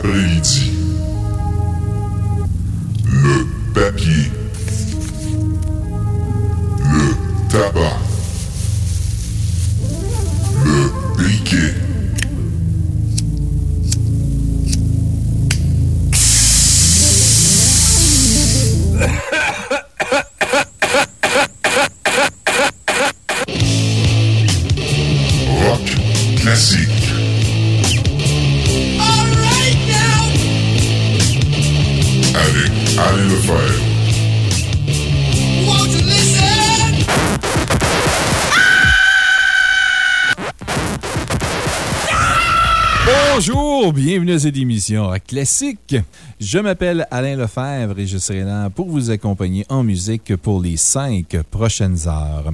Vendredi Classique. Je m'appelle Alain Lefebvre et je serai là pour vous accompagner en musique pour les cinq prochaines heures.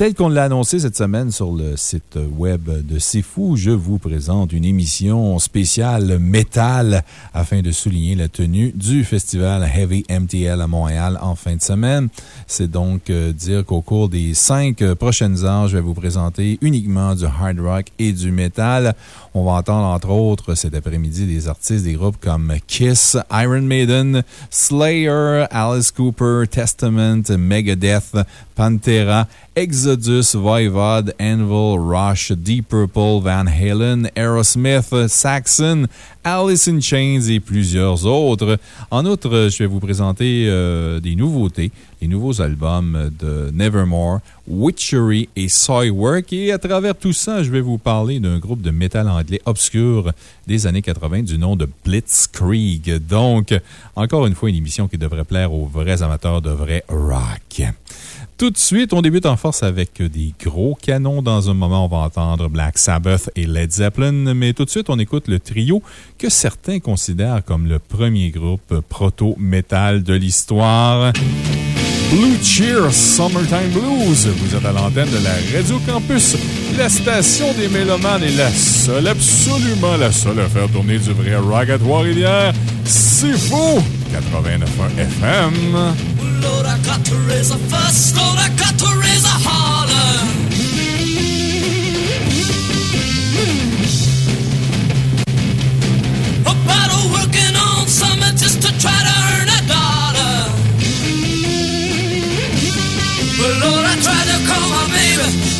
Tel qu'on l'a annoncé cette semaine sur le site web de C'est Fou, je vous présente une émission spéciale métal afin de souligner la tenue du festival Heavy MTL à Montréal en fin de semaine. C'est donc euh, dire qu'au cours des cinq prochaines heures, je vais vous présenter uniquement du hard rock et du métal. On va entendre entre autres cet après-midi des artistes des groupes comme Kiss, Iron Maiden, Slayer, Alice Cooper, Testament, Megadeth, Pantera, Exodus, Voivod, Anvil, Rush, Deep Purple, Van Halen, Aerosmith, Saxon, Alice in Chains et plusieurs autres. En outre, je vais vous présenter euh, des nouveautés, les nouveaux albums de Nevermore, Witchery et Soywork. Et à travers tout ça, je vais vous parler d'un groupe de métal anglais obscur des années 80 du nom de Blitzkrieg. Donc, encore une fois, une émission qui devrait plaire aux vrais amateurs de vrai rock. Tout de suite, on débute en force avec des gros canons. Dans un moment, on va entendre Black Sabbath et Led Zeppelin. Mais tout de suite, on écoute le trio que certains considèrent comme le premier groupe proto-metal de l'histoire. Blue Cheer Summertime Blues. Vous êtes à l'antenne de la Radio Campus, la station des mélomanes et la seule, absolument la seule à faire tourner du vrai rock à Trois-Rivières. C'est faux! 89.1 FM.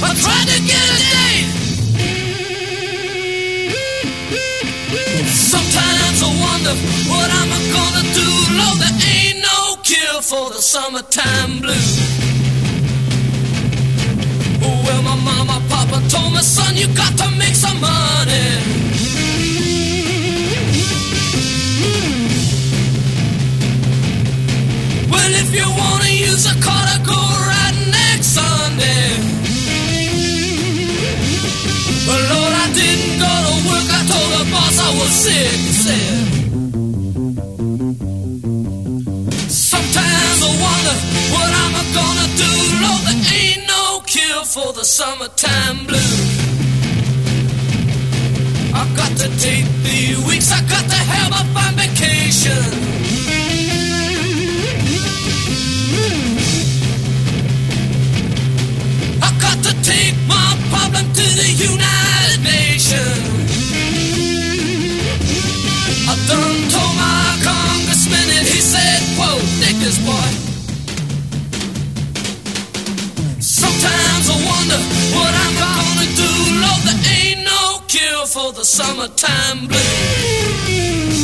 I tried to get a date. Sometimes I wonder what I'm gonna do. There ain't no cure for the summertime blues. Well, my mama, papa told me, son, you got to make some money. Well, if you wanna use a car to go right go to work. I told the boss I was sick. He said. Sometimes I wonder what I'm gonna do. Lord, there ain't no cure for the summertime blues. I got to take the weeks. I got to have a fine vacation. I got to take my problem to the United Nations. I done told my congressman and he said, take this boy. Sometimes I wonder what I'm gonna do. Lord, there ain't no cure for the summertime blues.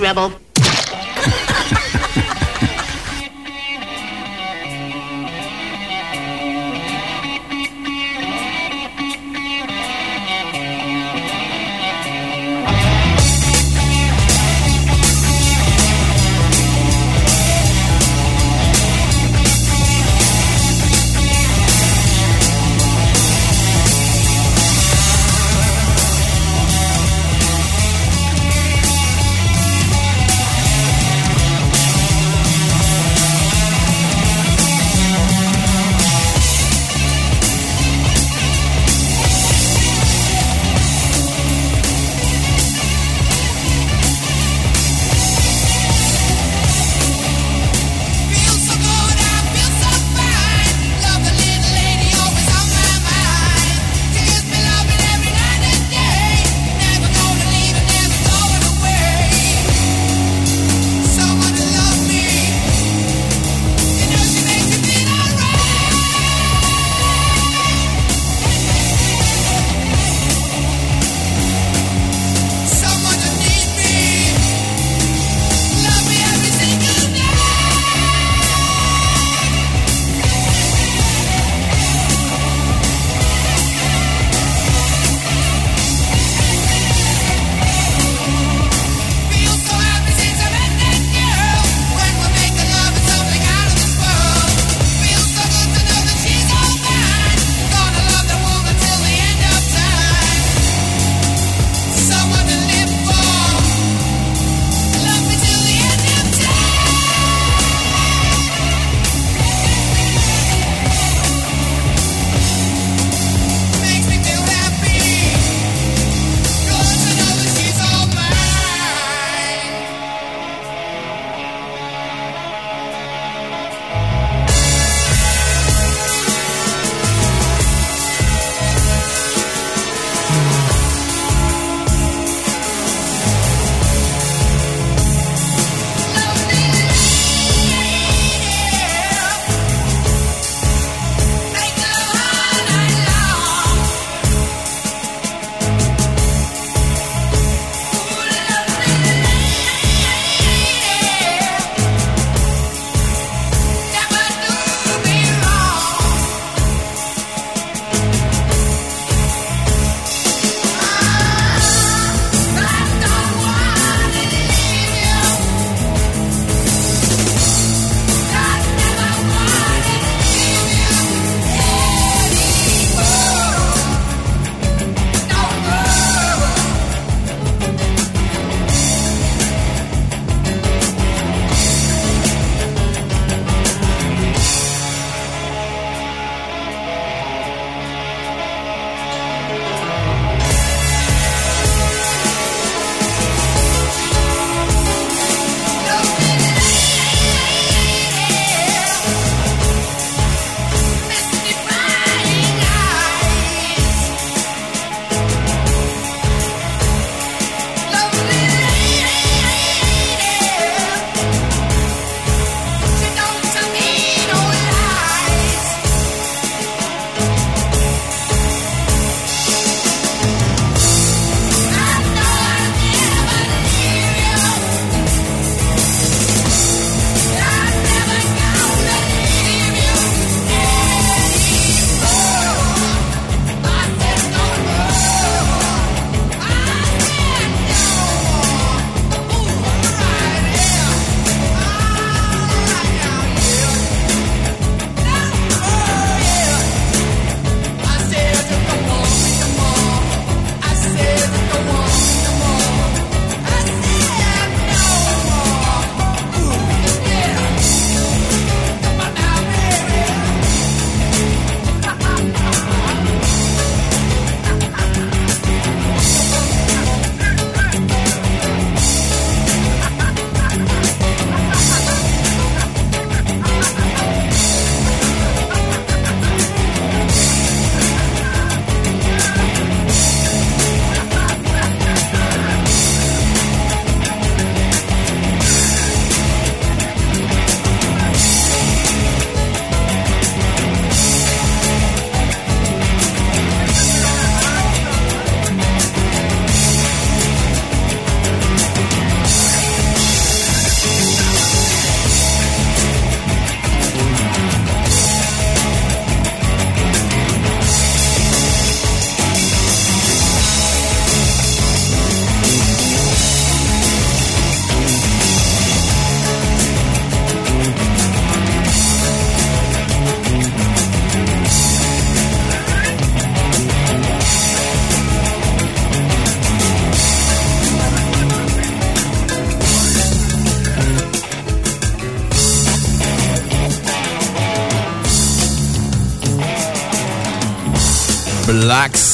rebel.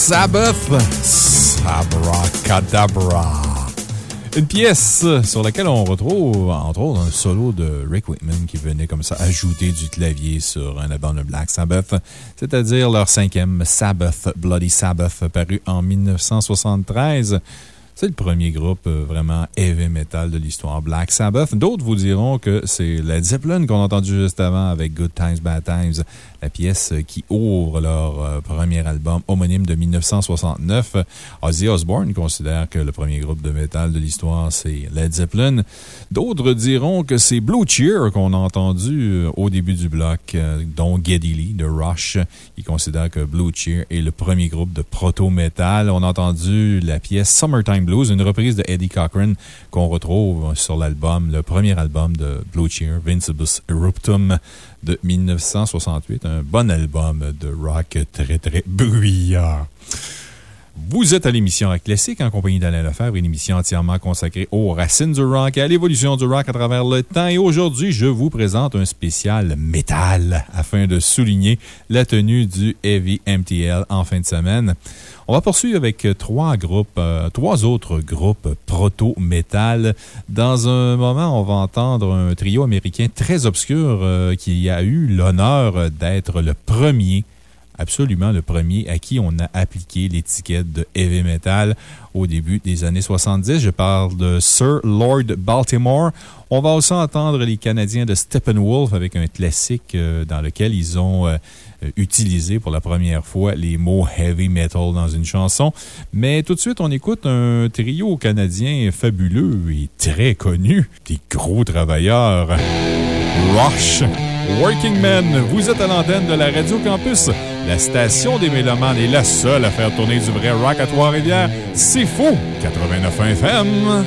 Sabbath, Sabracadabra. Une pièce sur laquelle on retrouve, entre autres, un solo de Rick Whitman qui venait comme ça ajouter du clavier sur un album de Black Sabbath, c'est-à-dire leur cinquième Sabbath, Bloody Sabbath, paru en 1973. C'est le premier groupe euh, vraiment heavy metal de l'histoire Black Sabbath. D'autres vous diront que c'est Led Zeppelin qu'on a entendu juste avant avec Good Times, Bad Times, la pièce qui ouvre leur euh, premier album homonyme de 1969. Ozzy Osbourne considère que le premier groupe de métal de l'histoire, c'est Led Zeppelin. D'autres diront que c'est Blue Cheer qu'on a entendu euh, au début du bloc, dont Geddy Lee de Rush. Considère que Blue Cheer est le premier groupe de proto-metal. On a entendu la pièce Summertime Blues, une reprise de Eddie Cochran qu'on retrouve sur l'album, le premier album de Blue Cheer, Vincibus Eruptum de 1968. Un bon album de rock très, très bruyant. Vous êtes à l'émission Classique en compagnie d'Alain Lefebvre, une émission entièrement consacrée aux racines du rock et à l'évolution du rock à travers le temps. Et aujourd'hui, je vous présente un spécial métal afin de souligner la tenue du Heavy MTL en fin de semaine. On va poursuivre avec trois groupes, euh, trois autres groupes proto-metal. Dans un moment, on va entendre un trio américain très obscur euh, qui a eu l'honneur d'être le premier absolument le premier à qui on a appliqué l'étiquette de heavy metal au début des années 70. Je parle de Sir Lord Baltimore. On va aussi entendre les Canadiens de Steppenwolf avec un classique euh, dans lequel ils ont euh, utilisé pour la première fois les mots heavy metal dans une chanson. Mais tout de suite, on écoute un trio canadien fabuleux et très connu, des gros travailleurs. Rush. Working Men, vous êtes à l'antenne de la Radio Campus. La station des Mélomanes est la seule à faire tourner du vrai rock à Trois-Rivières. C'est faux! 89 FM.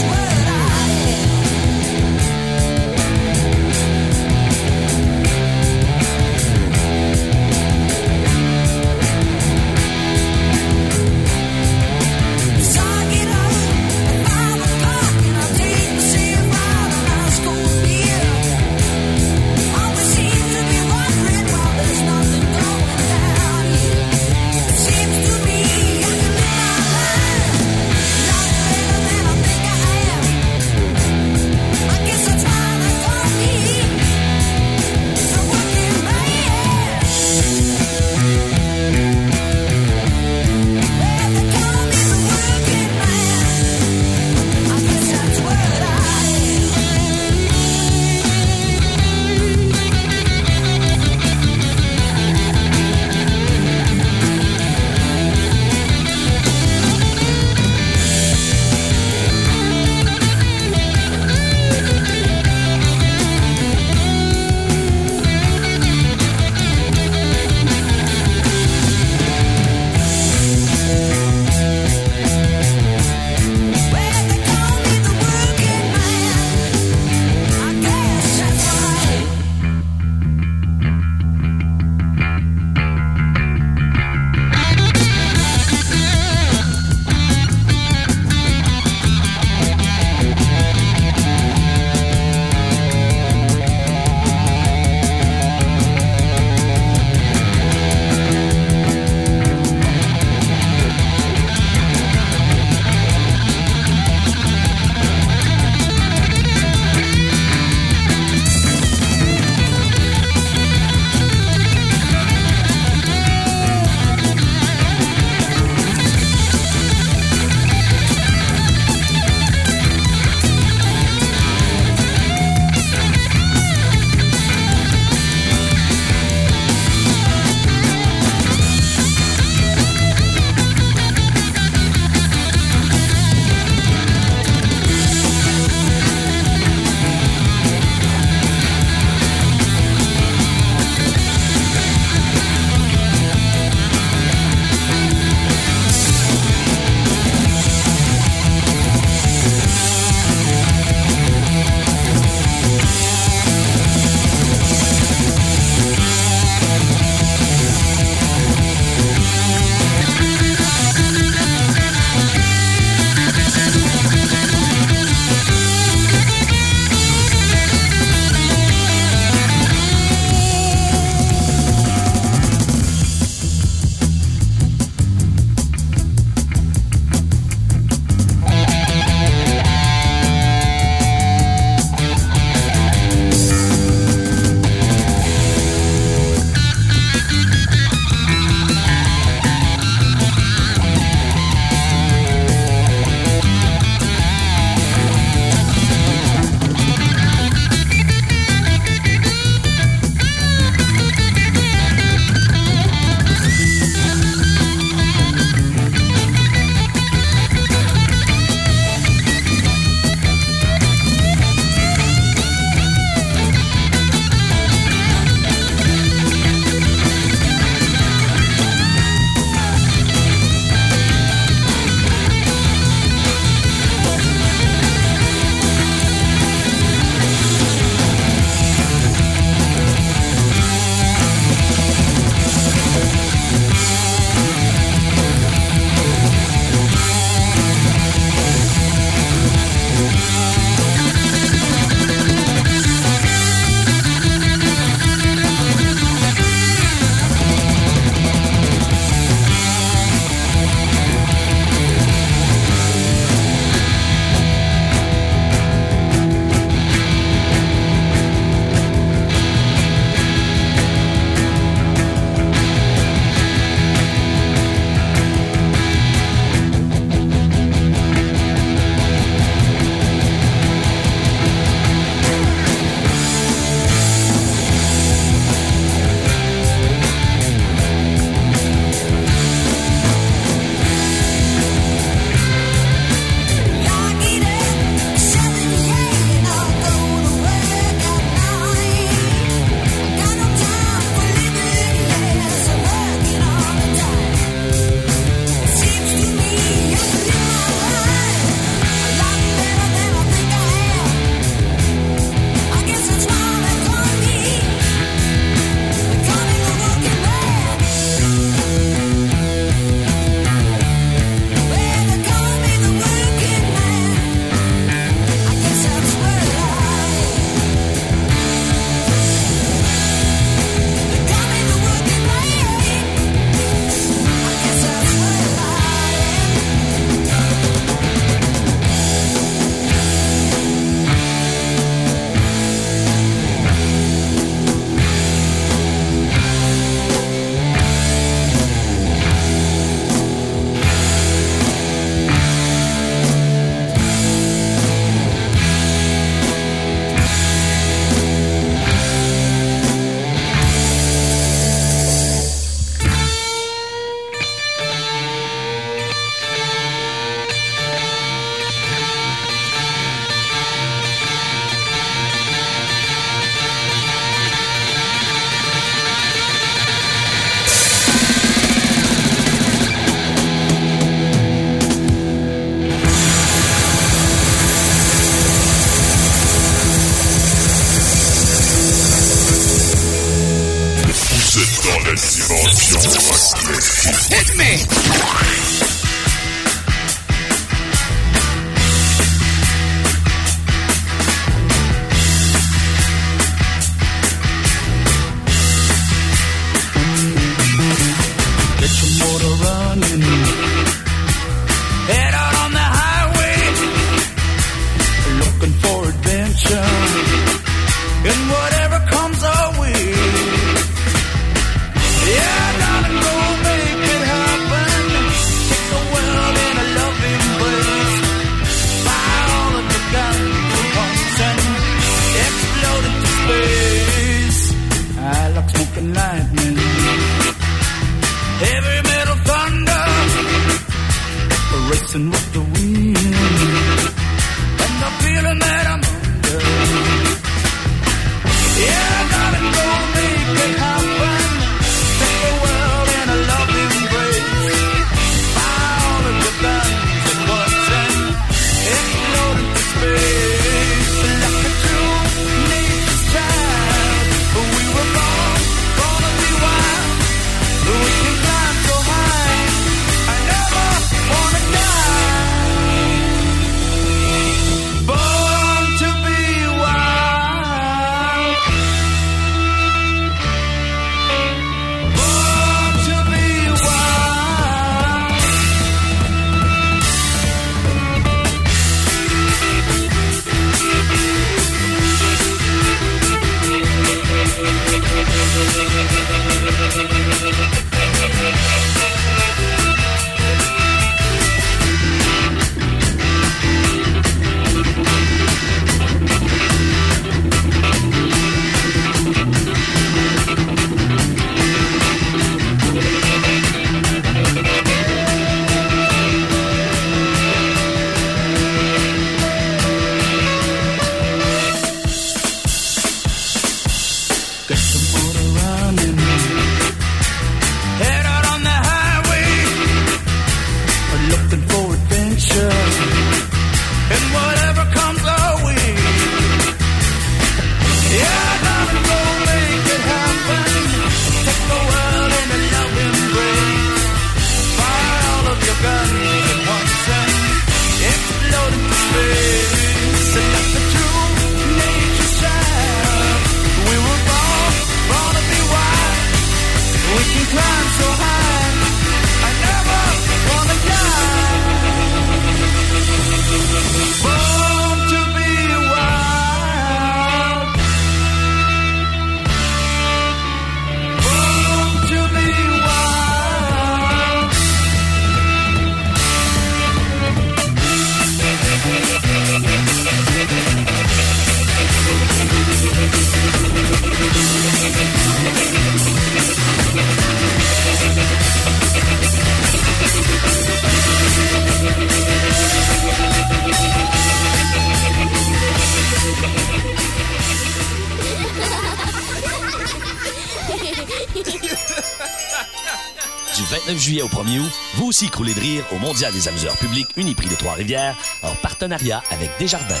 Croulez de rire au Mondial des amuseurs publics Uniprix de Trois-Rivières en partenariat avec Desjardins.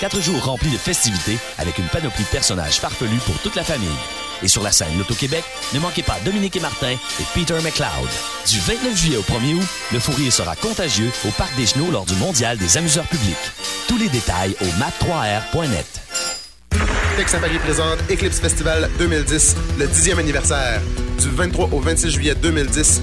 Quatre jours remplis de festivités avec une panoplie de personnages farfelus pour toute la famille. Et sur la scène Loto-Québec, ne manquez pas Dominique et Martin et Peter McLeod. Du 29 juillet au 1er août, le fou rire sera contagieux au Parc des Chenaux lors du Mondial des amuseurs publics. Tous les détails au map3r.net. Texas Paris présente Eclipse Festival 2010, le 10e anniversaire. Du 23 au 26 juillet 2010,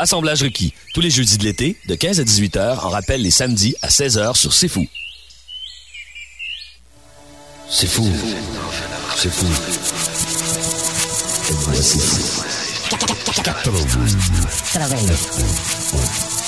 Assemblage requis, tous les jeudis de l'été, de 15 à 18 heures, en rappel les samedis à 16 heures sur C'est Fou. C'est fou. C'est fou. C'est fou.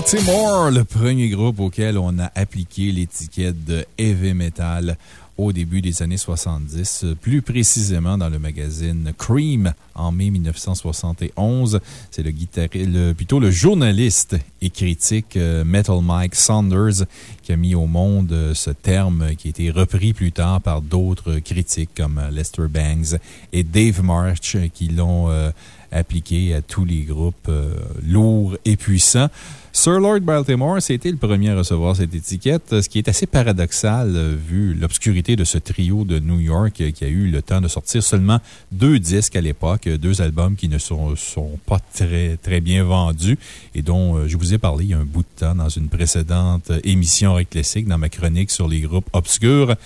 Baltimore, le premier groupe auquel on a appliqué l'étiquette de heavy metal au début des années 70, plus précisément dans le magazine Cream en mai 1971. C'est le guitariste, plutôt le journaliste et critique euh, Metal Mike Saunders qui a mis au monde euh, ce terme qui a été repris plus tard par d'autres critiques comme Lester Bangs et Dave March qui l'ont euh, appliqué à tous les groupes lourds et puissants. Sir Lord Baltimore, c'était le premier à recevoir cette étiquette, ce qui est assez paradoxal euh, vu l'obscurité de ce trio de New York euh, qui a eu le temps de sortir seulement deux disques à l'époque, euh, deux albums qui ne sont, sont pas très, très bien vendus et dont je vous ai parlé il y a un bout de temps dans une précédente émission Rock dans ma chronique sur les groupes obscurs.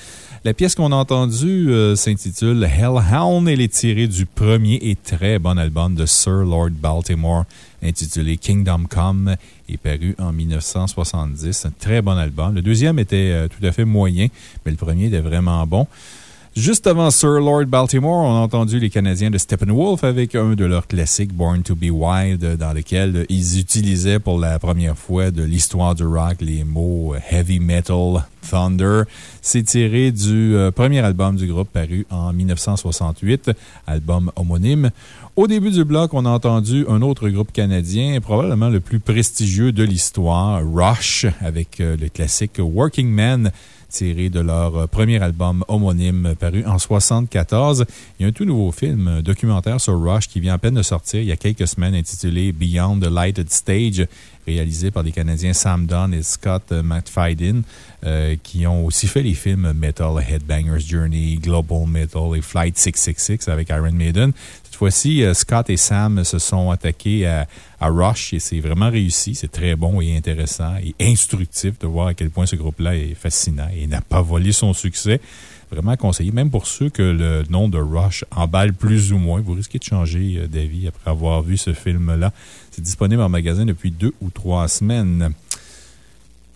La pièce qu'on a entendue s'intitule Hellhound. Elle est tirée du premier et très bon album de Sir Lord Baltimore intitulé Kingdom Come est paru en 1970. Un très bon album. Le deuxième était euh, tout à fait moyen, mais le premier était vraiment bon. Juste avant Sir Lord Baltimore, on a entendu les Canadiens de Steppenwolf avec un de leurs classiques, Born to be Wild, dans lequel ils utilisaient pour la première fois de l'histoire du rock les mots Heavy Metal, Thunder. C'est tiré du euh, premier album du groupe paru en 1968, album homonyme. Au début du bloc, on a entendu un autre groupe canadien, probablement le plus prestigieux de l'histoire, Rush, avec euh, le classique Working Man tiré de leur euh, premier album homonyme paru en 1974. Il y a un tout nouveau film documentaire sur Rush qui vient à peine de sortir il y a quelques semaines intitulé Beyond the Lighted Stage, réalisé par des Canadiens Sam Dunn et Scott McFadden, euh, qui ont aussi fait les films Metal, Headbangers Journey, Global Metal et Flight 666 avec Iron Maiden. Cette fois-ci, euh, Scott et Sam se sont attaqués à, Rush et c'est vraiment réussi. C'est très bon et intéressant et instructif de voir à quel point ce groupe-là est fascinant et n'a pas volé son succès. Vraiment conseillé, même pour ceux que le nom de Rush emballe plus ou moins. Vous risquez de changer euh, d'avis après avoir vu ce film-là. C'est disponible en magasin depuis deux ou trois semaines.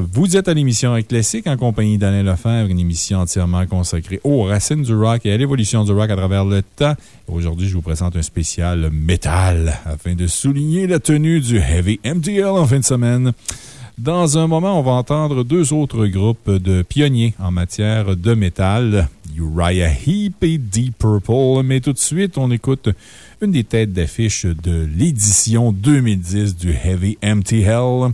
Vous êtes à l'émission Rock Classique en compagnie d'Alain Lefebvre, une émission entièrement consacrée aux racines du rock et à l'évolution du rock à travers le temps. Aujourd'hui, je vous présente un spécial métal afin de souligner la tenue du Heavy MTL en fin de semaine. Dans un moment, on va entendre deux autres groupes de pionniers en matière de métal, Uriah Heep et Deep Purple. Mais tout de suite, on écoute une des têtes d'affiche de l'édition 2010 du Heavy MTL.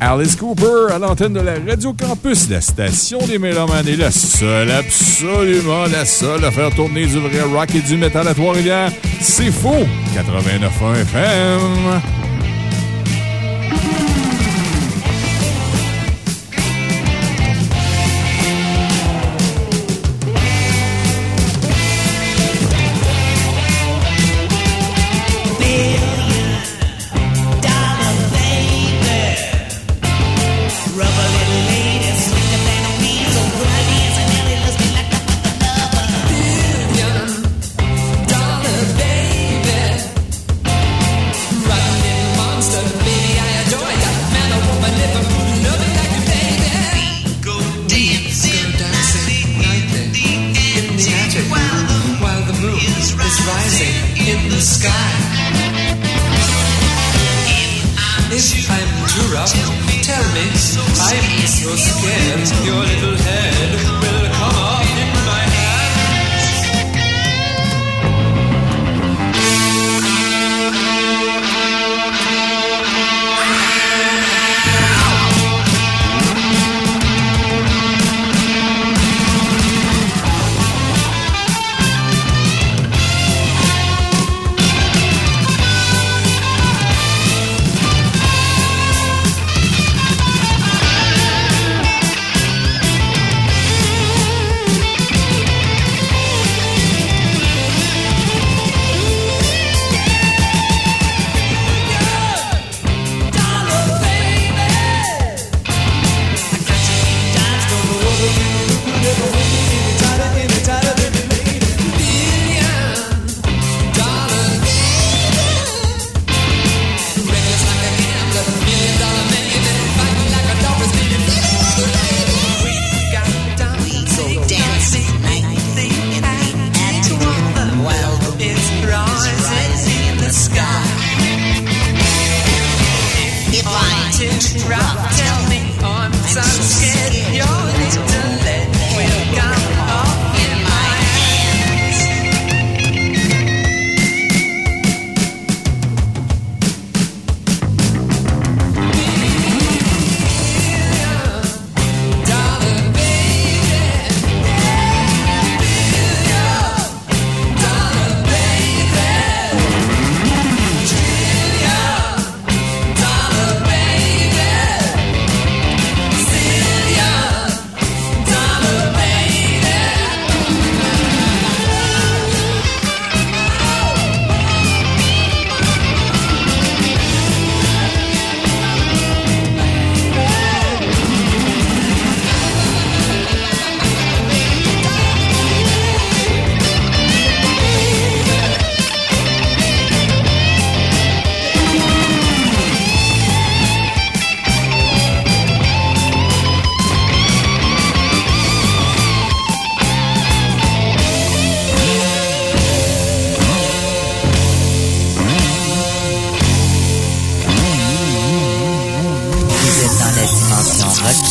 Alice Cooper à l'antenne de la Radio Campus, la station des Mélomanes est la seule, absolument la seule à faire tourner du vrai rock et du métal à Trois-Rivières. C'est faux! 89.1 FM.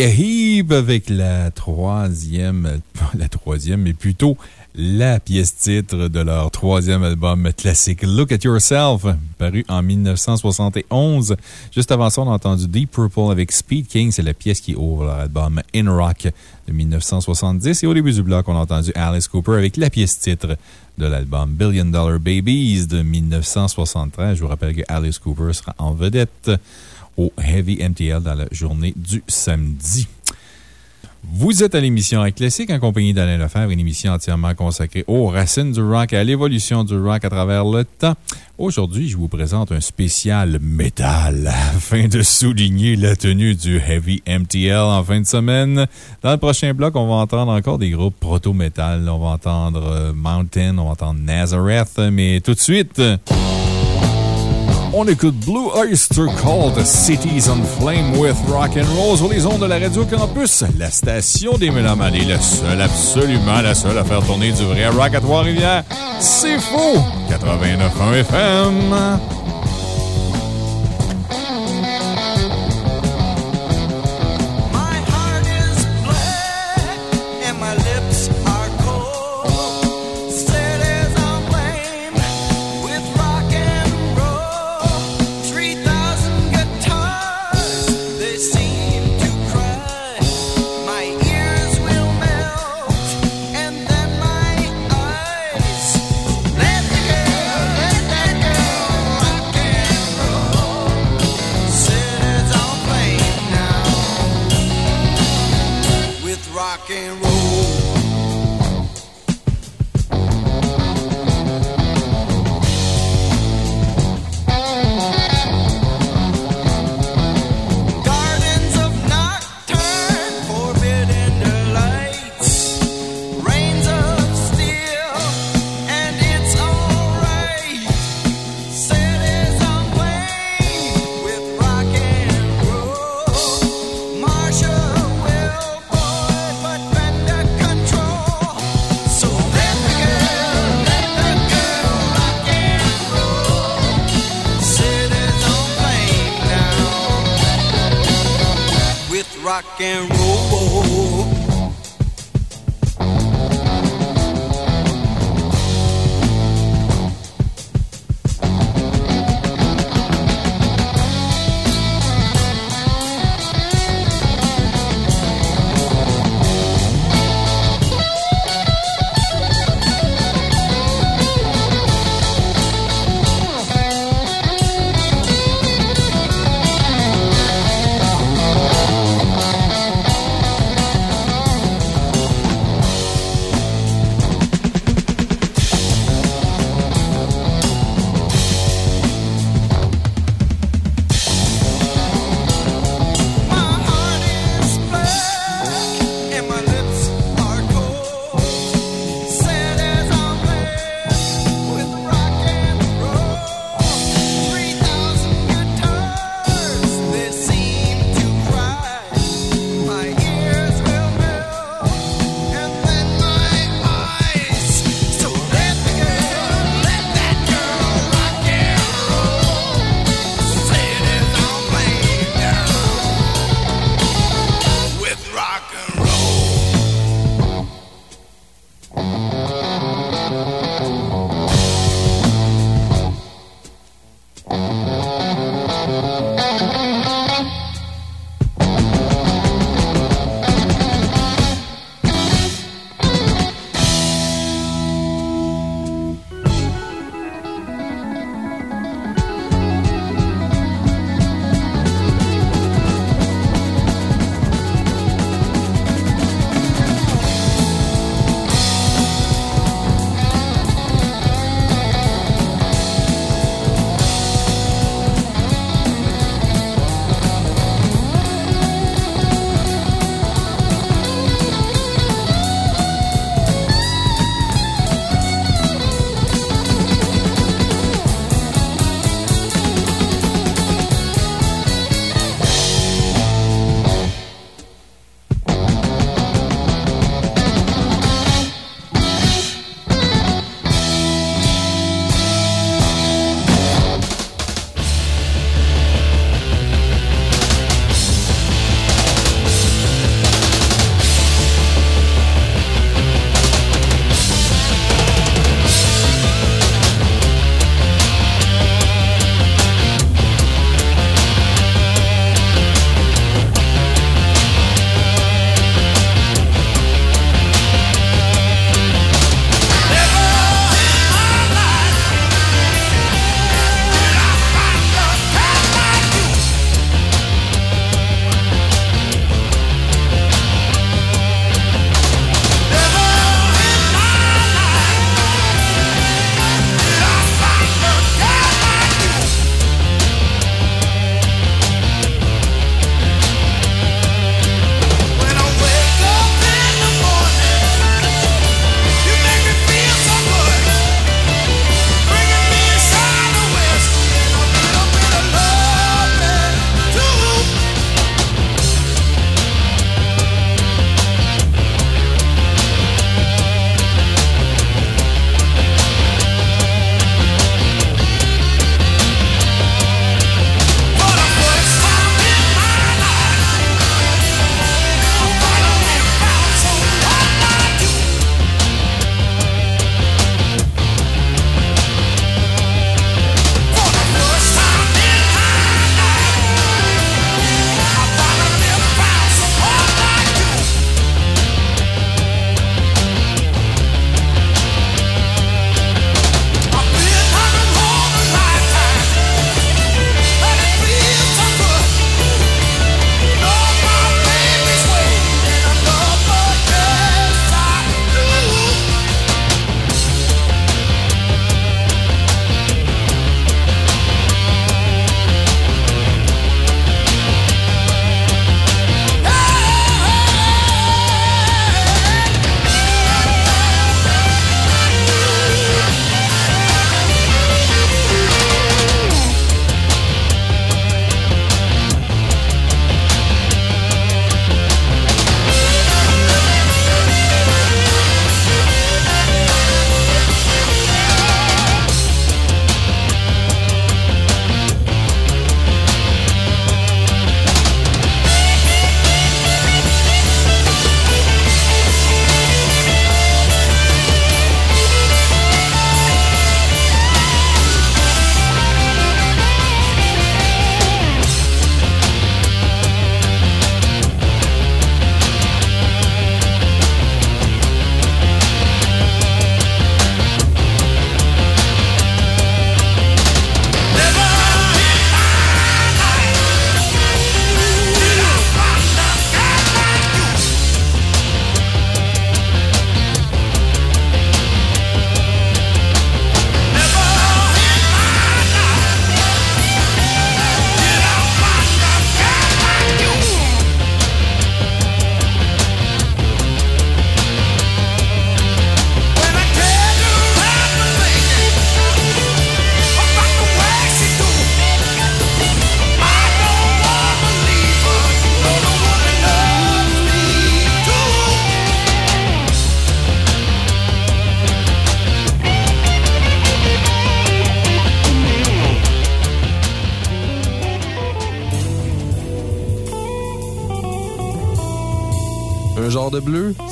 Heep avec la troisième, la troisième, mais plutôt la pièce titre de leur troisième album classique Look at Yourself, paru en 1971. Juste avant ça, on a entendu Deep Purple avec Speed King, c'est la pièce qui ouvre leur album In Rock de 1970. Et au début du bloc, on a entendu Alice Cooper avec la pièce titre de l'album Billion Dollar Babies de 1973. Je vous rappelle que Alice Cooper sera en vedette au Heavy MTL dans la journée du samedi. Vous êtes à l'émission Classique en compagnie d'Alain Lefebvre, une émission entièrement consacrée aux racines du rock et à l'évolution du rock à travers le temps. Aujourd'hui, je vous présente un spécial métal afin de souligner la tenue du Heavy MTL en fin de semaine. Dans le prochain bloc, on va entendre encore des groupes proto-metal. On va entendre euh, Mountain, on va entendre Nazareth, mais tout de suite. On écoute Blue Oyster called Cities on Flame with Rock and Roll sur les ondes de la Radio Campus, la station des Mélomanes la seule, absolument la seule à faire tourner du vrai rock à Trois-Rivières. C'est faux! 89.1 FM.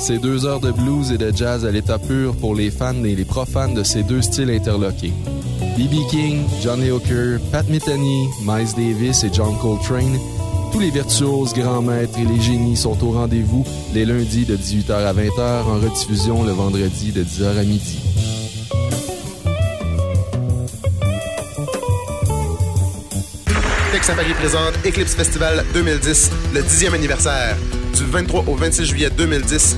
C'est deux heures de blues et de jazz à l'état pur pour les fans et les profanes de ces deux styles interloqués. B.B. King, Johnny Hooker, Pat Metheny, Miles Davis et John Coltrane, tous les virtuoses, grands maîtres et les génies sont au rendez-vous les lundis de 18h à 20h en rediffusion le vendredi de 10h à midi. Tech Safari présente Eclipse Festival 2010, le 10e anniversaire. Du 23 au 26 juillet 2010,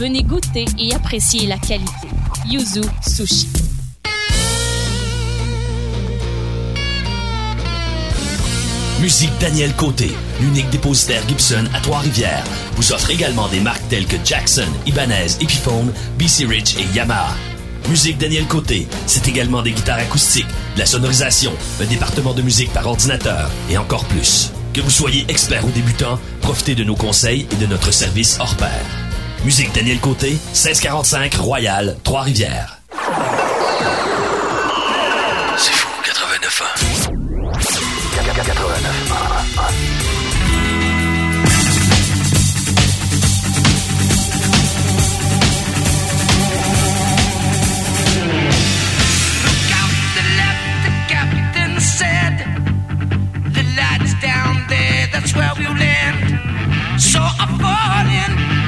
venez goûter et apprécier la qualité. Yuzu Sushi. Musique Daniel Côté, l'unique dépositaire Gibson à Trois-Rivières, vous offre également des marques telles que Jackson, Ibanez, Epiphone, BC Rich et Yamaha. Musique Daniel Côté, c'est également des guitares acoustiques, de la sonorisation, un département de musique par ordinateur et encore plus. Que vous soyez expert ou débutant, profitez de nos conseils et de notre service hors pair. Musique Daniel Côté, 1645 Royal, Trois-Rivières. C'est fou, 89 ans. 89 the left, the captain said. The light's down there, that's where we'll land. So I fall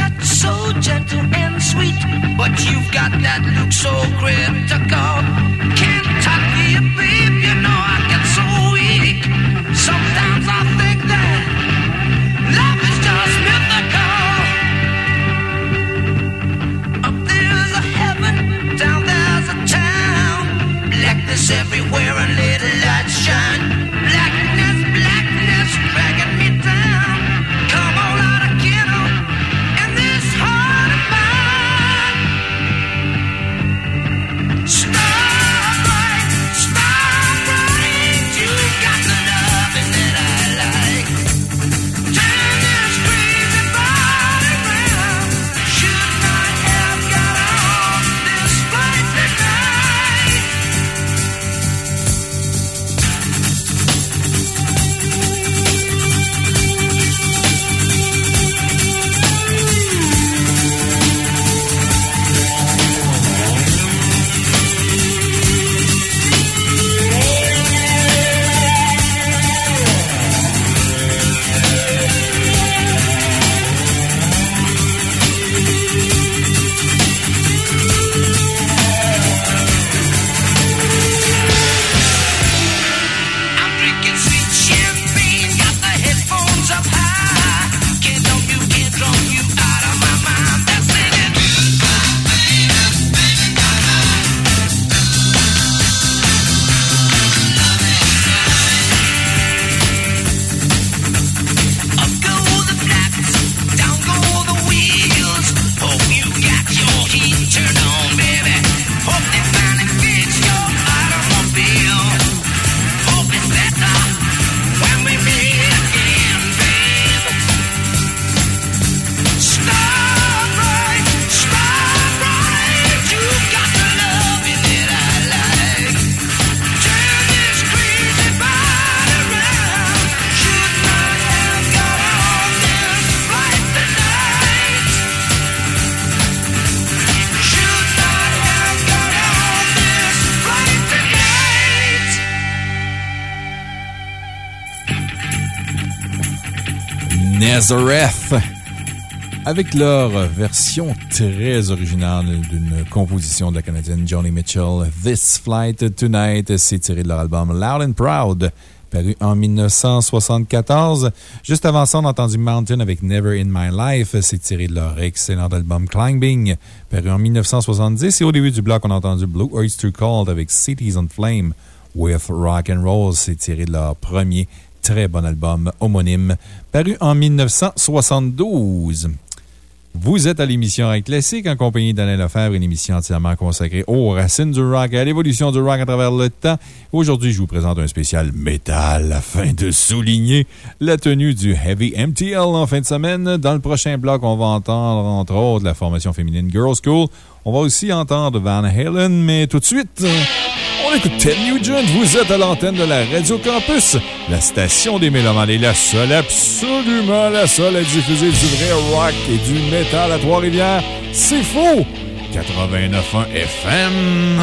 touch so gentle and sweet, but you've got that look so critical. Kentucky, babe, you know I get so weak. Sometimes I think that love is just mythical. Up there's a heaven, down there's a town. Blackness everywhere and little lights shine. Nazareth. Avec leur version très originale d'une composition de la Canadienne Johnny Mitchell, This Flight Tonight, c'est tiré de leur album Loud and Proud, paru en 1974. Juste avant ça, on a entendu Mountain avec Never in My Life, c'est tiré de leur excellent album Climbing, paru en 1970. Et au début du bloc, on a entendu Blue Oyster Cult avec Cities on Flame with Rock and Roll, c'est tiré de leur premier très bon album homonyme, paru en 1972. Vous êtes à l'émission Rock Classique en compagnie d'Alain Lefebvre, une émission entièrement consacrée aux racines du rock et à l'évolution du rock à travers le temps. Aujourd'hui, je vous présente un spécial métal afin de souligner la tenue du Heavy MTL en fin de semaine. Dans le prochain bloc, on va entendre, entre autres, la formation féminine Girls School. On va aussi entendre Van Halen, mais tout de suite, on écoute Ted Nugent. Vous êtes à l'antenne de la Radio Campus, la station des Mélomanes est la seule, absolument la seule à diffuser du vrai rock et du métal à Trois-Rivières. C'est faux! 89.1 FM.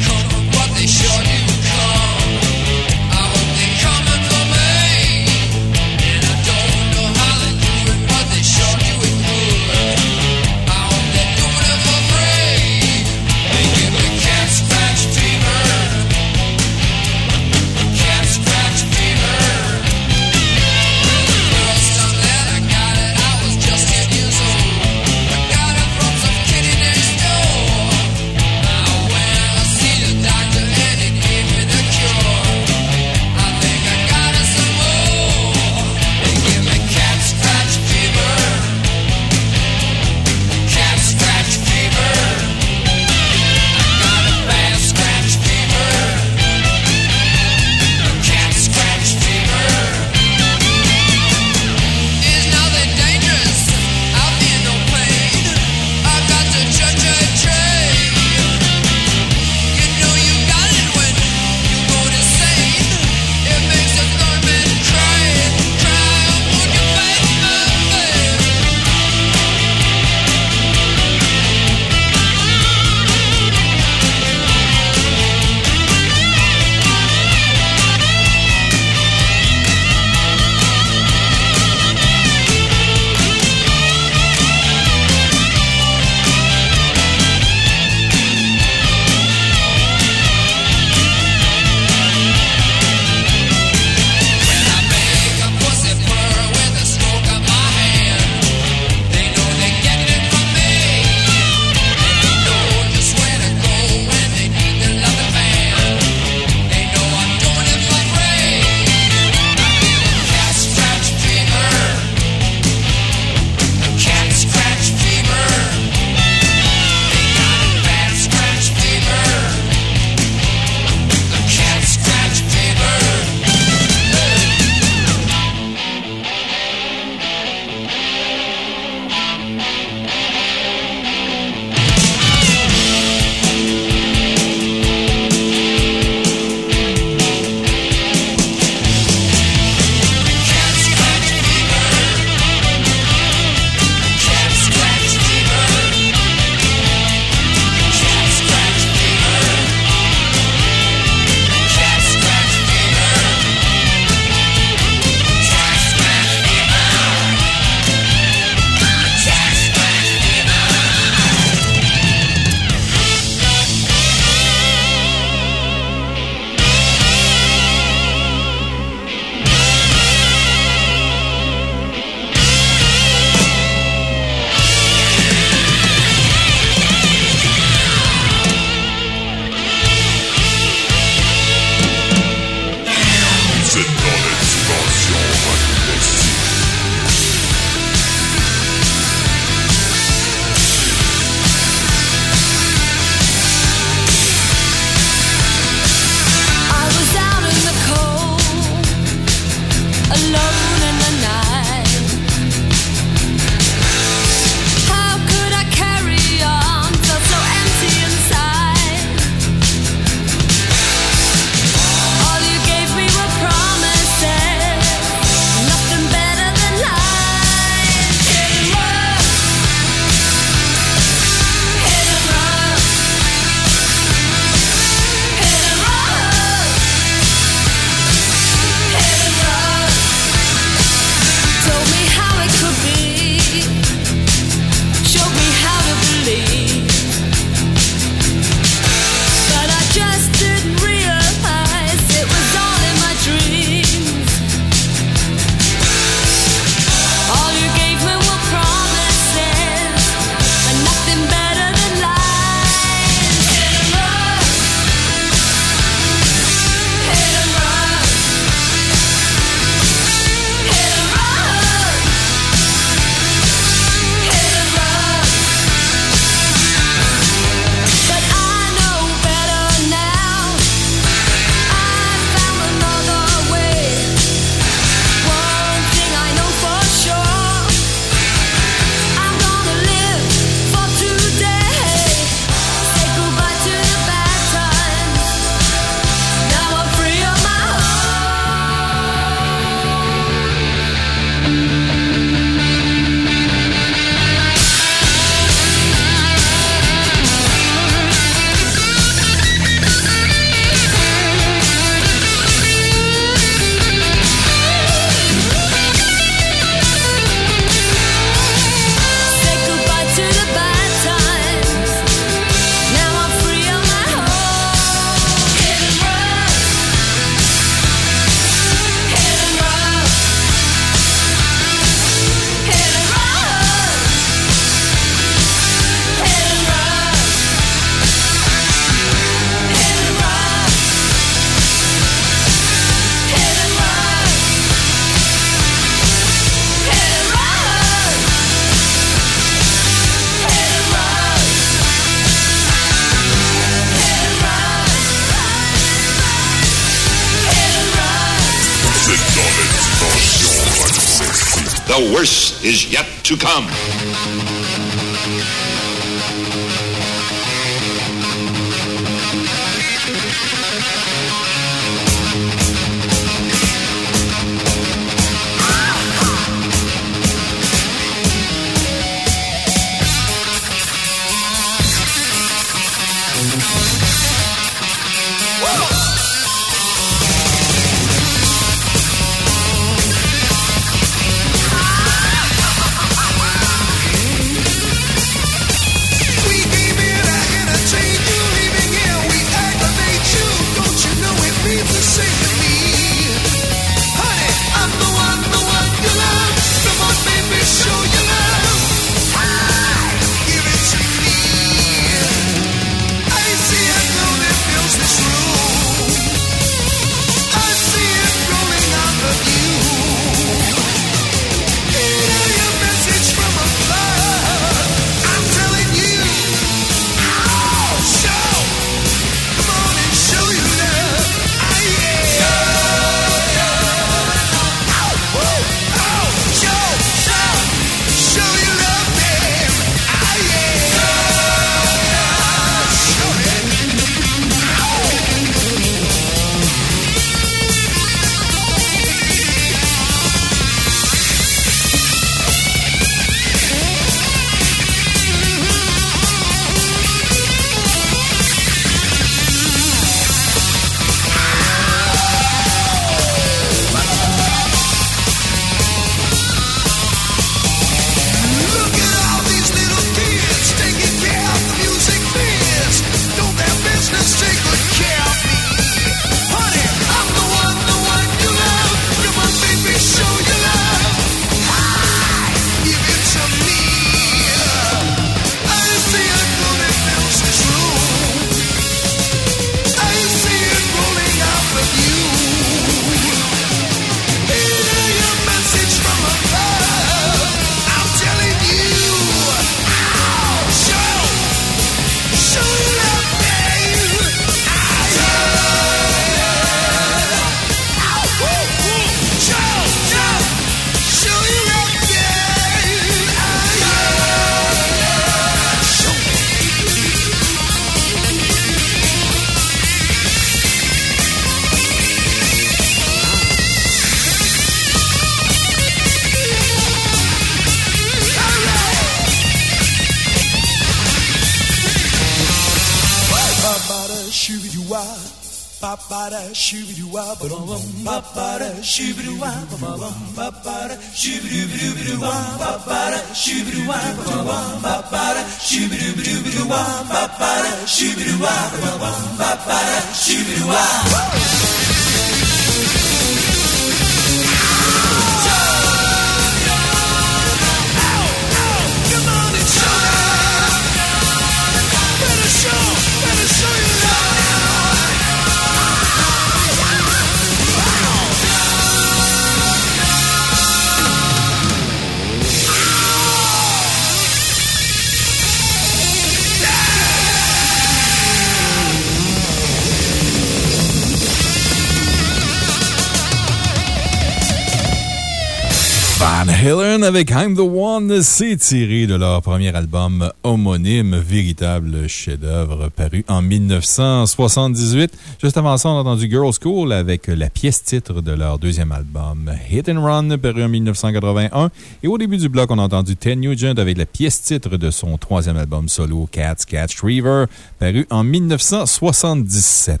Avec I'm the One, c'est tiré de leur premier album homonyme, véritable chef-d'œuvre paru en 1978. Juste avant ça, on a entendu Girls School avec la pièce titre de leur deuxième album, Hit and Run, paru en 1981. Et au début du bloc, on a entendu Ted Nugent avec la pièce titre de son troisième album solo, Cats Catch Reaver, paru en 1977.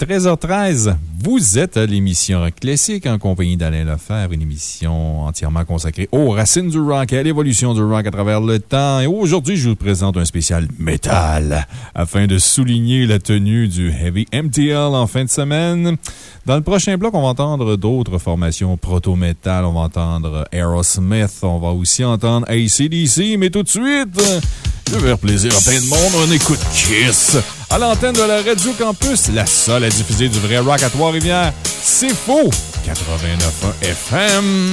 13h13, vous êtes à l'émission Classique en compagnie d'Alain Lefebvre, une émission entièrement consacrée aux racines du rock et à l'évolution du rock à travers le temps. Et aujourd'hui, je vous présente un spécial métal afin de souligner la tenue du Heavy MTL en fin de semaine. Dans le prochain bloc, on va entendre d'autres formations proto-metal. On va entendre Aerosmith. On va aussi entendre ACDC. Mais tout de suite, je vais faire plaisir à plein de monde. On écoute Kiss à l'antenne de la Radio Campus, la seule à diffuser du vrai rock à Trois-Rivières. C'est faux! 89.1 FM.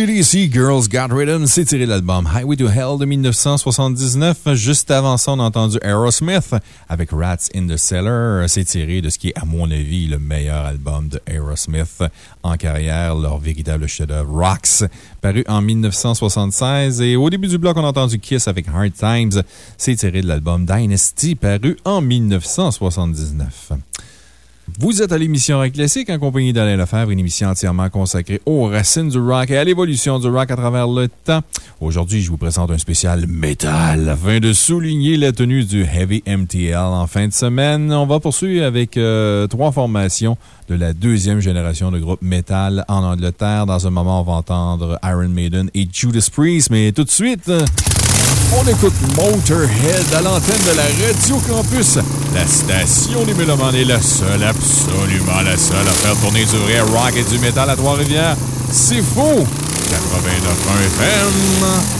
ACDC Girls Got Rhythm, c'est tiré de l'album Highway to Hell de 1979. Juste avant ça, on a entendu Aerosmith avec Rats in the Cellar. C'est tiré de ce qui est, à mon avis, le meilleur album de Aerosmith en carrière, leur véritable chef-d'œuvre Rocks, paru en 1976. Et au début du bloc, on a entendu Kiss avec Hard Times. C'est tiré de l'album Dynasty, paru en 1979. Vous êtes à l'émission Rock Classique en compagnie d'Alain Lefebvre, une émission entièrement consacrée aux racines du rock et à l'évolution du rock à travers le temps. Aujourd'hui, je vous présente un spécial métal afin de souligner la tenue du Heavy MTL en fin de semaine. On va poursuivre avec euh, trois formations de la deuxième génération de groupe métal en Angleterre. Dans un moment, on va entendre Iron Maiden et Judas Priest, mais tout de suite... On écoute Motorhead à l'antenne de la Radio Campus. La station des Mélomanes est la seule, absolument la seule à faire tourner du vrai rock et du métal à Trois-Rivières. C'est faux! 89 FM.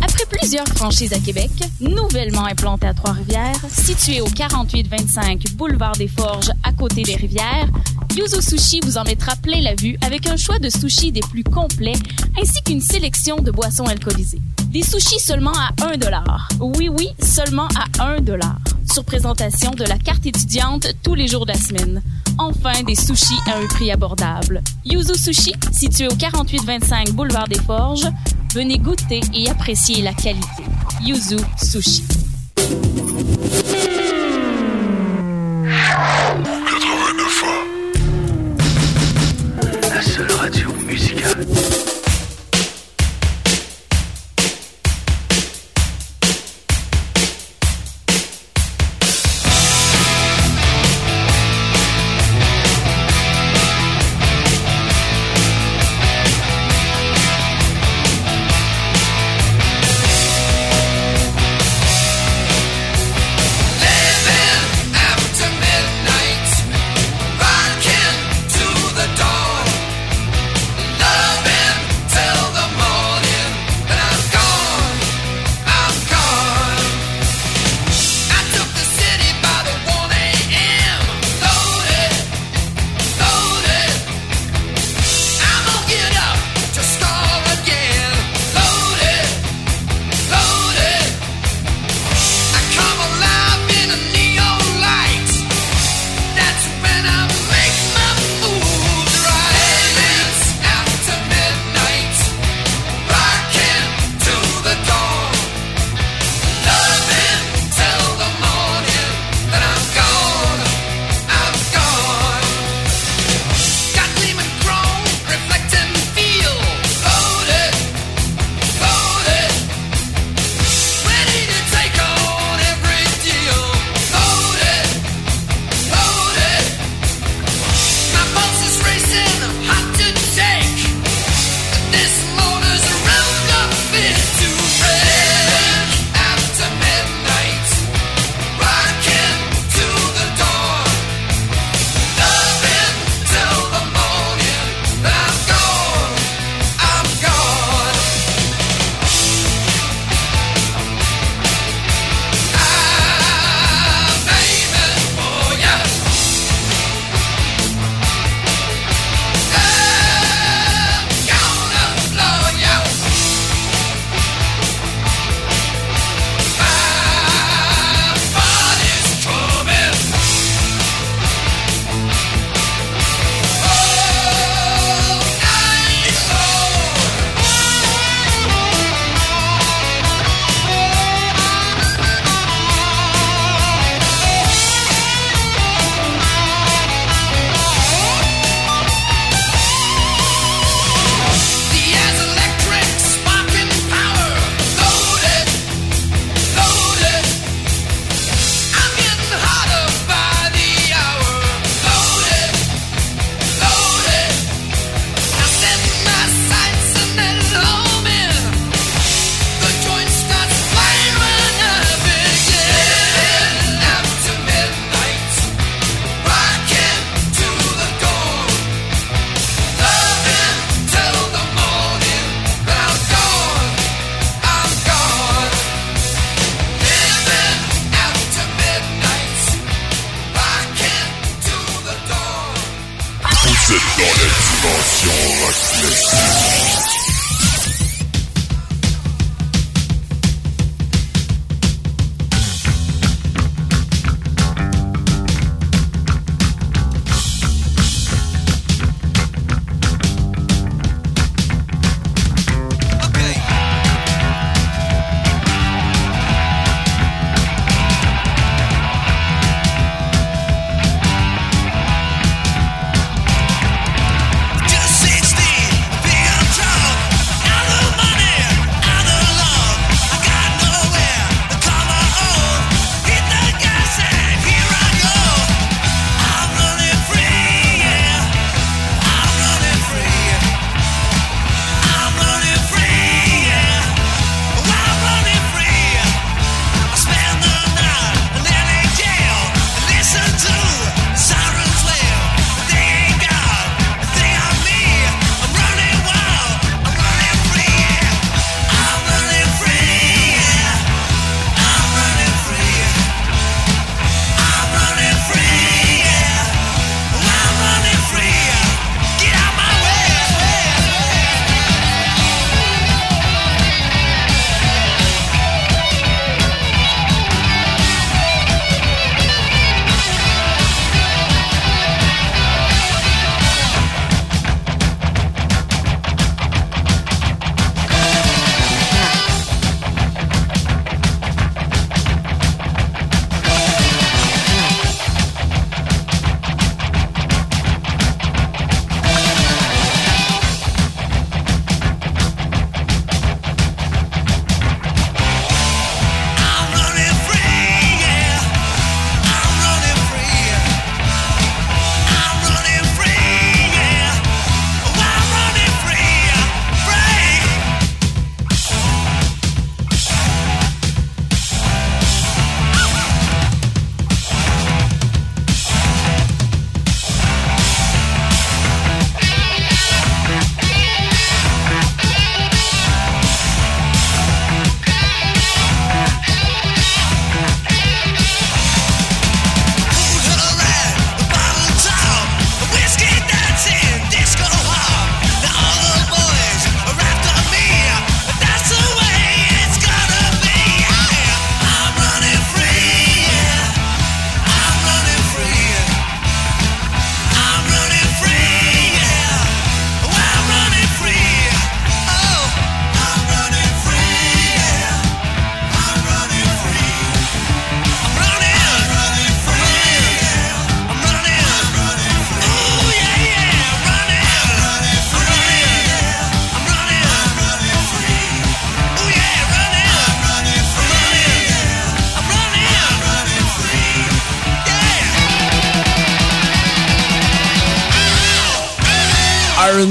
Après plusieurs franchises à Québec, nouvellement implantée à Trois-Rivières, située au 4825 Boulevard des Forges à côté des rivières, Yuzu Sushi vous en mettra plein la vue avec un choix de sushis des plus complets ainsi qu'une sélection de boissons alcoolisées. Des sushis seulement à 1 dollar. Oui, oui, seulement à 1 dollar. Sur présentation de la carte étudiante tous les jours de la semaine. Enfin, des sushis à un prix abordable. Yuzu Sushi, situé au 4825 Boulevard des Forges, venez goûter et apprécier la qualité. Yuzu Sushi.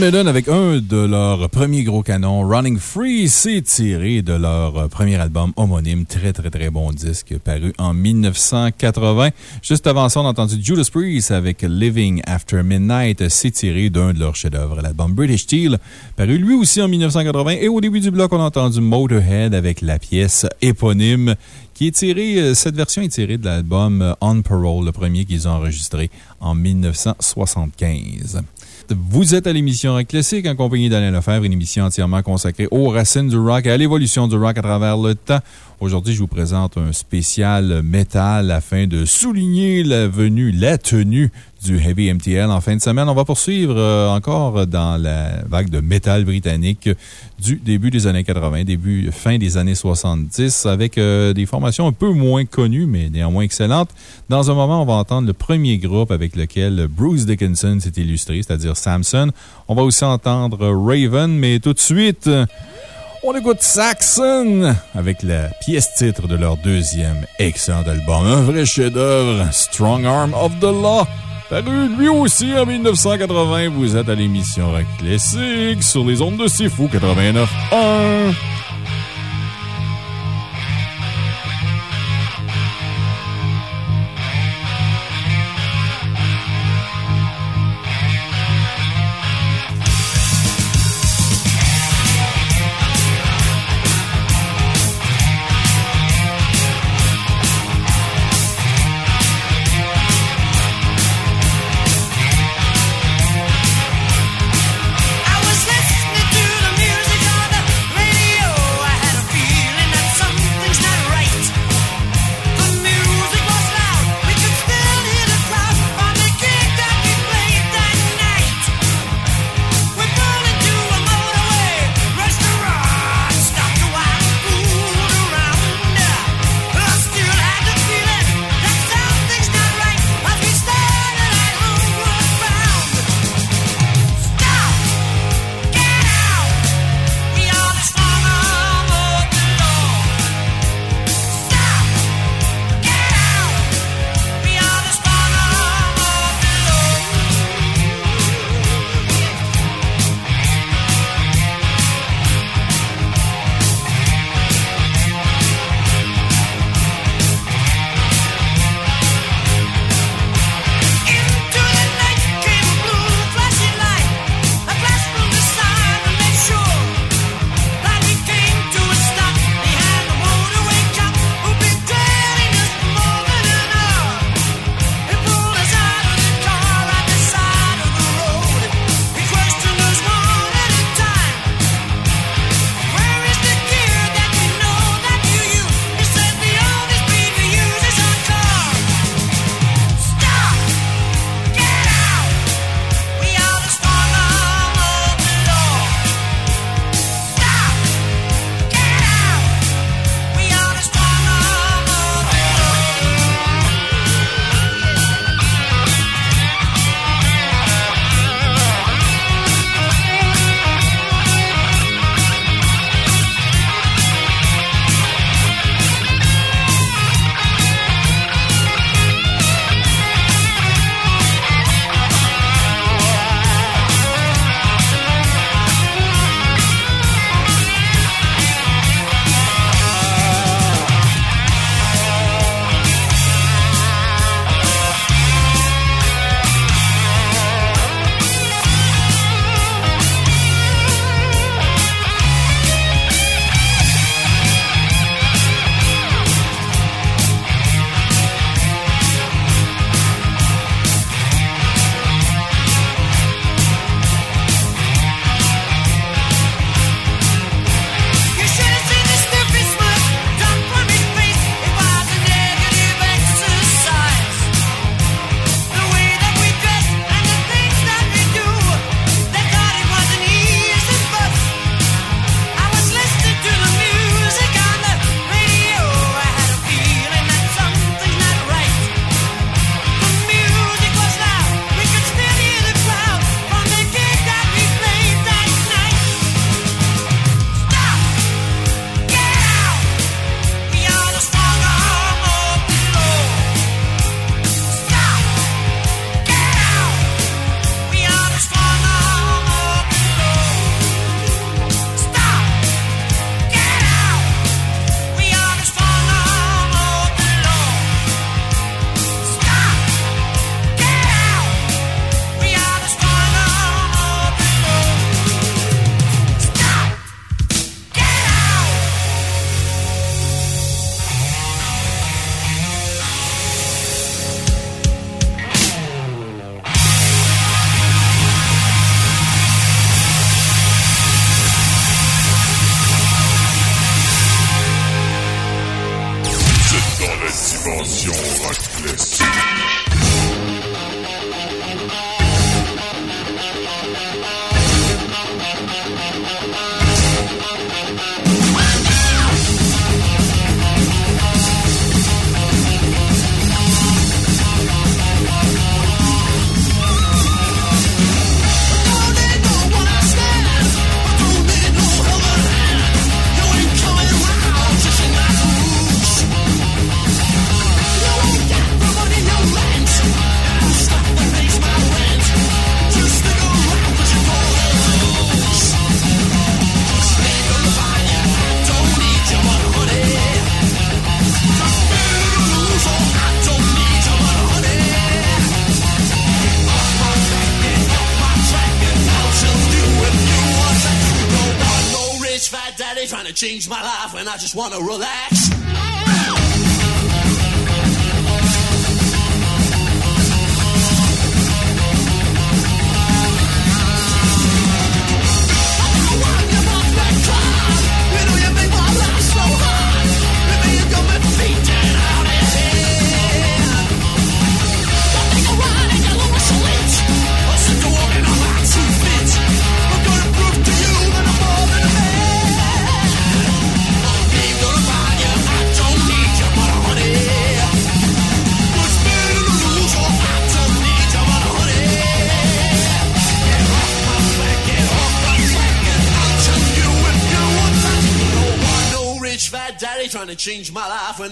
Maiden avec un de leurs premiers gros canons, Running Free, c'est tiré de leur premier album homonyme, très très très bon disque, paru en 1980. Juste avant ça, on a entendu Judas Priest avec Living After Midnight, c'est tiré d'un de leurs chefs-d'œuvre, l'album British Steel, paru lui aussi en 1980. Et au début du bloc, on a entendu Motorhead avec la pièce éponyme qui est tirée, euh, cette version est tirée de l'album On Parole, le premier qu'ils ont enregistré en 1975. Vous êtes à l'émission Rock Classique en compagnie d'Alain Lefebvre, une émission entièrement consacrée aux racines du rock et à l'évolution du rock à travers le temps. Aujourd'hui, je vous présente un spécial métal afin de souligner la venue, la tenue du Heavy MTL en fin de semaine. On va poursuivre euh, encore dans la vague de métal britannique du début des années 80, début, fin des années 70, avec euh, des formations un peu moins connues, mais néanmoins excellentes. Dans un moment, on va entendre le premier groupe avec lequel Bruce Dickinson s'est illustré, c'est-à-dire Samson. On va aussi entendre Raven, mais tout de suite, on écoute Saxon avec la pièce titre de leur deuxième excellent album. Un vrai chef-d'œuvre, Strong Arm of the Law. Paru lui aussi en 1980. Vous êtes à l'émission Rock Classique sur les ondes de C'est Fou 89.1.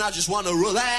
I just wanna relax.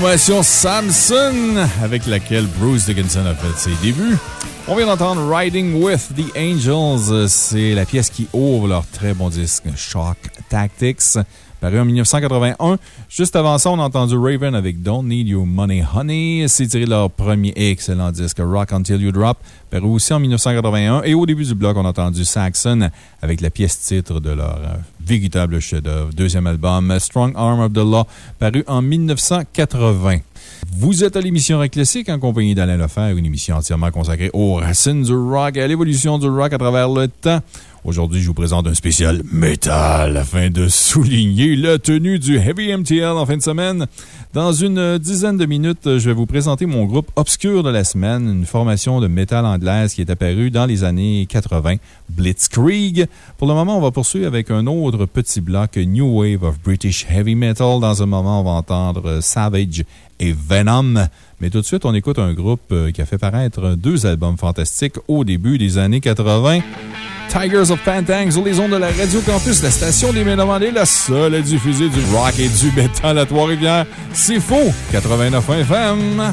Formation Samson, avec laquelle Bruce Dickinson a fait ses débuts. On vient d'entendre Riding with the Angels. C'est la pièce qui ouvre leur très bon disque Shock Tactics, paru en 1981. Juste avant ça, on a entendu Raven avec Don't Need Your Money Honey. C'est tiré de leur premier excellent disque Rock Until You Drop, paru aussi en 1981. Et au début du bloc, on a entendu Saxon avec la pièce titre de leur euh, véritable chef-d'œuvre, deuxième album Strong Arm of the Law, paru en 1980. Vous êtes à l'émission Rock Classique en compagnie d'Alain Lefebvre, une émission entièrement consacrée aux racines du rock et à l'évolution du rock à travers le temps. Aujourd'hui, je vous présente un spécial métal afin de souligner la tenue du Heavy MTL en fin de semaine. Dans une dizaine de minutes, je vais vous présenter mon groupe Obscur de la semaine, une formation de métal anglaise qui est apparue dans les années 80, Blitzkrieg. Pour le moment, on va poursuivre avec un autre petit bloc New Wave of British Heavy Metal. Dans un moment, on va entendre Savage et Venom. Mais tout de suite, on écoute un groupe euh, qui a fait paraître deux albums fantastiques au début des années 80. Tigers of Pantang sur les ondes de la Radio Campus, la station des Mélomanes est la seule à diffuser du rock et du métal à Trois-Rivières. C'est faux! 89 FM.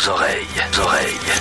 Vos oreilles, oreilles.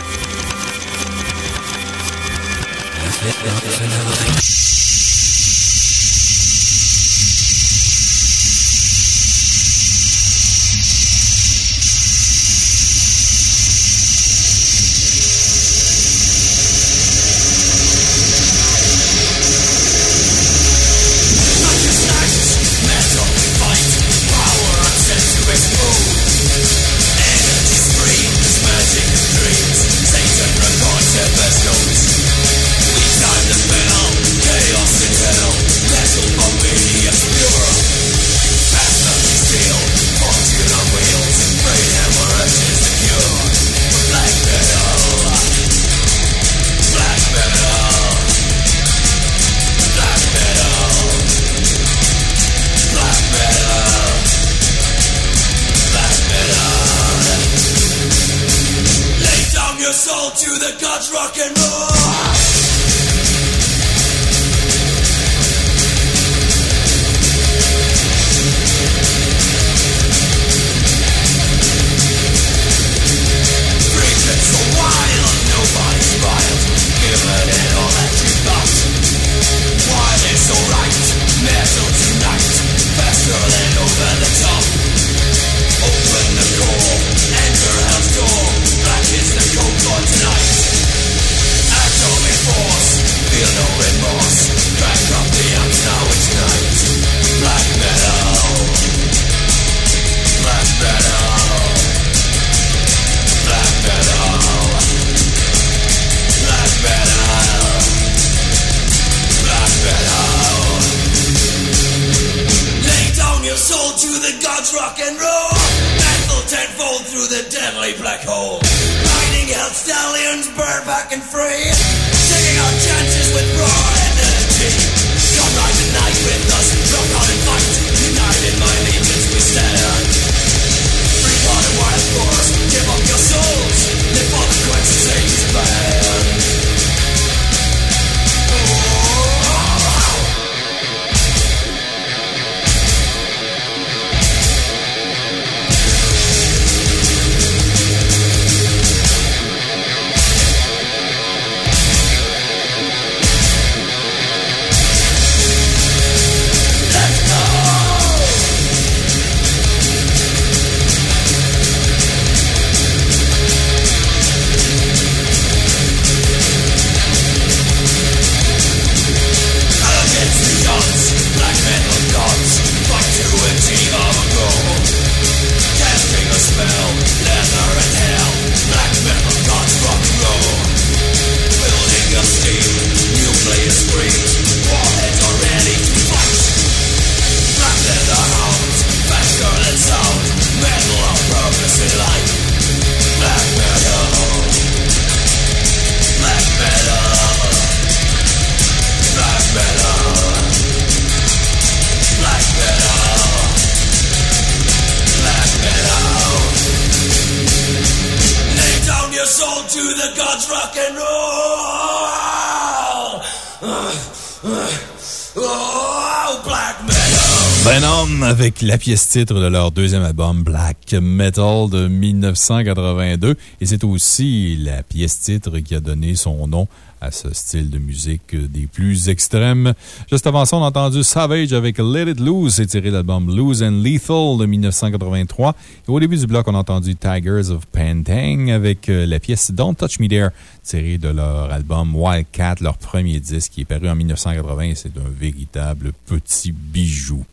La pièce titre de leur deuxième album Black Metal de 1982. Et c'est aussi la pièce titre qui a donné son nom à ce style de musique des plus extrêmes. Juste avant ça, on a entendu Savage avec Let It Loose, tiré de l'album Loose and Lethal de 1983. Et au début du bloc, on a entendu Tigers of Pantang avec euh, la pièce Don't Touch Me There, tirée de leur album Wildcat, leur premier disque qui est paru en 1980. et C'est un véritable petit bijou.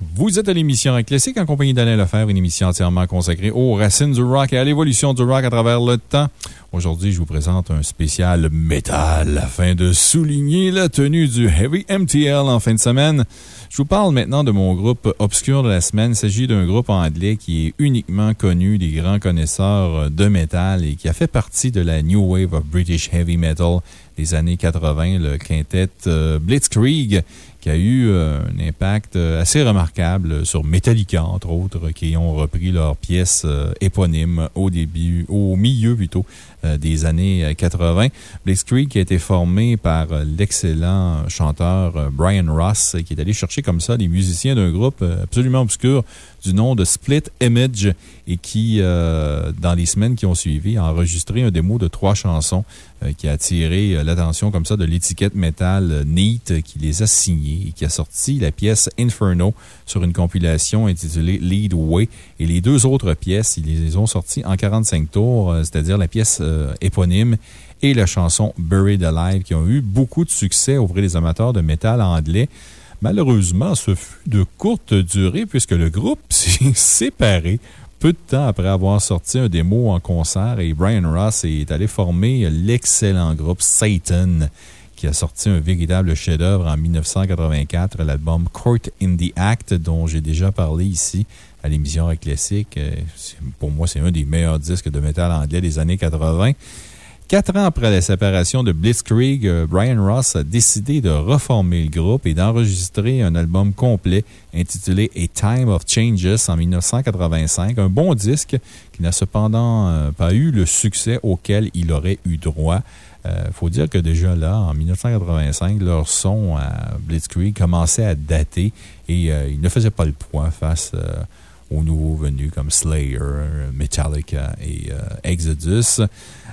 Vous êtes à l'émission Rock Classique en compagnie d'Alain Lefebvre, une émission entièrement consacrée aux racines du rock et à l'évolution du rock à travers le temps. Aujourd'hui, je vous présente un spécial métal afin de souligner la tenue du Heavy MTL en fin de semaine. Je vous parle maintenant de mon groupe obscur de la semaine. Il s'agit d'un groupe anglais qui est uniquement connu des grands connaisseurs de métal et qui a fait partie de la New Wave of British Heavy Metal des années 80, le quintet euh, Blitzkrieg qui a eu euh, un impact euh, assez remarquable sur Metallica, entre autres, qui ont repris leur pièce euh, éponyme au début, au milieu plutôt, des années 80. Blitzkrieg qui a été formé par l'excellent chanteur Brian Ross, qui est allé chercher comme ça des musiciens d'un groupe absolument obscur du nom de Split Image et qui, dans les semaines qui ont suivi, a enregistré un démo de trois chansons qui a attiré l'attention comme ça de l'étiquette métal Neat qui les a signés et qui a sorti la pièce Inferno sur une compilation intitulée Lead Way. Et les deux autres pièces, ils les ont sorties en 45 tours, c'est-à-dire la pièce éponyme et la chanson Buried Alive qui ont eu beaucoup de succès auprès des amateurs de métal anglais. Malheureusement, ce fut de courte durée puisque le groupe s'est séparé peu de temps après avoir sorti un démo en concert et Brian Ross est allé former l'excellent groupe Satan qui a sorti un véritable chef-d'œuvre en 1984, l'album Court in the Act, dont j'ai déjà parlé ici à l'émission Classique. Pour moi, c'est un des meilleurs disques de métal anglais des années 80. Quatre ans après la séparation de Blitzkrieg, Brian Ross a décidé de reformer le groupe et d'enregistrer un album complet intitulé A Time of Changes en 1985. Un bon disque qui n'a cependant pas eu le succès auquel il aurait eu droit. Il faut dire que déjà là, en 1985, leur son à Blitzkrieg commençait à dater et ils ne faisaient pas le poids face aux nouveaux venus comme Slayer, Metallica et Exodus.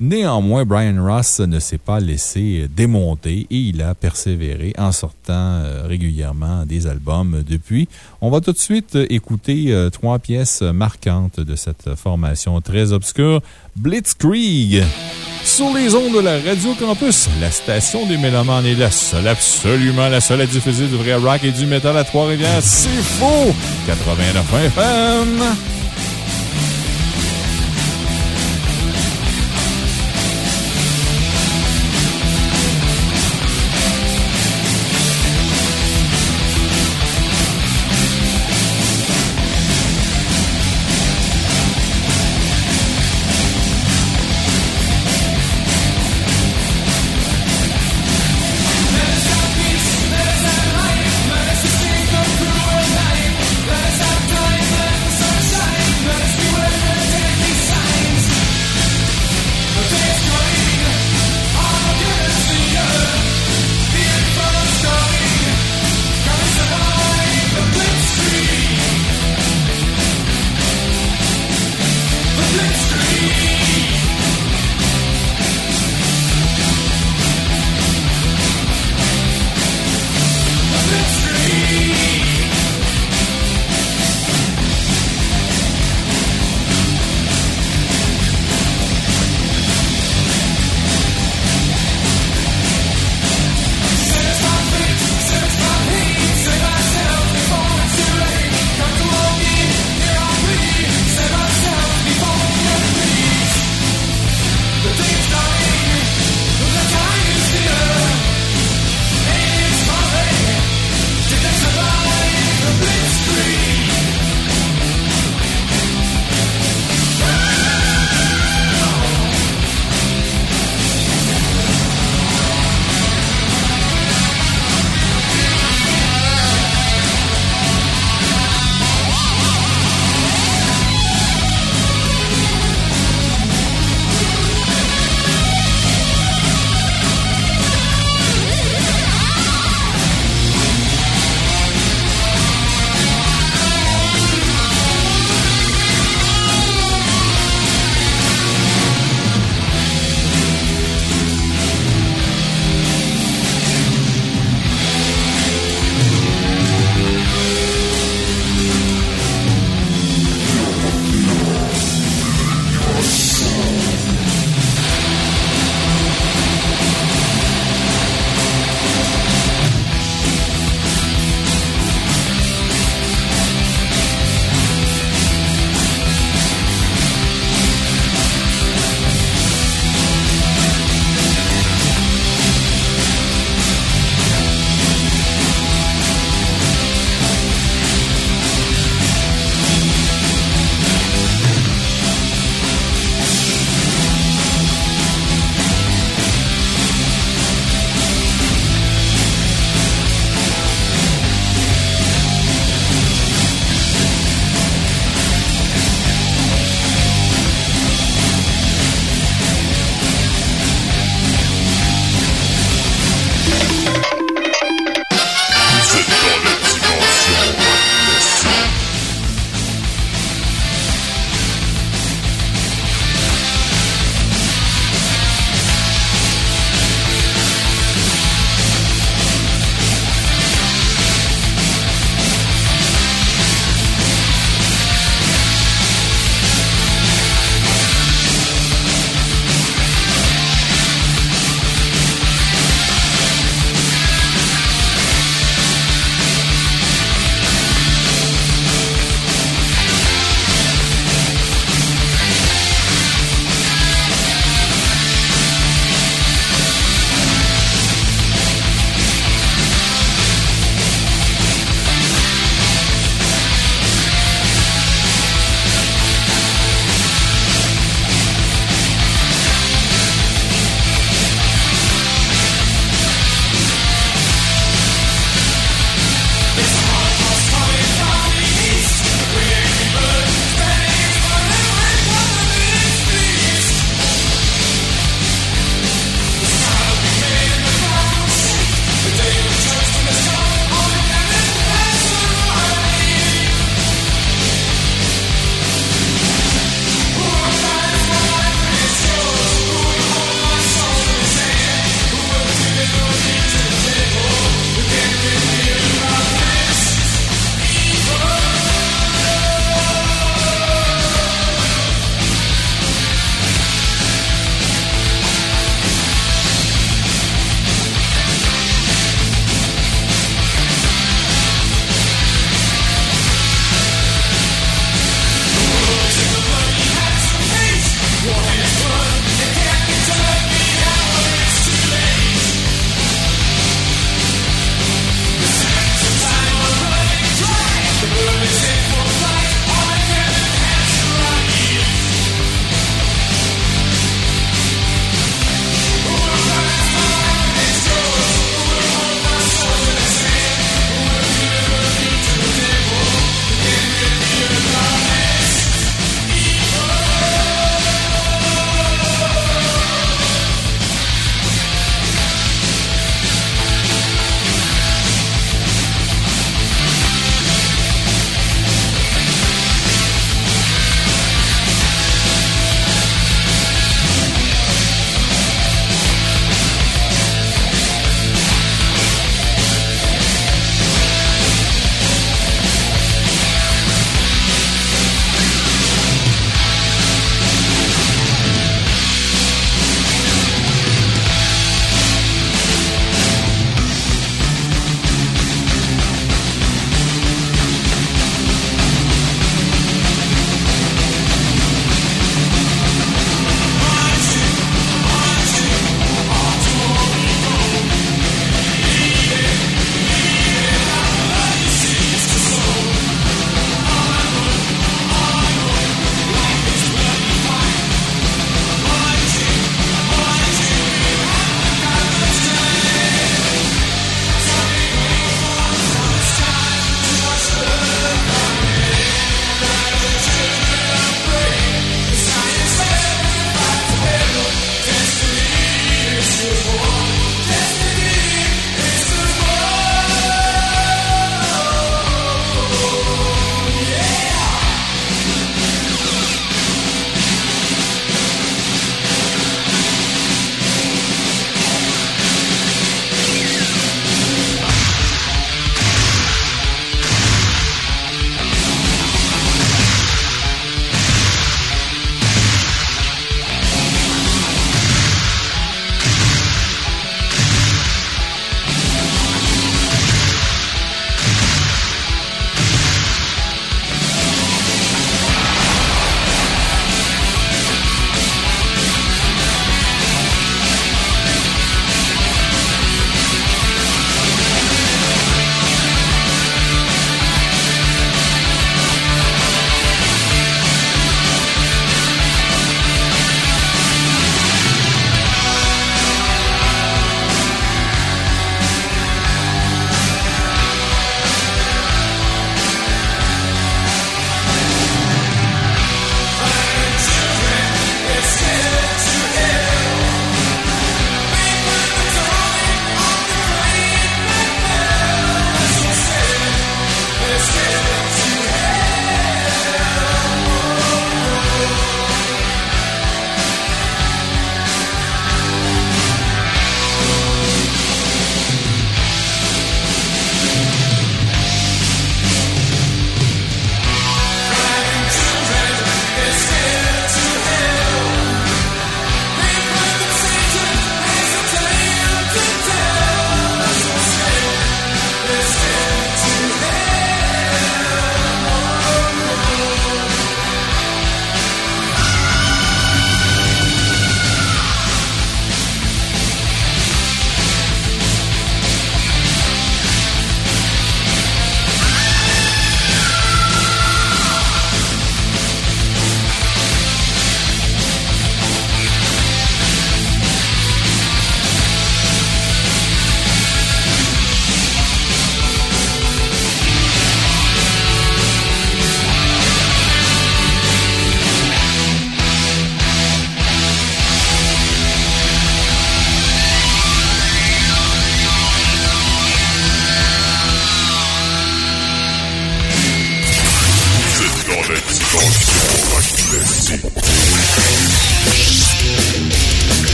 Néanmoins, Brian Ross ne s'est pas laissé démonter et il a persévéré en sortant régulièrement des albums depuis. On va tout de suite écouter trois pièces marquantes de cette formation très obscure. Blitzkrieg! Sur les ondes de la Radio Campus, la station des Mélomanes est la seule, absolument la seule à diffuser du vrai rock et du métal à Trois-Rivières. C'est faux! 89 FM!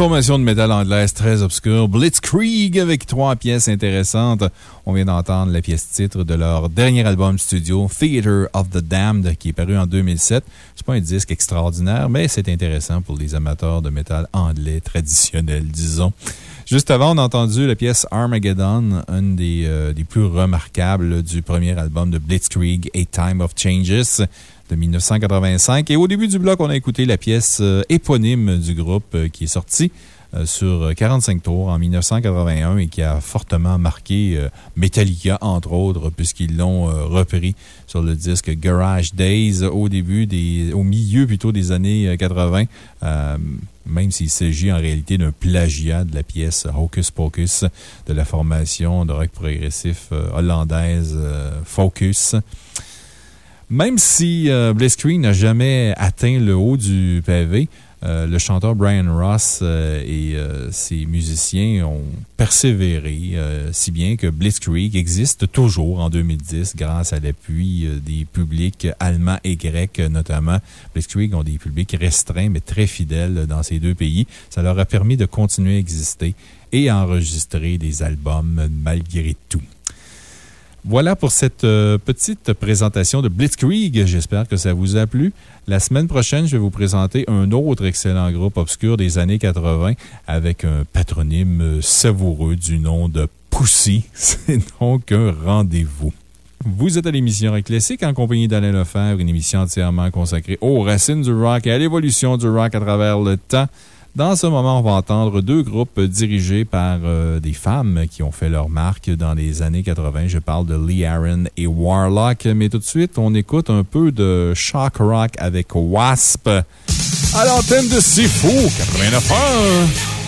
Formation de métal anglaise très obscure, Blitzkrieg, avec trois pièces intéressantes. On vient d'entendre la pièce titre de leur dernier album studio, Theater of the Damned, qui est paru en 2007. C'est pas un disque extraordinaire, mais c'est intéressant pour les amateurs de métal anglais traditionnel, disons. Juste avant, on a entendu la pièce Armageddon, une euh, des plus remarquables du premier album de Blitzkrieg, A Time of Changes de 1985. Et au début du bloc, on a écouté la pièce euh, éponyme du groupe euh, qui est sortie euh, sur 45 tours en 1981 et qui a fortement marqué Metallica, entre autres, puisqu'ils l'ont repris sur le disque Garage Days au début des, au milieu plutôt des années 80 même s'il s'agit en réalité d'un plagiat de la pièce Hocus Pocus de la formation de rock progressif hollandaise Focus. Même si euh, Blitzkrieg n'a jamais atteint le haut du pavé, Euh, le chanteur Brian Ross euh, et euh, ses musiciens ont persévéré, euh, si bien que Blitzkrieg existe toujours en 2010 grâce à l'appui euh, des publics allemands et grecs notamment. Blitzkrieg ont des publics restreints mais très fidèles dans ces deux pays. Ça leur a permis de continuer à exister et à enregistrer des albums malgré tout. Voilà pour cette euh, petite présentation de Blitzkrieg. J'espère que ça vous a plu. La semaine prochaine, je vais vous présenter un autre excellent groupe obscur des années 80 avec un patronyme savoureux du nom de Poussy. C'est donc un rendez-vous. Vous êtes à l'émission Rock en compagnie d'Alain Lefebvre, une émission entièrement consacrée aux racines du rock et à l'évolution du rock à travers le temps. Dans ce moment, on va entendre deux groupes dirigés par euh, des femmes qui ont fait leur marque dans les années 80. Je parle de Lee Aaron et Warlock. Mais tout de suite, on écoute un peu de shock rock avec Wasp à l'antenne de C'est Fou 89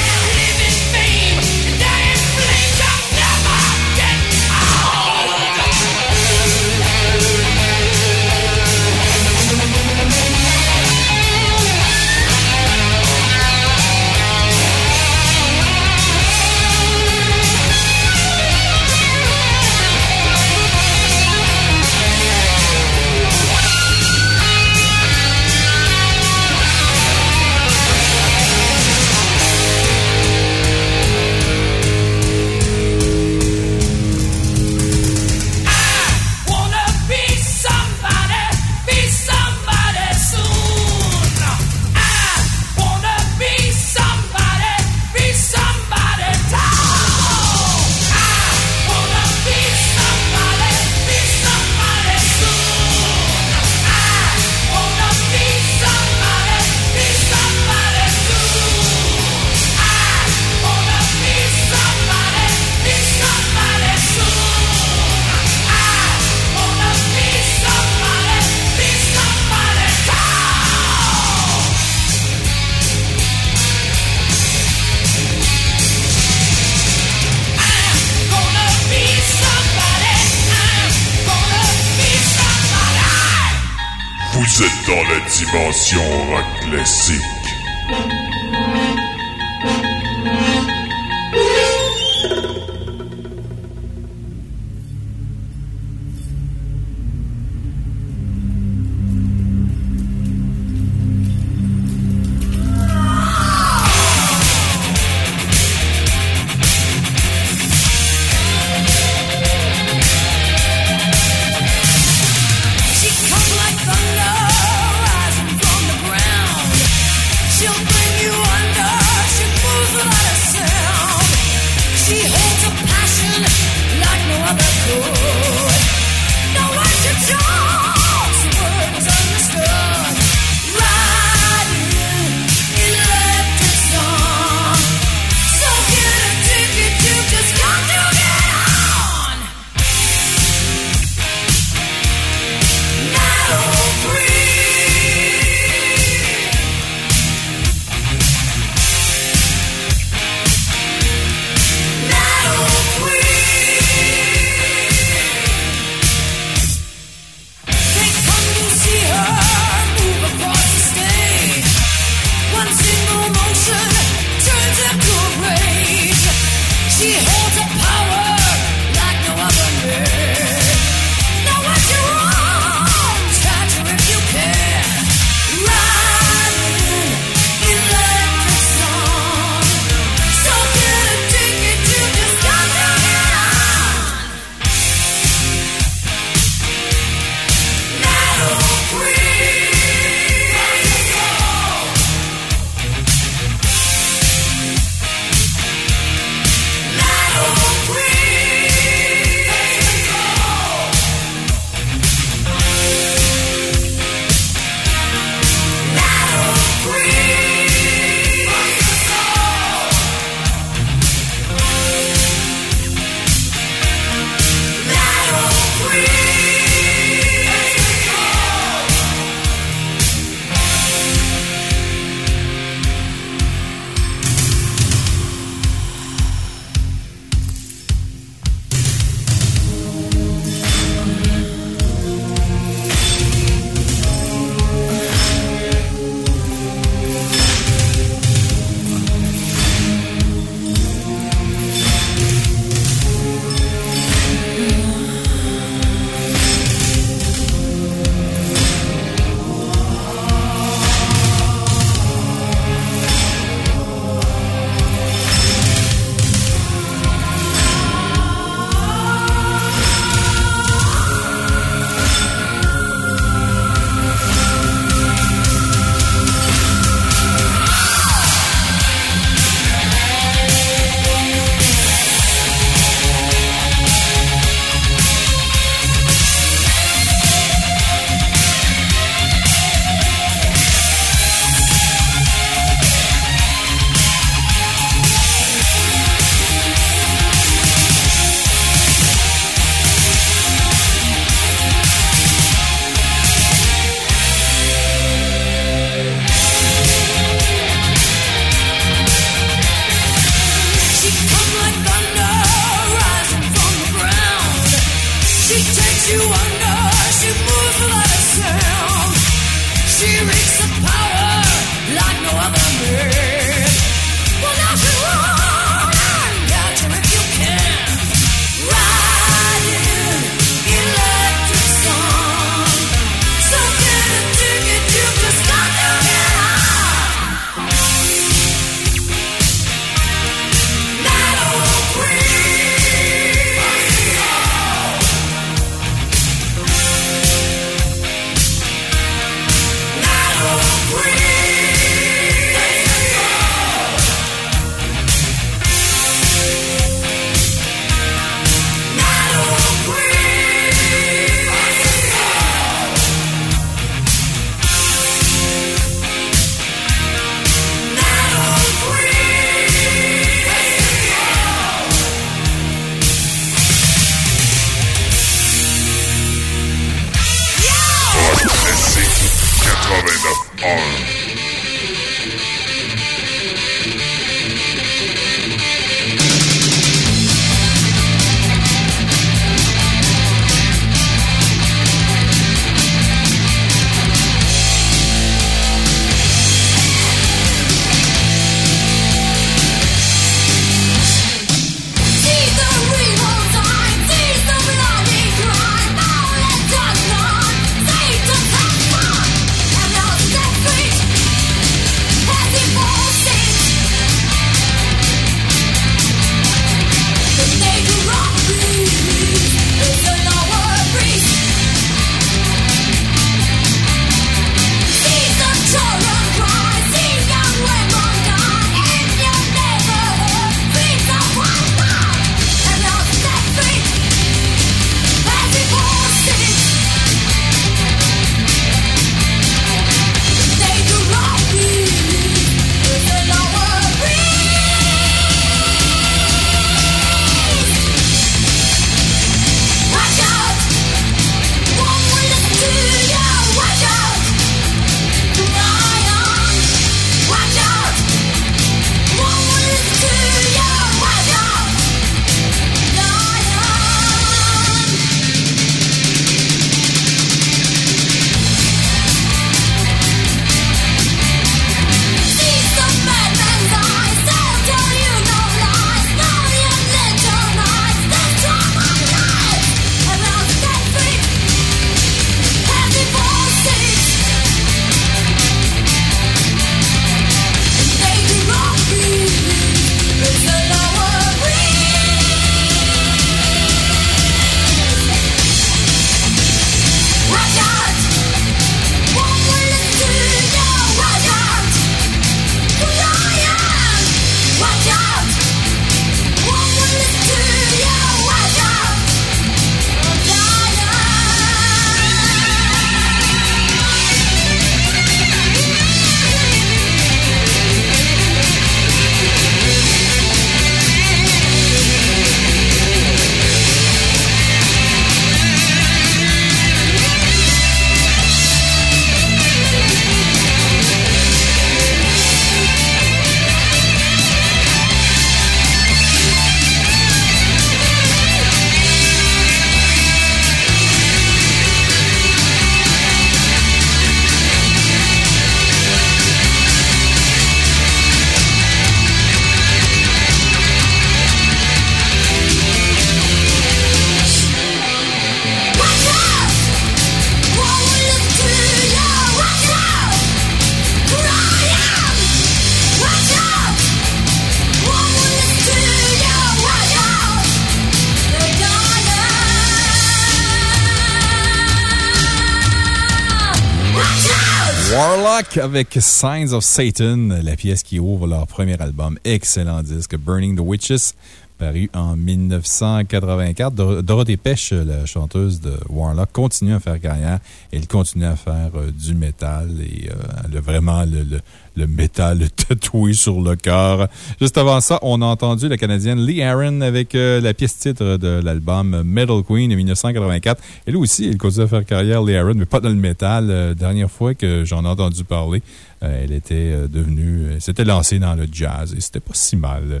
Avec Signs of Satan, la pièce qui ouvre leur premier album. Excellent disque, Burning the Witches, paru en 1984. Dor- Dorothée Pêche, la chanteuse de Warlock, continue à faire carrière. Elle continue à faire euh, du métal et euh, vraiment le- le métal tatoué sur le cœur. Juste avant ça, on a entendu la Canadienne Lee Aaron avec euh, la pièce titre de l'album Metal Queen de 1984. Elle aussi, elle continue à faire carrière, Lee Aaron, mais pas dans le métal. Euh, dernière fois que j'en ai entendu parler, euh, elle était devenue, s'était lancée dans le jazz et c'était pas si mal.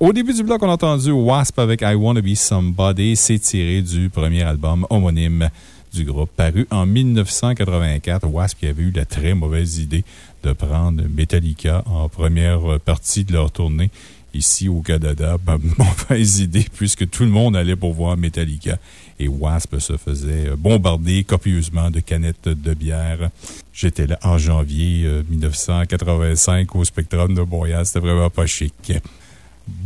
Au début du bloc, on a entendu Wasp avec I Wanna Be Somebody. C'est tiré du premier album homonyme du groupe, paru en 1984. Wasp qui avait eu la très mauvaise idée de prendre Metallica en première partie de leur tournée ici au Canada. Ben, mauvaise idée, puisque tout le monde allait pour voir Metallica et Wasp se faisait bombarder copieusement de canettes de bière. J'étais là en janvier euh, 1985 au Spectrum de Montréal. C'était vraiment pas chic.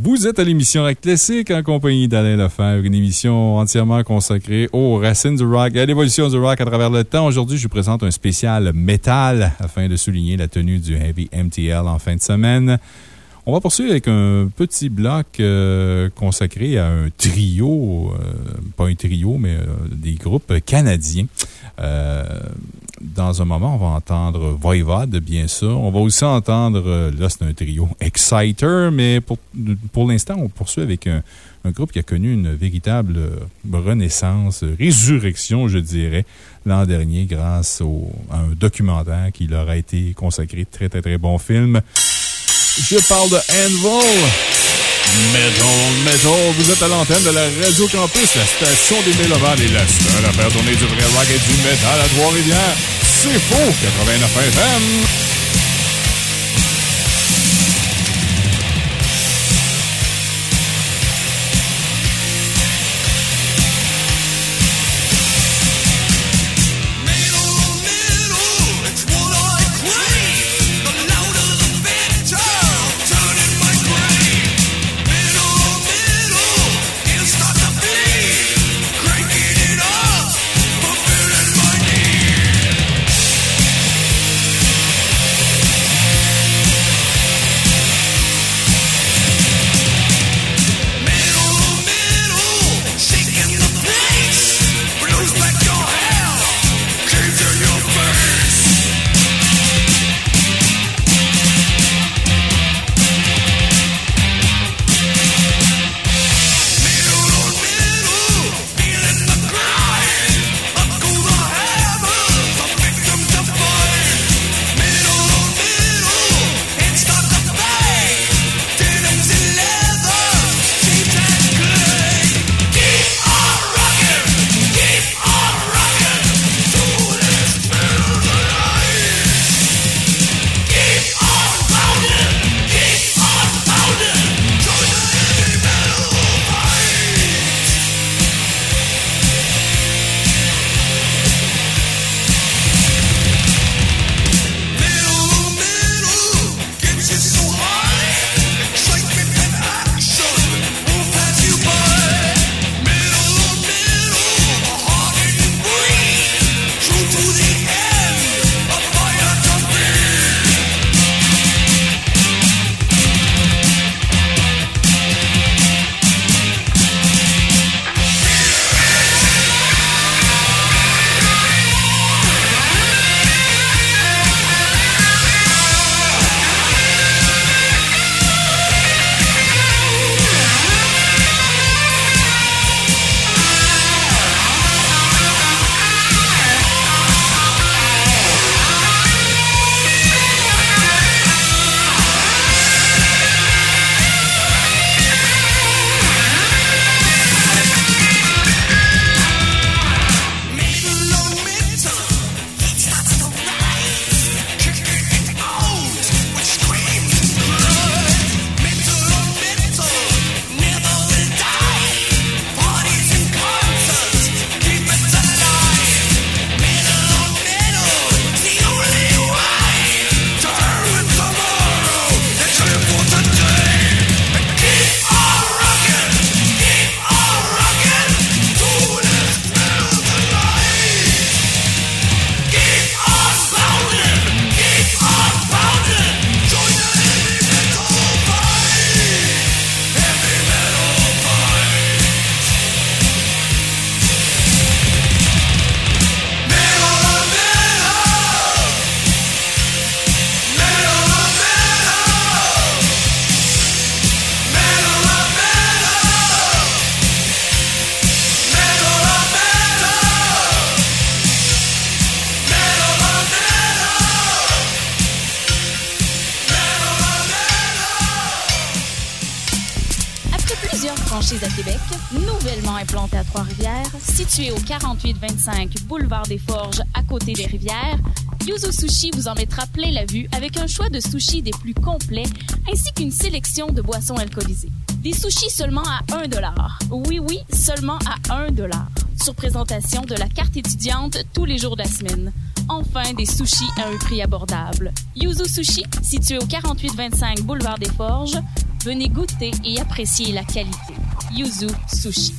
Vous êtes à l'émission Rock Classique en compagnie d'Alain Lefebvre, une émission entièrement consacrée aux racines du rock et à l'évolution du rock à travers le temps. Aujourd'hui, je vous présente un spécial métal afin de souligner la tenue du Heavy MTL en fin de semaine. On va poursuivre avec un petit bloc euh, consacré à un trio, euh, pas un trio, mais euh, des groupes canadiens. Euh, dans un moment, on va entendre Voivode, bien sûr. On va aussi entendre, euh, là, c'est un trio, Exciter, mais pour, pour l'instant, on poursuit avec un, un groupe qui a connu une véritable renaissance, résurrection, je dirais, l'an dernier grâce au, à un documentaire qui leur a été consacré. Très, très, très bon film. Je parle de Anvil. Metal, metal, vous êtes à l'antenne de la Radio Campus, la station des Mélomanes et la seule à faire tourner du vrai rock et du métal à Trois-Rivières. C'est faux, 89 FM. Choix de sushis des plus complets, ainsi qu'une sélection de boissons alcoolisées. Des sushis seulement à 1 Oui, oui, seulement à 1 Sur présentation de la carte étudiante tous les jours de la semaine. Enfin, des sushis à un prix abordable. Yuzu Sushi, situé au 4825 Boulevard des Forges. Venez goûter et apprécier la qualité. Yuzu Sushi.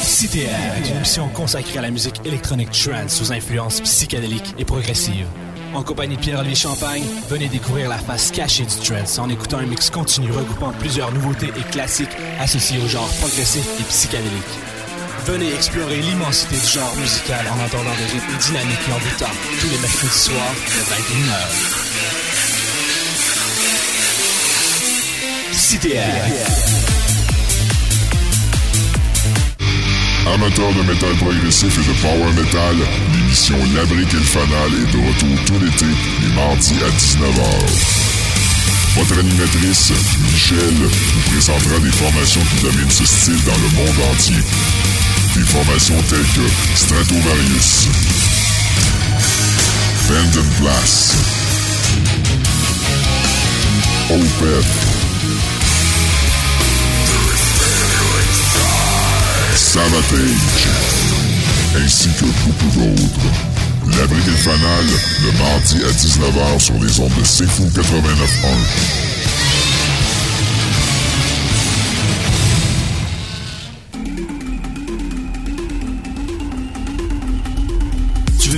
CTR est une émission consacrée à la musique électronique trance aux influences psychédéliques et progressives. En compagnie de Pierre-Olivier Champagne, venez découvrir la face cachée du trance en écoutant un mix continu regroupant plusieurs nouveautés et classiques associés au genre progressif et psychédélique. Venez explorer l'immensité du genre musical en entendant des rythmes dynamiques et envoûtants tous les mercredis soirs de 21h. CTR. Amateurs de métal progressif et de power metal, l'émission La Brique et le Fanal est de retour tout l'été, les mardis à 19h. Votre animatrice, Michel, vous présentera des formations qui dominent ce style dans le monde entier. Des formations telles que Stratovarius, Band Blast, Opeth, Savatage, ainsi que beaucoup d'autres. L'abri des fanales, le mardi à 19h sur les ondes de C'est Fou 89.1.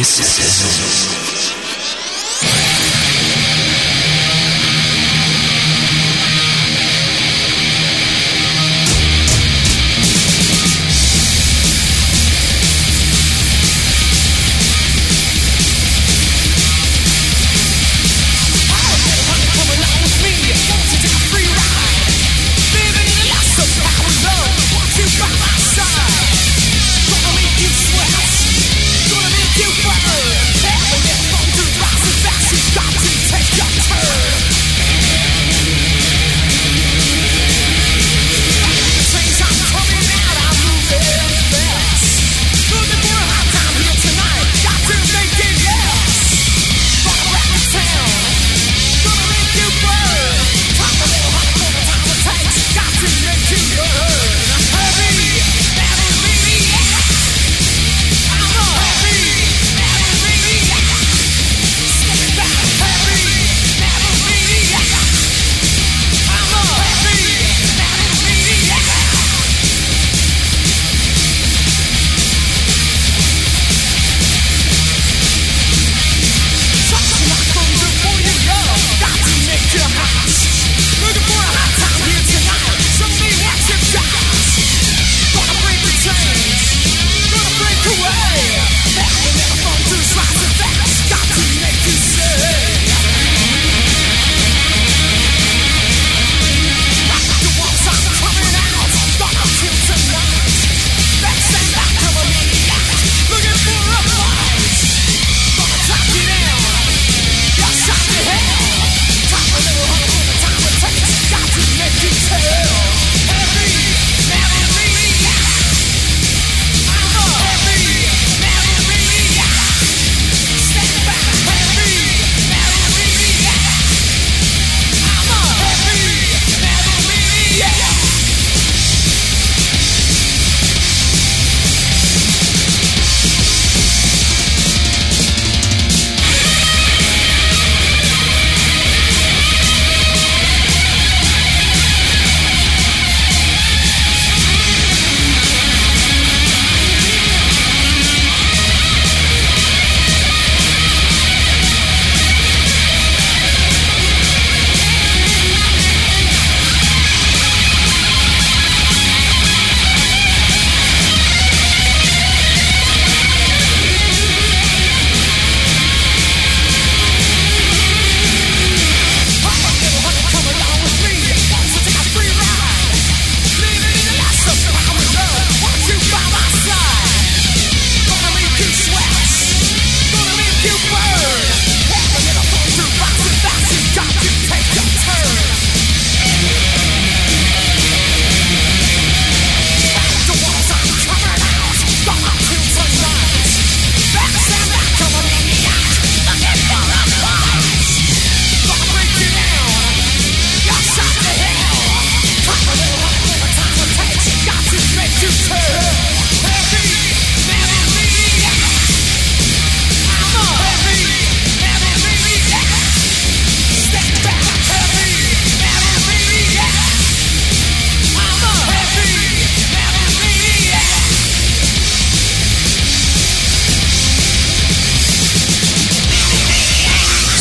Isso. is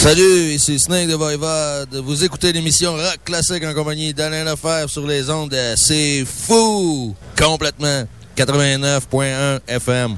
Salut, ici Snake de Voivode. Vous écoutez l'émission Rock Classique en compagnie d'Alain Lefebvre sur les ondes C'est Fou! Complètement. 89.1 FM.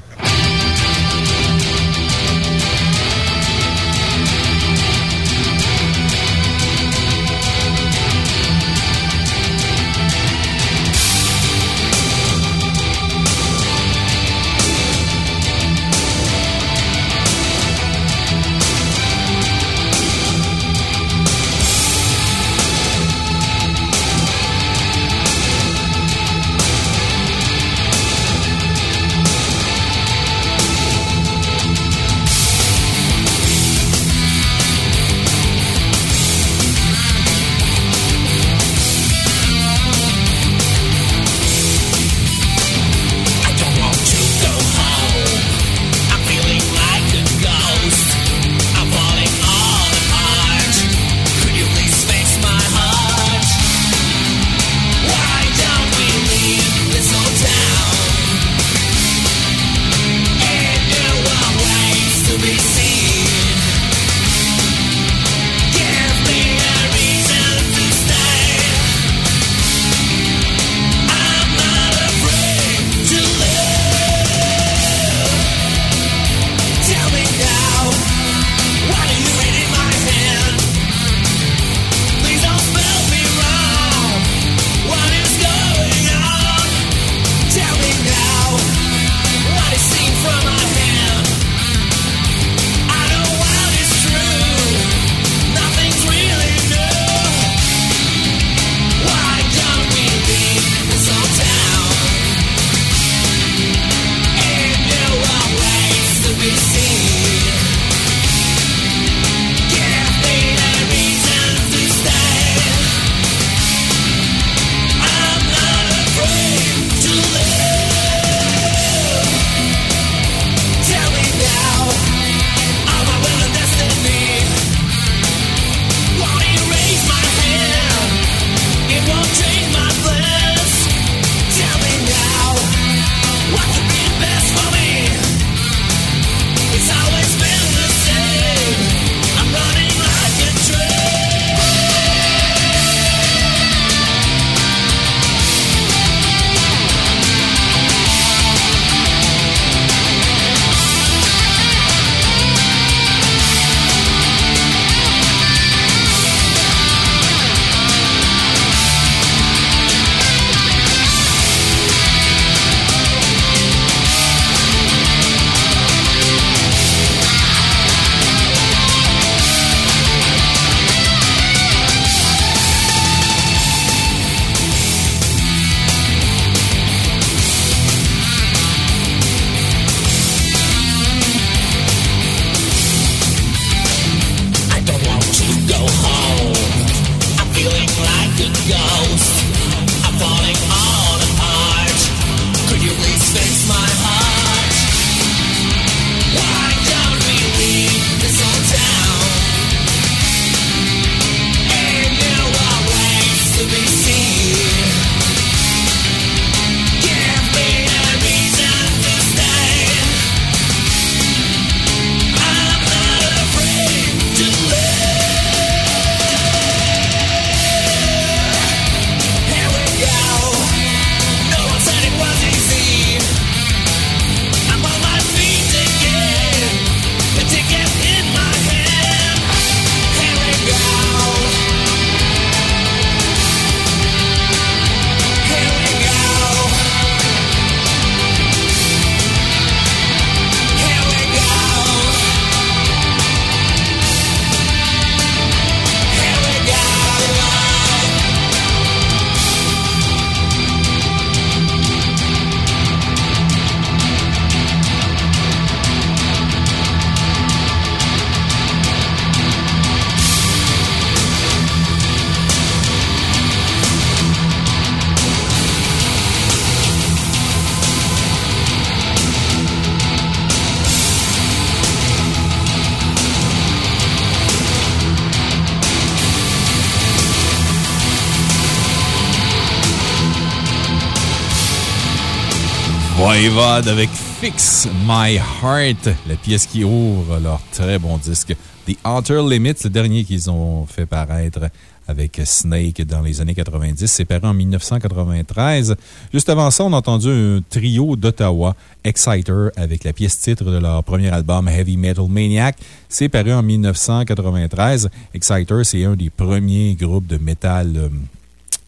Avec Fix My Heart, la pièce qui ouvre leur très bon disque The Outer Limits, le dernier qu'ils ont fait paraître avec Snake dans les années 90. C'est paru en 1993. Juste avant ça, on a entendu un trio d'Ottawa, Exciter, avec la pièce titre de leur premier album Heavy Metal Maniac. C'est paru en 1993. Exciter, c'est un des premiers groupes de métal... Euh,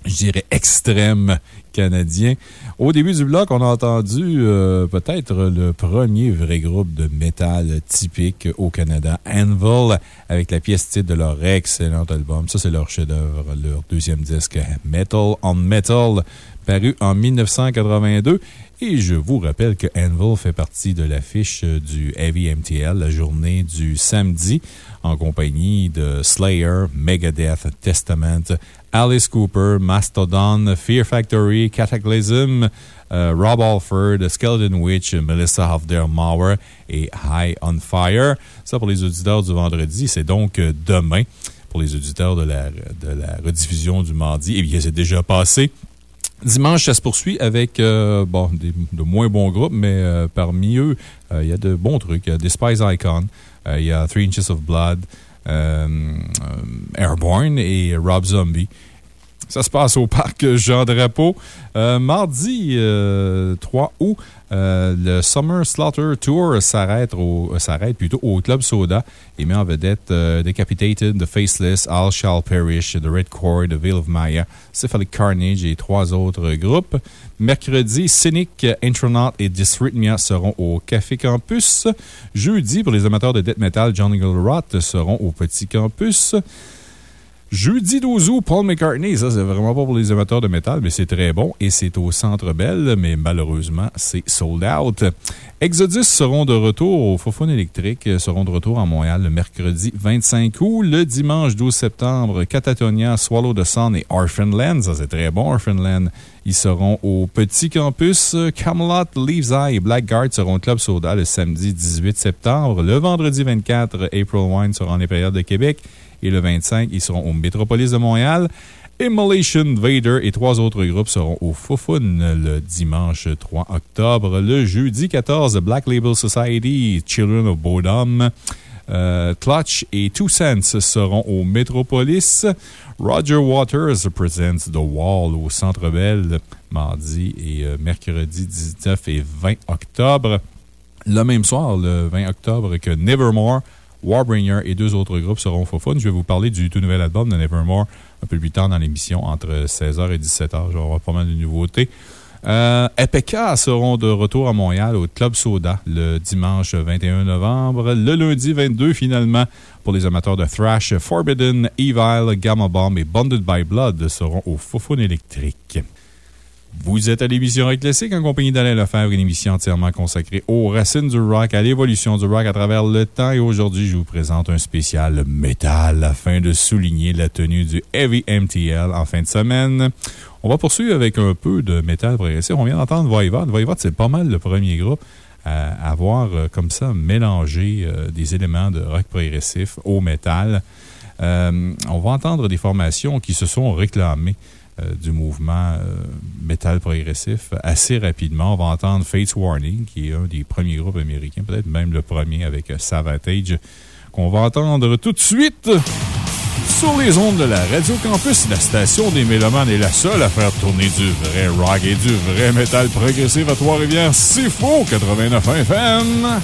je dirais, extrême canadien. Au début du bloc, on a entendu euh, peut-être le premier vrai groupe de métal typique au Canada, Anvil, avec la pièce titre de leur excellent album. Ça, c'est leur chef-d'œuvre, leur deuxième disque, Metal on Metal, paru en 1982. Et je vous rappelle que Anvil fait partie de l'affiche du Heavy MTL, la journée du samedi, en compagnie de Slayer, Megadeth, Testament, Alice Cooper, Mastodon, Fear Factory, Cataclysm, euh, Rob Alford, Skeleton Witch, Melissa Hofdermauer et High on Fire. Ça, pour les auditeurs du vendredi, c'est donc euh, demain. Pour les auditeurs de la, de la rediffusion du mardi, eh bien, c'est déjà passé. Dimanche, ça se poursuit avec euh, bon, des, de moins bons groupes, mais euh, parmi eux, il y a de bons trucs. Il y a Despise Icon, il y a Three Inches of Blood, euh, euh, Airborne et Rob Zombie. Ça se passe au parc Jean Drapeau. Euh, mardi euh, 3 août, euh, le Summer Slaughter Tour euh, s'arrête plutôt au Club Soda et met en vedette euh, Decapitated, The Faceless, All Shall Perish, The Red Cord, The Veil of Maya, Cephalic Carnage et trois autres groupes. Mercredi, Cynic, Intronaut et Dysrhythmia seront au Café Campus. Jeudi, pour les amateurs de death metal, John Eagle Rot seront au Petit Campus. Jeudi 12 août, Paul McCartney. Ça, c'est vraiment pas pour les amateurs de métal, mais c'est très bon. Et c'est au Centre Bell, mais malheureusement, c'est sold out. Exodus seront de retour au Fofone électrique, euh, seront de retour à Montréal le mercredi 25 août. Le dimanche 12 septembre, Catatonia, Swallow the Sun et Orphanland. Ça, c'est très bon, Orphanland. Ils seront au Petit Campus. Camelot, Leaves Eye et Blackguard seront au Club Soda le samedi 18 septembre. Le vendredi 24, April Wine sera en Impérial de Québec. Et le 25, ils seront au Métropolis de Montréal. Immolation Vader et trois autres groupes seront au Fofun le dimanche 3 octobre. Le jeudi 14, Black Label Society, Children of Bodom, euh, Clutch et Two Cents seront au Métropolis. Roger Waters presents The Wall au Centre Bell mardi et euh, mercredi 19 et 20 octobre. Le même soir, le 20 octobre, que Nevermore, Warbringer et deux autres groupes seront au fun. Je vais vous parler du tout nouvel album de Nevermore un peu plus tard dans l'émission, entre 16h et 17h. Je vais avoir pas mal de nouveautés. Euh, Epeka seront de retour à Montréal au Club Soda le dimanche 21 novembre. Le lundi 22, finalement, pour les amateurs de thrash, Forbidden, Evil, Gamma Bomb et Bonded by Blood seront au Fofone électrique. Vous êtes à l'émission Rock Classique en compagnie d'Alain Lefebvre, une émission entièrement consacrée aux racines du rock, à l'évolution du rock à travers le temps. Et aujourd'hui, je vous présente un spécial métal afin de souligner la tenue du Heavy MTL en fin de semaine. On va poursuivre avec un peu de métal progressif. On vient d'entendre Voivod. Voivod, c'est pas mal le premier groupe à avoir euh, comme ça mélangé euh, des éléments de rock progressif au métal. Euh, on va entendre des formations qui se sont réclamées euh, du mouvement euh, métal progressif assez rapidement. On va entendre Fates Warning, qui est un des premiers groupes américains, peut-être même le premier avec euh, Savatage, qu'on va entendre tout de suite sur les ondes de la Radio Campus. La station des Mélomanes est la seule à faire tourner du vrai rock et du vrai métal progressif à Trois-Rivières. C'est faux! 89 FM!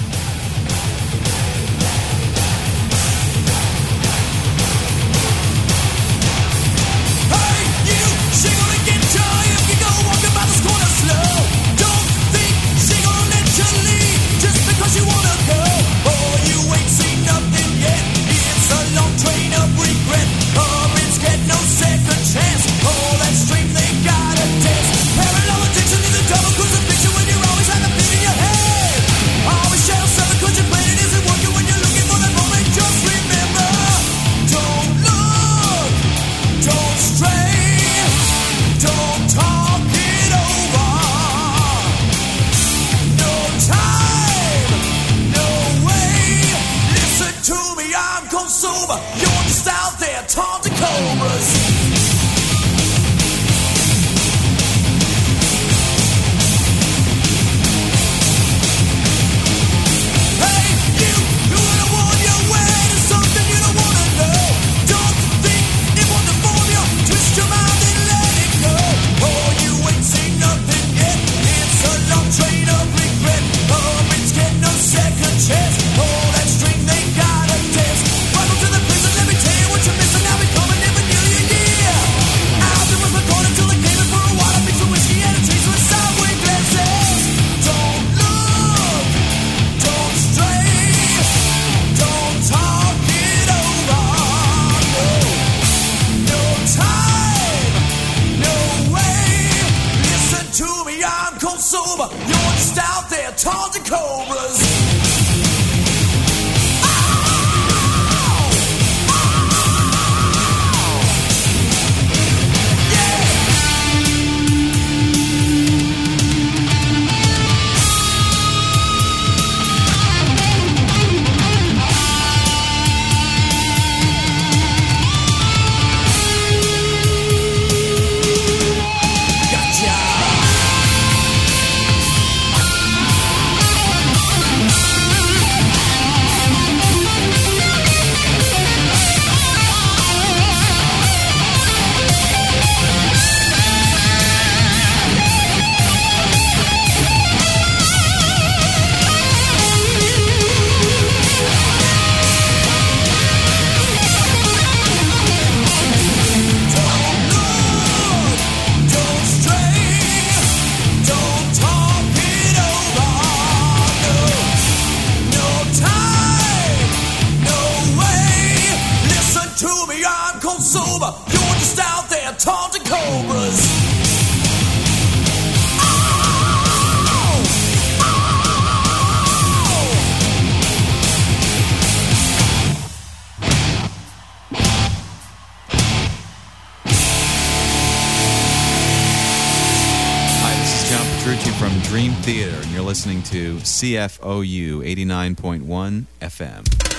CFOU 89.1 FM.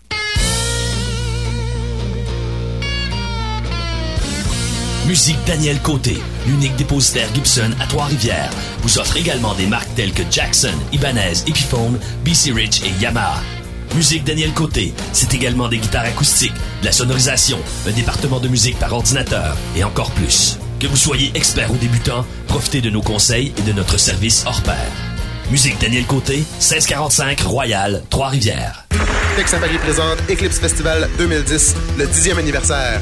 Musique Daniel Côté, l'unique dépositaire Gibson à Trois-Rivières, vous offre également des marques telles que Jackson, Ibanez, Epiphone, BC Rich et Yamaha. Musique Daniel Côté, c'est également des guitares acoustiques, de la sonorisation, un département de musique par ordinateur et encore plus. Que vous soyez expert ou débutant, profitez de nos conseils et de notre service hors pair. Musique Daniel Côté, 1645 Royal, Trois-Rivières. Texas présente Eclipse Festival 2010, le 10e anniversaire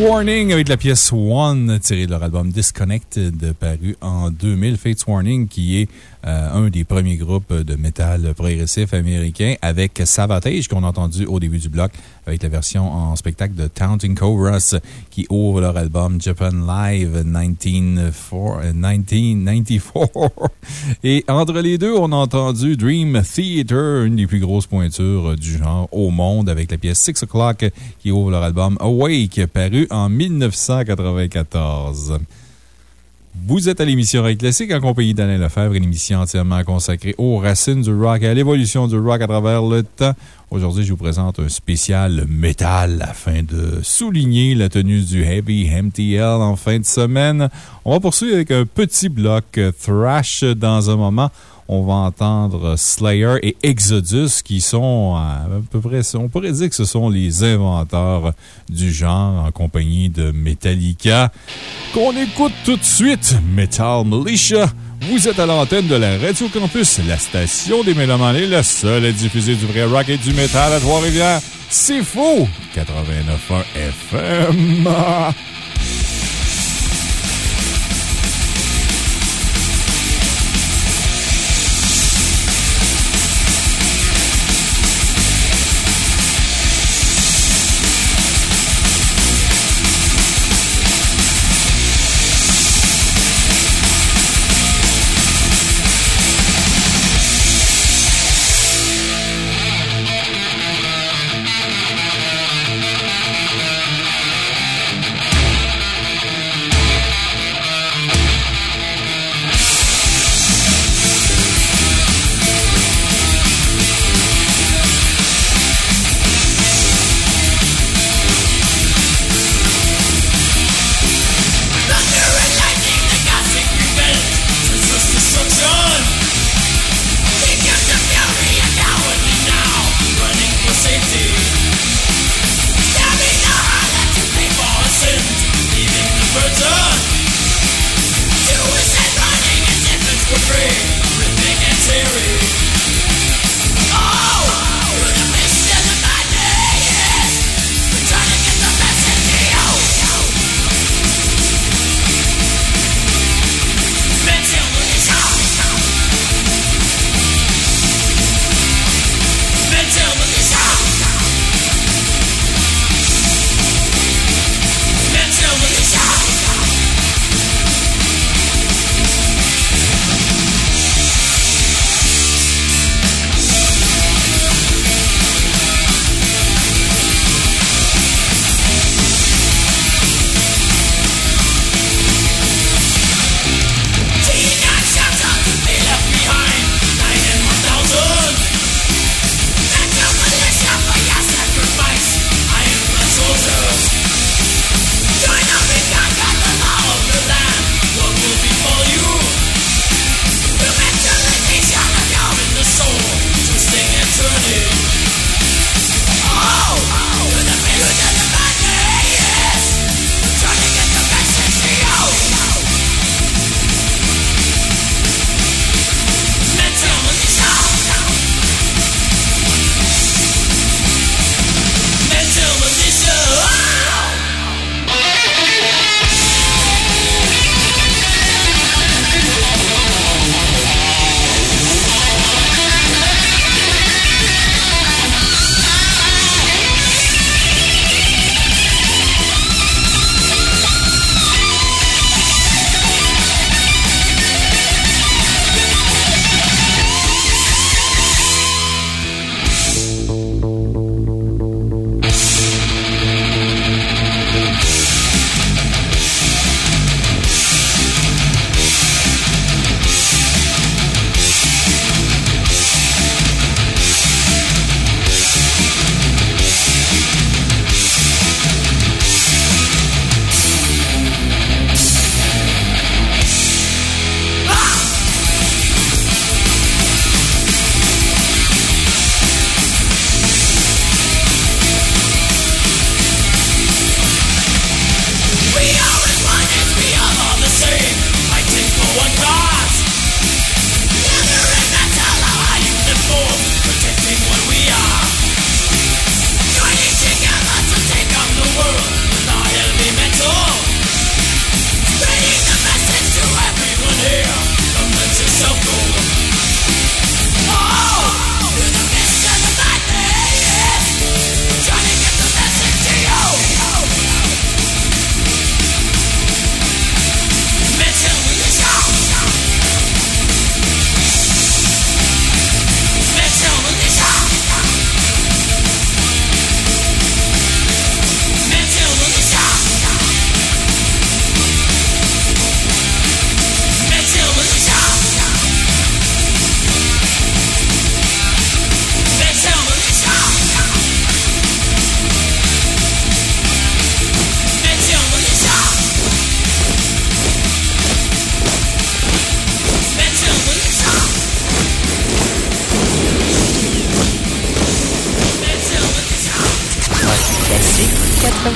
Warning avec la pièce One tirée de leur album Disconnected paru en 2000. Fates Warning qui est euh, un des premiers groupes de métal progressif américain avec Savatage qu'on a entendu au début du bloc avec la version en spectacle de Taunting Cobras qui ouvre leur album Japan Live 1994. 1994. Et entre les deux, on a entendu Dream Theater, une des plus grosses pointures du genre au monde avec la pièce Six O'Clock qui ouvre leur album Awake paru en 1994. Vous êtes à l'émission Rock Classique en compagnie d'Alain Lefebvre, une émission entièrement consacrée aux racines du rock et à l'évolution du rock à travers le temps. Aujourd'hui, je vous présente un spécial métal afin de souligner la tenue du Heavy MTL en fin de semaine. On va poursuivre avec un petit bloc thrash dans un moment on va entendre Slayer et Exodus qui sont à peu près, on pourrait dire que ce sont les inventeurs du genre en compagnie de Metallica. Qu'on écoute tout de suite Metal Militia. Vous êtes à l'antenne de la Radio Campus, la station des Mélomanes est la seule à diffuser du vrai rock et du métal à Trois-Rivières. C'est faux! 89.1 FM.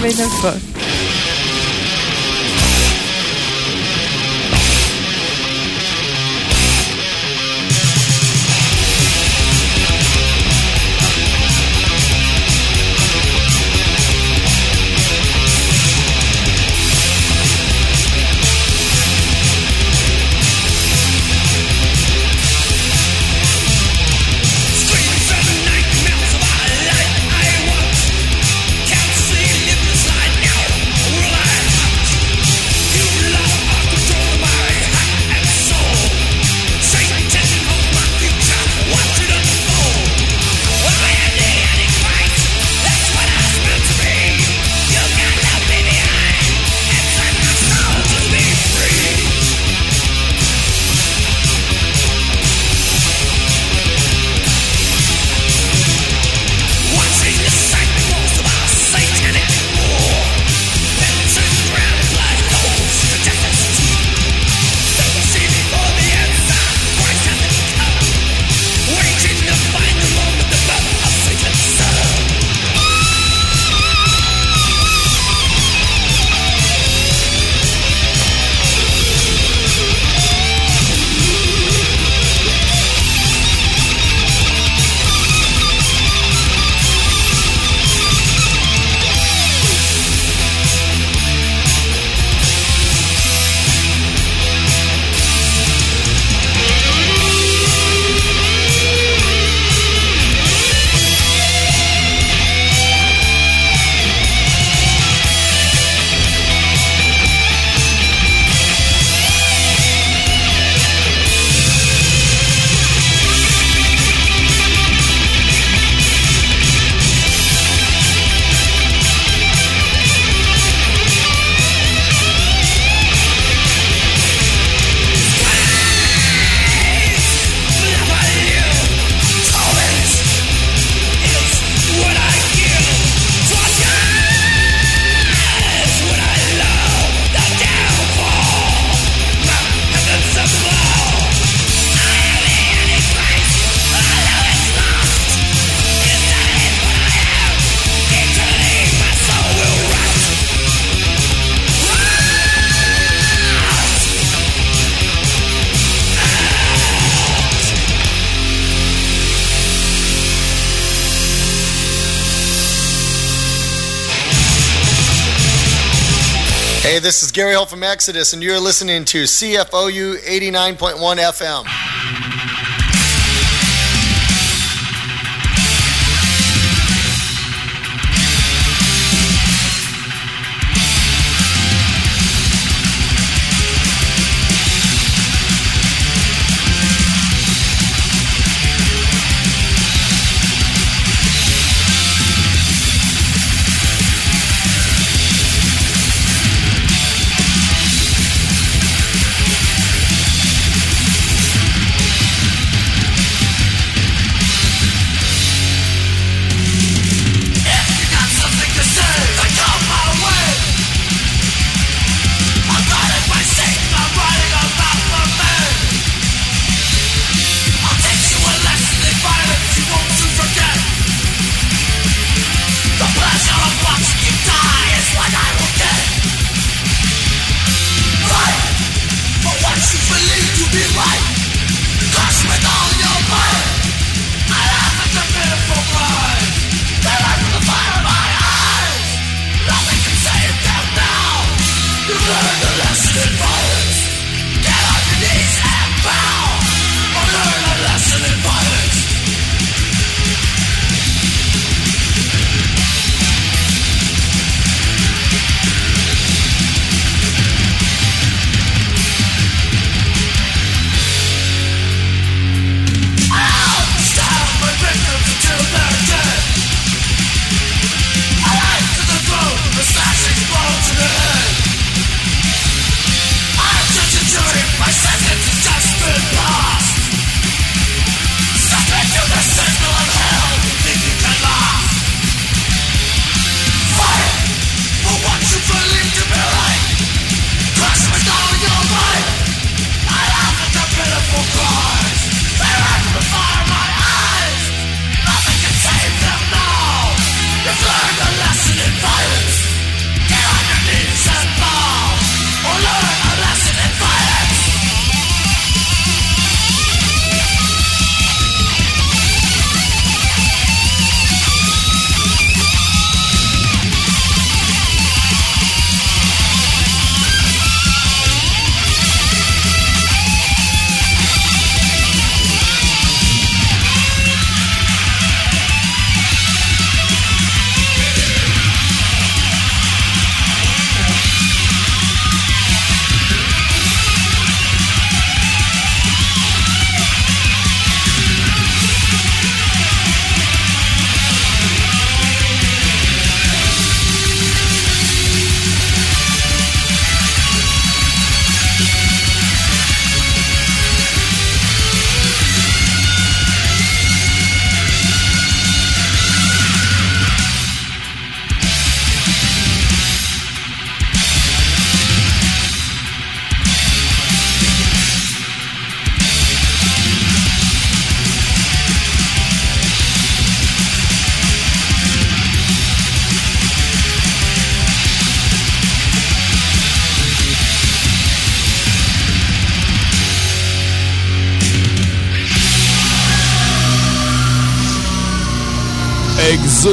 89 ans. Hey, this is Gary Holt from Exodus, and you're listening to CFOU 89.1 FM.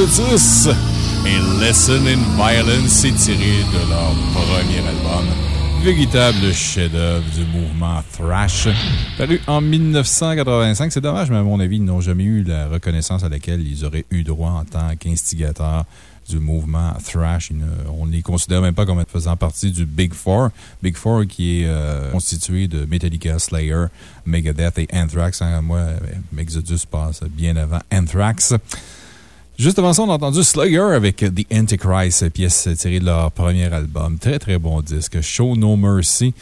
Exodus et Lesson in Violence est tiré de leur premier album. Véritable chef-d'œuvre du mouvement thrash, paru en 1985. C'est dommage, mais à mon avis, ils n'ont jamais eu la reconnaissance à laquelle ils auraient eu droit en tant qu'instigateurs du mouvement thrash. On ne les considère même pas comme faisant partie du Big Four. Big Four qui est euh, constitué de Metallica, Slayer, Megadeth et Anthrax. Hein, moi, Exodus passe bien avant Anthrax. Juste avant ça, on a entendu Slugger avec The Antichrist, pièce tirée de leur premier album. Très, très bon disque. Show No Mercy.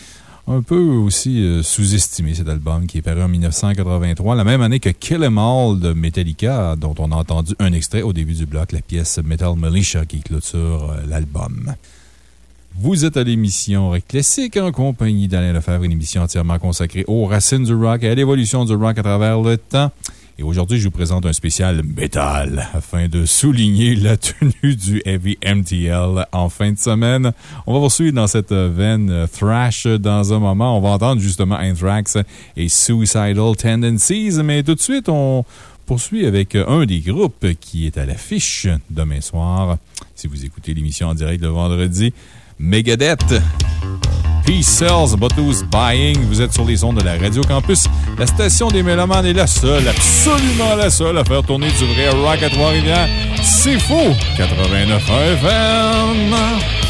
Un peu aussi euh, sous-estimé cet album qui est paru en 1983, la même année que Kill 'Em All de Metallica, dont on a entendu un extrait au début du bloc, la pièce Metal Militia qui clôture euh, l'album. Vous êtes à l'émission Rock Classique en compagnie d'Alain Lefebvre, une émission entièrement consacrée aux racines du rock et à l'évolution du rock à travers le temps. Et aujourd'hui, je vous présente un spécial métal afin de souligner la tenue du Heavy MTL en fin de semaine. On va poursuivre dans cette veine thrash dans un moment. On va entendre justement Anthrax et Suicidal Tendencies, mais tout de suite, on poursuit avec un des groupes qui est à l'affiche demain soir. Si vous écoutez l'émission en direct le vendredi, Megadeth. But who's buying? Vous êtes sur les ondes de la Radio Campus. La station des Mélomanes est la seule, absolument la seule à faire tourner du vrai rock à. C'est faux! 89 FM!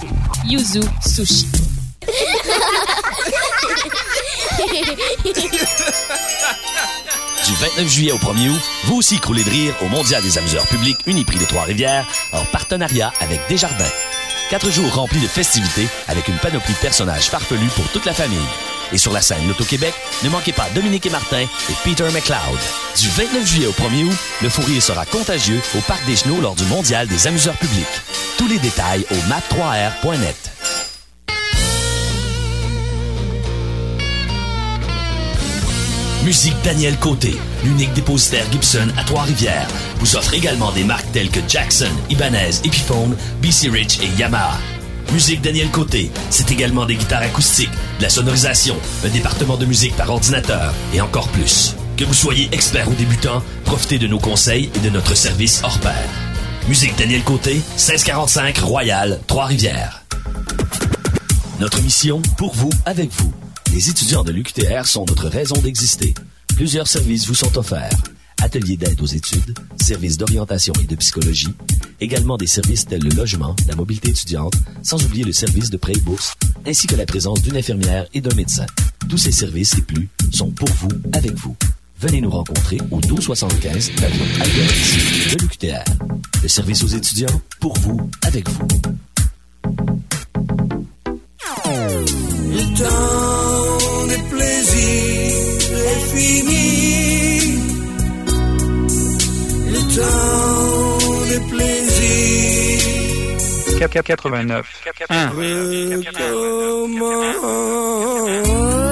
Yuzu Sushi. Du 29 juillet au 1er août, vous aussi croulez de rire au Mondial des amuseurs publics Uniprix de Trois-Rivières en partenariat avec Desjardins. Quatre jours remplis de festivités avec une panoplie de personnages farfelus pour toute la famille. Et sur la scène Loto-Québec, ne manquez pas Dominique et Martin et Peter McLeod. Du 29 juillet au 1er août, le fou rire sera contagieux au Parc des Chenaux lors du Mondial des amuseurs publics. Tous les détails au map3r.net. Musique Daniel Côté, l'unique dépositaire Gibson à Trois-Rivières, vous offre également des marques telles que Jackson, Ibanez, Epiphone, BC Rich et Yamaha. Musique Daniel Côté, c'est également des guitares acoustiques, de la sonorisation, un département de musique par ordinateur et encore plus. Que vous soyez expert ou débutant, profitez de nos conseils et de notre service hors pair. Musique Daniel Côté, 1645 Royal, Trois-Rivières. Notre mission, pour vous, avec vous. Les étudiants de l'UQTR sont notre raison d'exister. Plusieurs services vous sont offerts. Ateliers d'aide aux études, services d'orientation et de psychologie, également des services tels le logement, la mobilité étudiante, sans oublier le service de prêt et bourse, ainsi que la présence d'une infirmière et d'un médecin. Tous ces services et plus sont pour vous, avec vous. Venez nous rencontrer au 1275 avenue Albert Ici de l'UQTR. Le service aux étudiants, pour vous, avec vous. Le temps des plaisirs est fini. Le temps des plaisirs 89. 1. recommence. Thank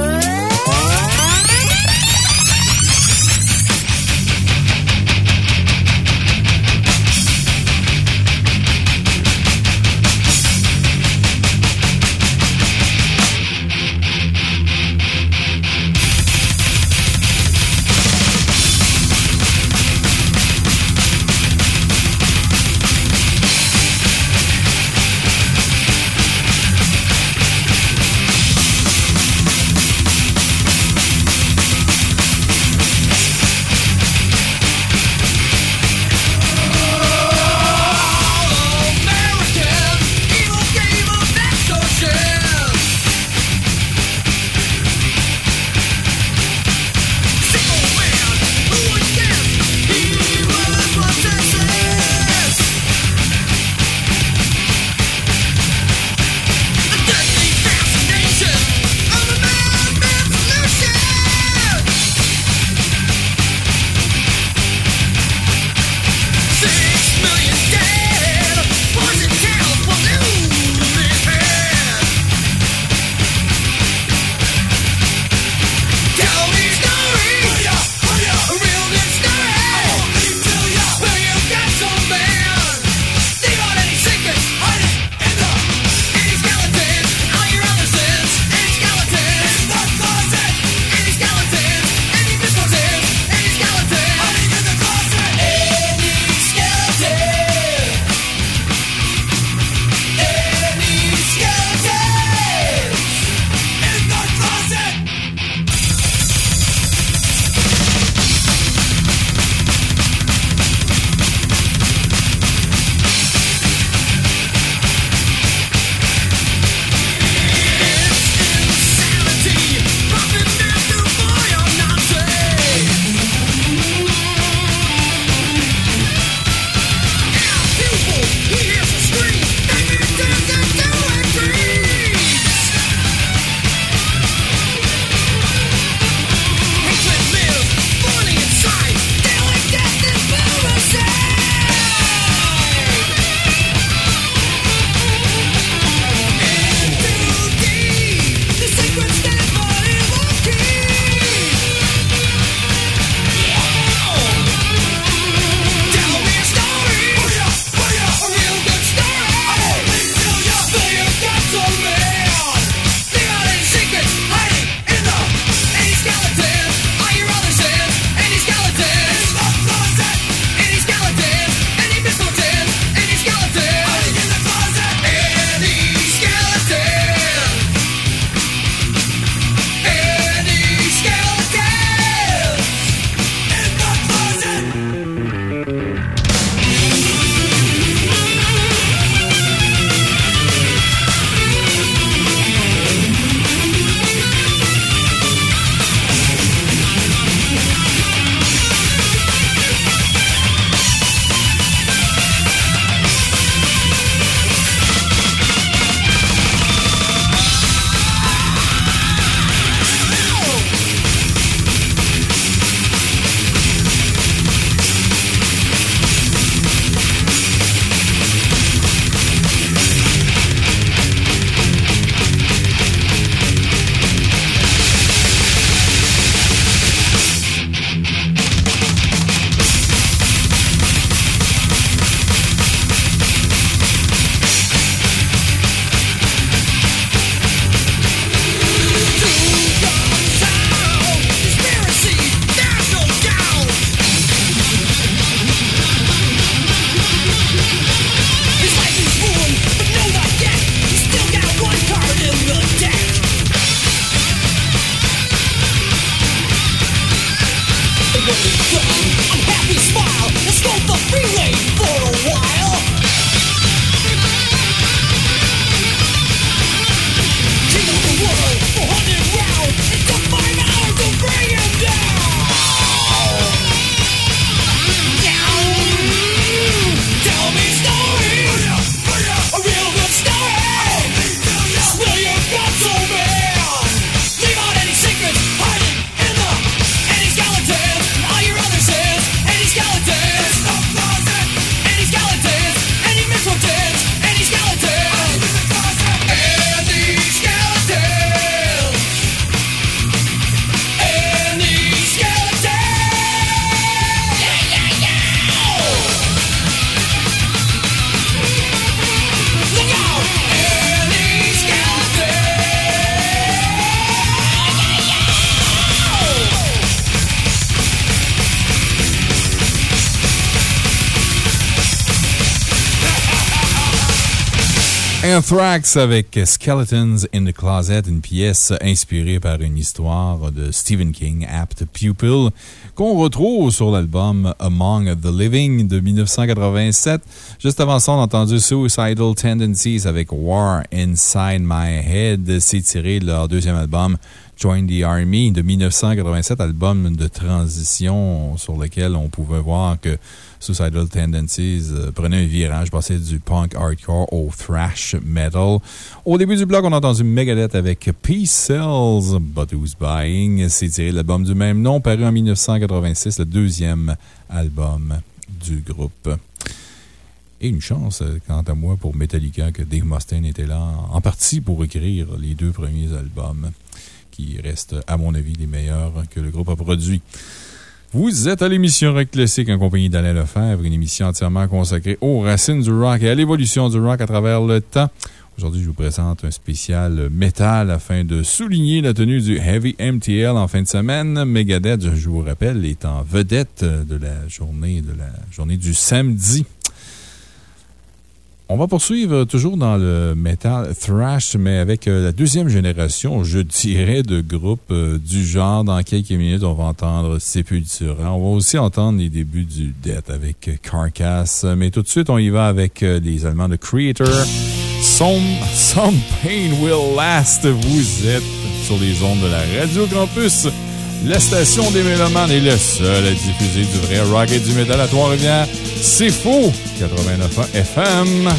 Anthrax avec Skeletons in the Closet, une pièce inspirée par une histoire de Stephen King, Apt Pupil, qu'on retrouve sur l'album Among the Living de 1987. Juste avant ça, on a entendu Suicidal Tendencies avec War Inside My Head. C'est tiré de leur deuxième album Join the Army de 1987, album de transition sur lequel on pouvait voir que Suicidal Tendencies euh, prenait un virage, passait du punk hardcore au thrash metal. Au début du bloc, on a entendu Megadeth avec Peace Cells, But Who's Buying? C'est tiré de l'album du même nom, paru en 1986, le deuxième album du groupe. Et une chance, euh, quant à moi, pour Metallica, que Dave Mustaine était là, en partie pour écrire les deux premiers albums, qui restent, à mon avis, les meilleurs que le groupe a produits. Vous êtes à l'émission Rock Classique en compagnie d'Alain Lefebvre, une émission entièrement consacrée aux racines du rock et à l'évolution du rock à travers le temps. Aujourd'hui, je vous présente un spécial métal afin de souligner la tenue du Heavy MTL en fin de semaine. Megadeth, je vous rappelle, est en vedette de la journée, de la journée du samedi. On va poursuivre toujours dans le metal thrash, mais avec euh, la deuxième génération, je dirais, de groupes euh, du genre. Dans quelques minutes, on va entendre Sepultura. On va aussi entendre les débuts du Death avec euh, Carcass. Mais tout de suite, on y va avec les Allemands de Creator. Some, some Pain Will Last. Vous êtes sur les ondes de la Radio Campus. La station des Mélomanes est le seul à diffuser du vrai rock et du métal à Trois-Rivières. C'est faux! 89 FM.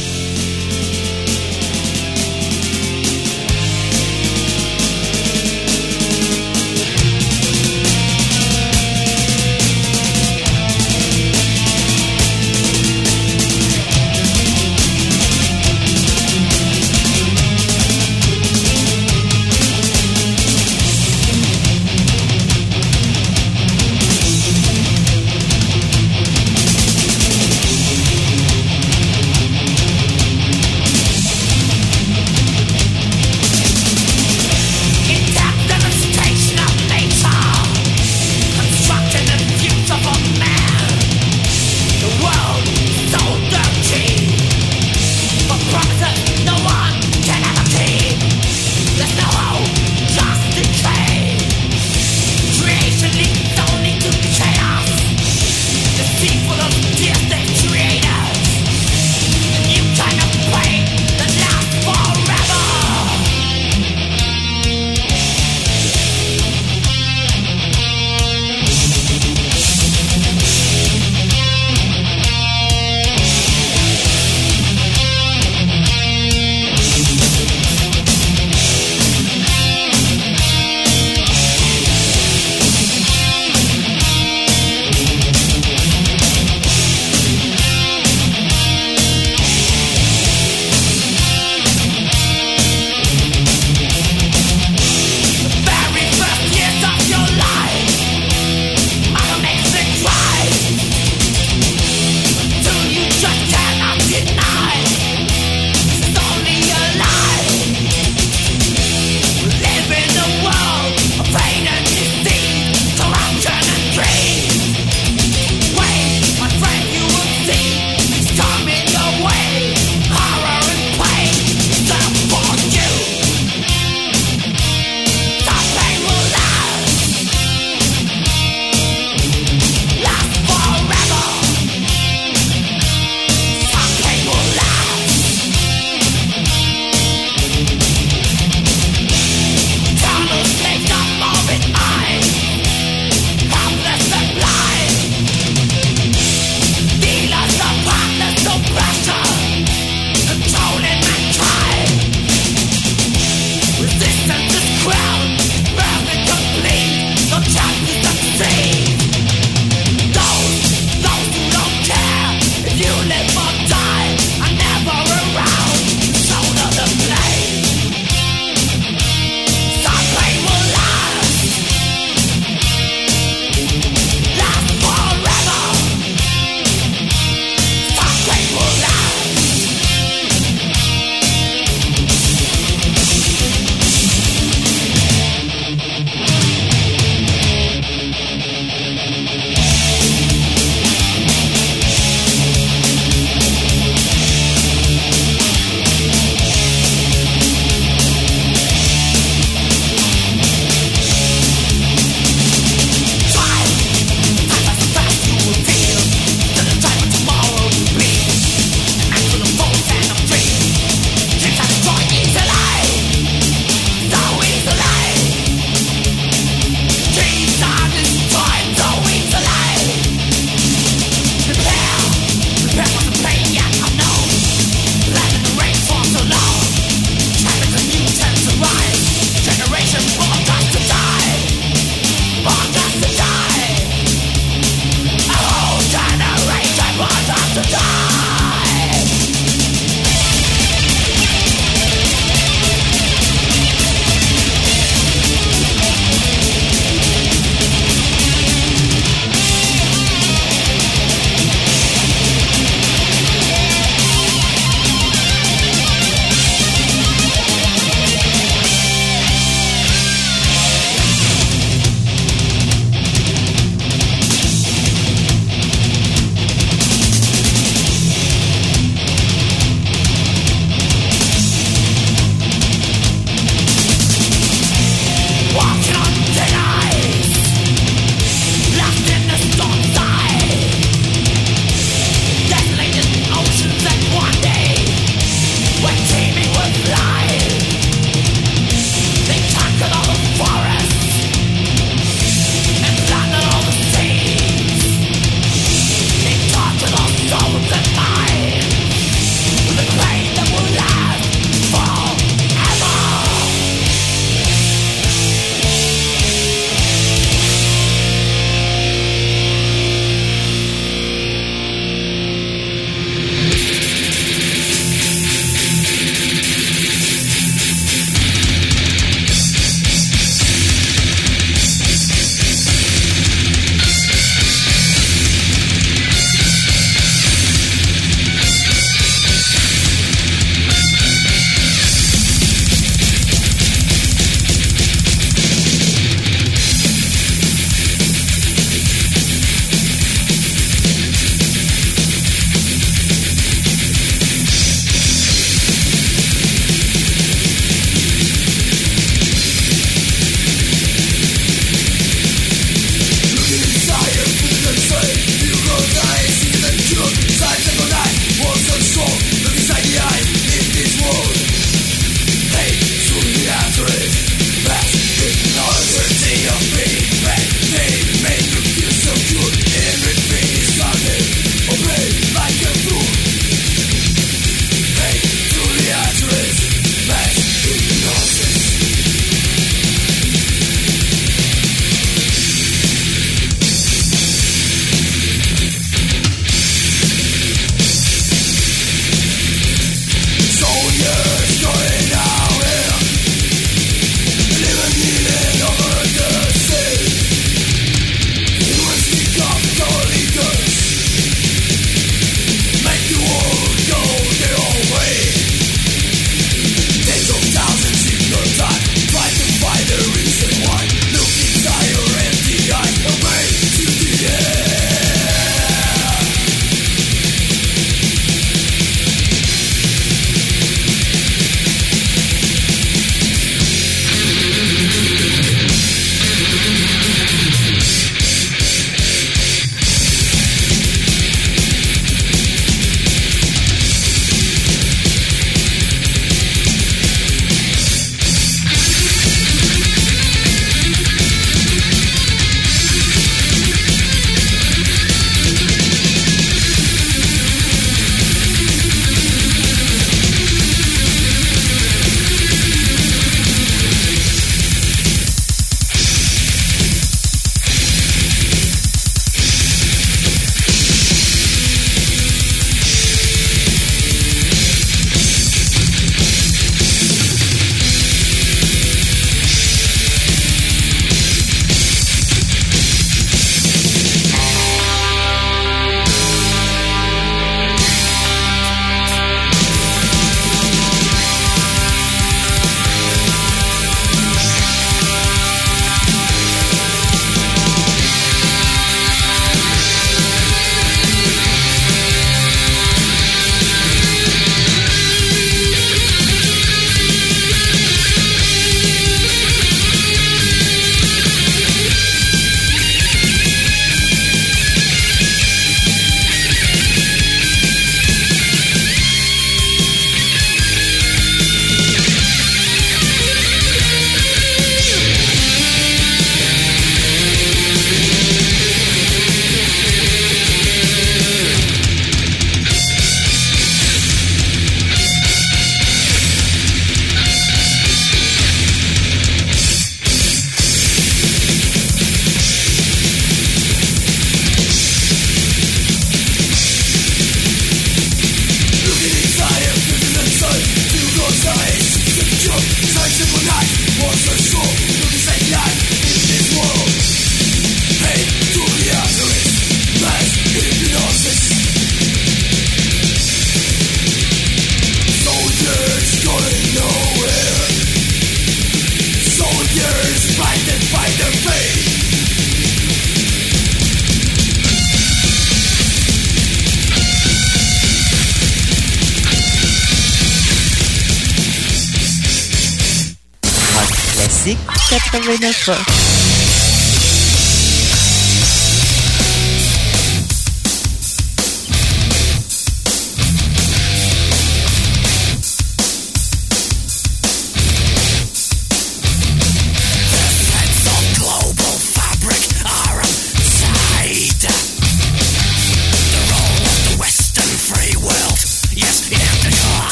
89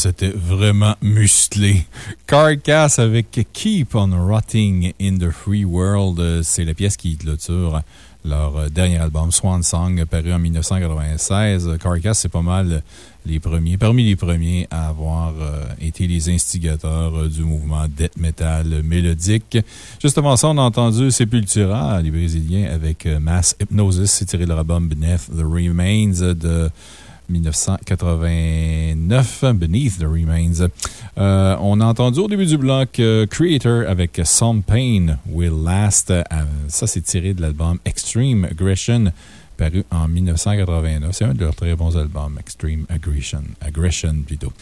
c'était vraiment musclé. Carcass avec Keep on Rotting in the Free World, euh, c'est la pièce qui clôture leur euh, dernier album Swan Song paru en 1996. Carcass, c'est pas mal les premiers, parmi les premiers à avoir euh, été les instigateurs du mouvement death metal mélodique. Juste avant ça, on a entendu Sepultura, les Brésiliens, avec Mass Hypnosis. C'est tiré de leur album Beneath the Remains de 1989, Beneath the Remains. Euh, on a entendu au début du bloc euh, Creator avec Some Pain Will Last. Euh, ça, c'est tiré de l'album Extreme Aggression, paru en 1989. C'est un de leurs très bons albums, Extreme Aggression. Aggression, plutôt.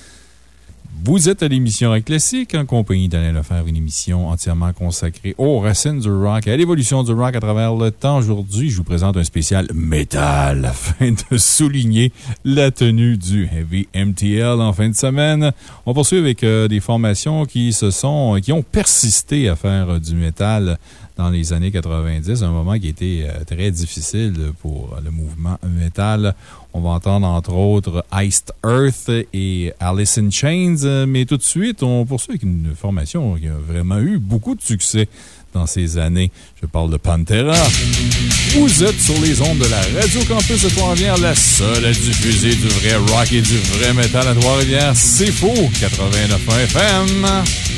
Vous êtes à l'émission Classique en compagnie d'Alain Lefebvre, une émission entièrement consacrée aux racines du rock et à l'évolution du rock à travers le temps. Aujourd'hui, je vous présente un spécial métal afin de souligner la tenue du Heavy MTL en fin de semaine. On poursuit avec euh, des formations qui se sont, qui ont persisté à faire euh, du métal dans les années 90, un moment qui était euh, très difficile pour le mouvement métal. On va entendre entre autres Iced Earth et Alice in Chains, mais tout de suite, on poursuit avec une formation qui a vraiment eu beaucoup de succès dans ces années. Je parle de Pantera. Vous êtes sur les ondes de la Radio Campus de Trois-Rivières, la seule à diffuser du vrai rock et du vrai métal à Trois-Rivières. C'est faux! 89 FM.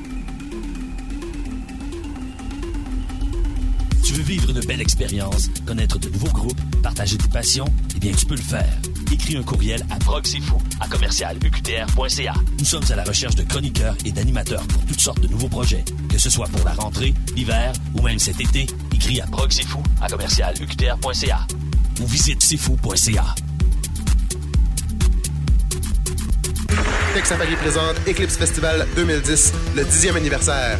Tu veux vivre une belle expérience, connaître de nouveaux groupes, partager tes passions? Eh bien, tu peux le faire. Écris un courriel à proxifou à commercialuqtr.ca. Nous sommes à la recherche de chroniqueurs et d'animateurs pour toutes sortes de nouveaux projets. Que ce soit pour la rentrée, l'hiver ou même cet été, écris à proxifou à commercialuqtr.ca ou visite sifou.ca. Texas Paris présente Eclipse Festival 2010, le 10e anniversaire.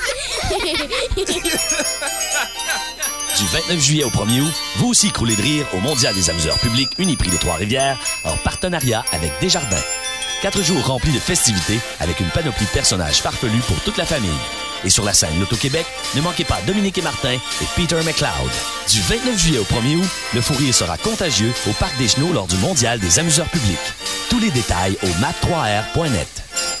Du 29 juillet au 1er août, vous aussi croulez de rire au Mondial des amuseurs publics Uniprix de Trois-Rivières en partenariat avec Desjardins. Quatre jours remplis de festivités avec une panoplie de personnages farfelus pour toute la famille. Et sur la scène Loto-Québec, ne manquez pas Dominique et Martin et Peter McLeod. Du 29 juillet au 1er août, le fou rire sera contagieux au Parc des Chenaux lors du Mondial des amuseurs publics. Tous les détails au map3r.net.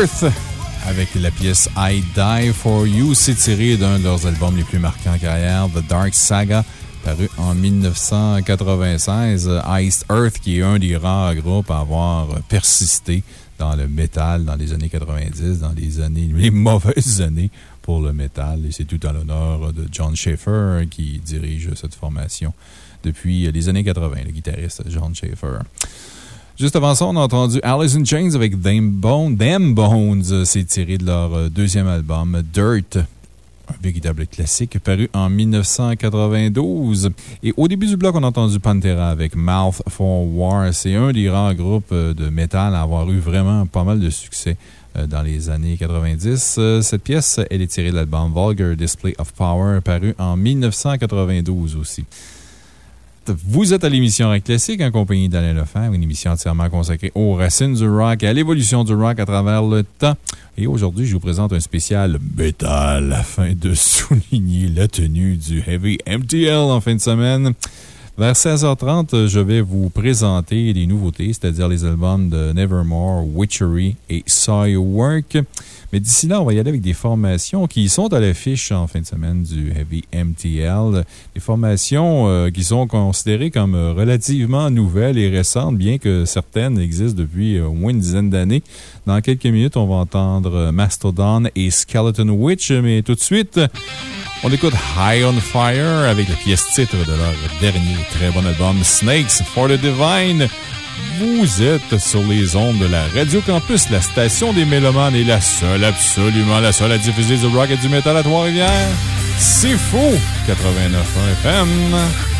Earth avec la pièce I Die For You. C'est tiré d'un de leurs albums les plus marquants en carrière, The Dark Saga, paru en 1996. Iced Earth, qui est un des rares groupes à avoir persisté dans le métal dans les années 90, dans les années, les mauvaises années pour le métal. Et c'est tout à l'honneur de John Schaefer qui dirige cette formation depuis les années 80, le guitariste John Schaefer. Juste avant ça, on a entendu Alice in Chains avec Them Bones. Them Bones, c'est tiré de leur euh, deuxième album, Dirt. Un véritable classique paru en 1992. Et au début du bloc, on a entendu Pantera avec Mouth for War. C'est un des rares groupes euh, de métal à avoir eu vraiment pas mal de succès euh, dans les années 90. Cette pièce, elle est tirée de l'album Vulgar Display of Power, paru en 1992 aussi. Vous êtes à l'émission Rock Classique en compagnie d'Alain Lefebvre, une émission entièrement consacrée aux racines du rock et à l'évolution du rock à travers le temps. Et aujourd'hui, je vous présente un spécial métal afin de souligner la tenue du Heavy MTL en fin de semaine. Vers 16h30, je vais vous présenter les nouveautés, c'est-à-dire les albums de Nevermore, Witchery et Soilwork. Mais d'ici là, on va y aller avec des formations qui sont à l'affiche en fin de semaine du Heavy MTL. Des formations euh, qui sont considérées comme relativement nouvelles et récentes, bien que certaines existent depuis euh, au moins une dizaine d'années. Dans quelques minutes, on va entendre Mastodon et Skeleton Witch, mais tout de suite, on écoute High on Fire avec la pièce titre de leur dernier très bon album Snakes for the Divine. Vous êtes sur les ondes de la Radio Campus, la station des Mélomanes et la seule, absolument la seule à diffuser du rock et du métal à Trois-Rivières. C'est faux! 89 FM.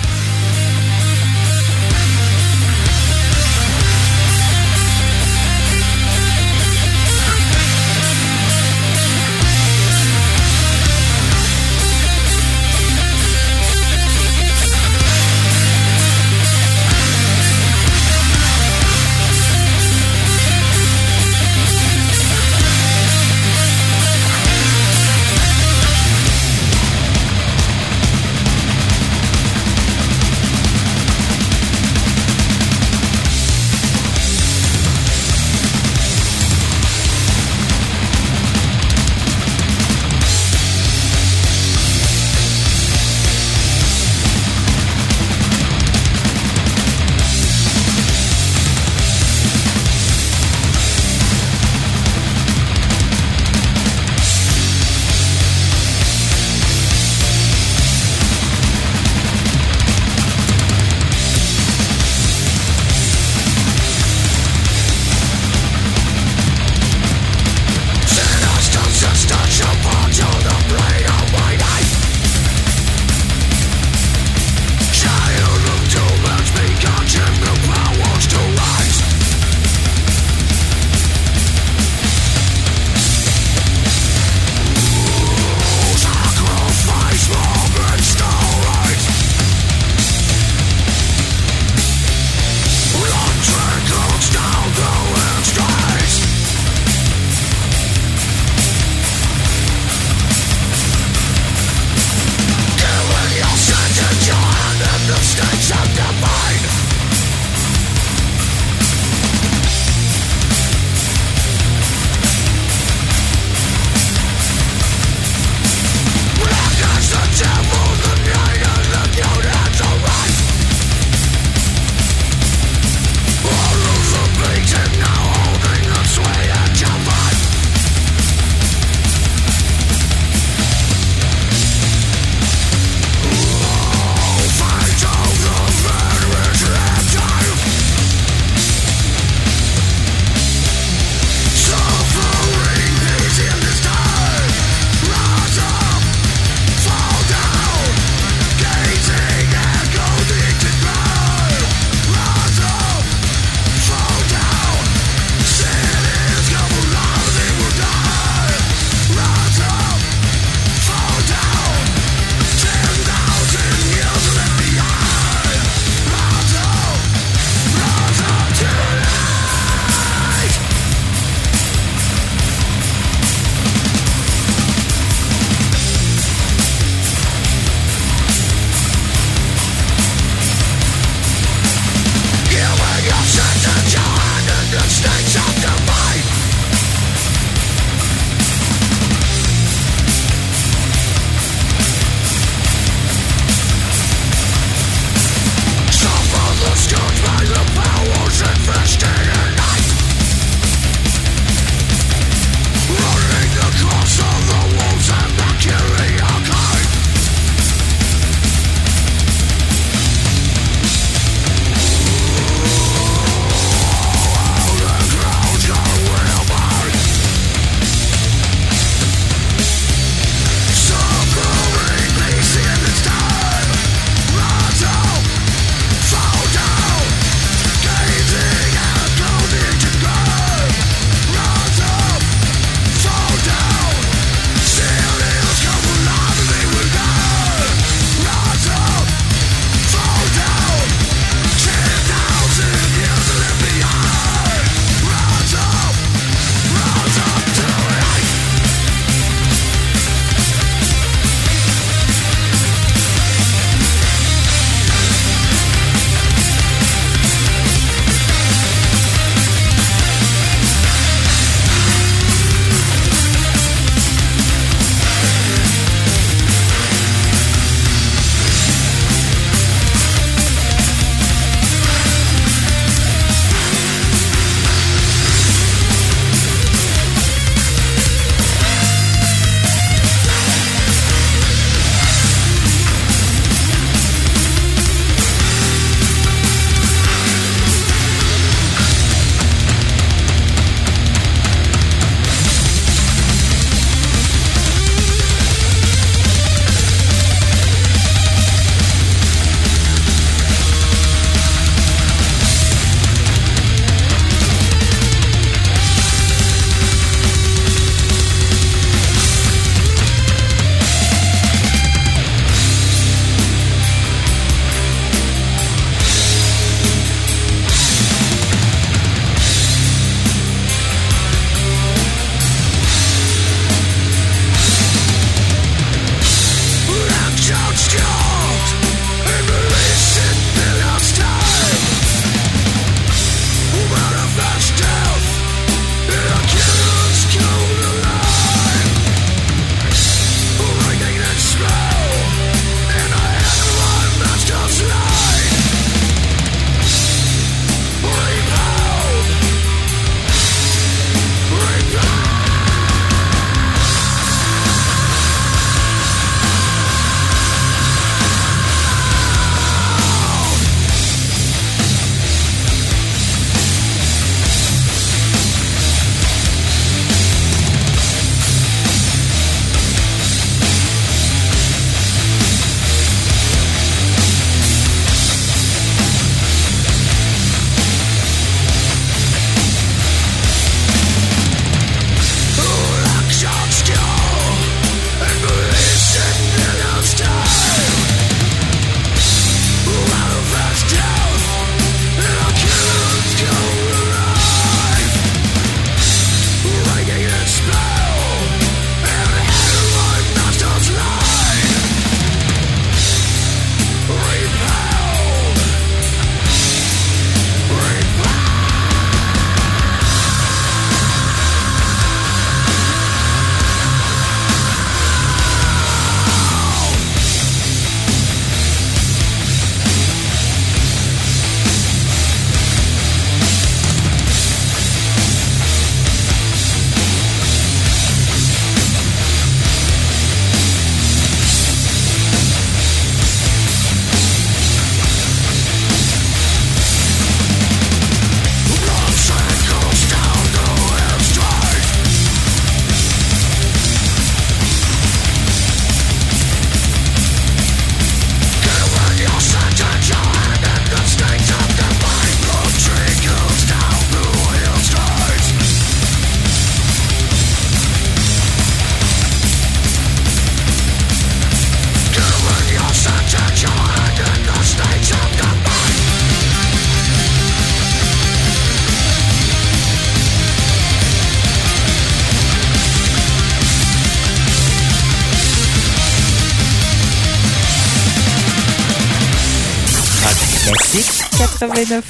89 Qu'elle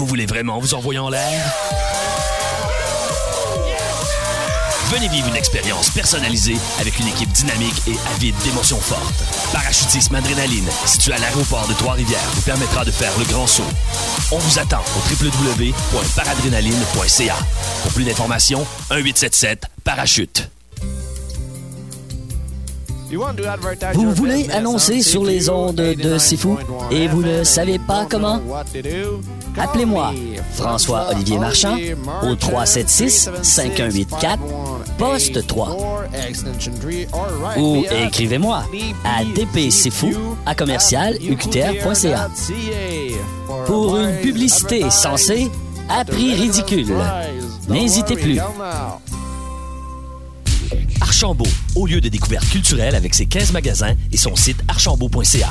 Vous voulez vraiment vous envoyer en l'air? Venez vivre une expérience personnalisée avec une équipe dynamique et avide d'émotions fortes. Parachutisme Adrénaline, situé à l'aéroport de Trois-Rivières, vous permettra de faire le grand saut. On vous attend au www.paradrénaline.ca. Pour plus d'informations, 1-877-Parachute. Vous voulez annoncer sur les ondes de Sifu et vous ne savez pas comment? Appelez-moi François-Olivier Marchand au 376-5184, poste 3. Ou écrivez-moi à dpsifu à commercial uqtr.ca. Pour une publicité censée à prix ridicule. N'hésitez plus. Archambault, au lieu de découverte culturelle avec ses 15 magasins et son site archambault.ca.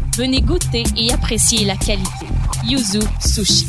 Venez goûter et apprécier la qualité. Yuzu Sushi.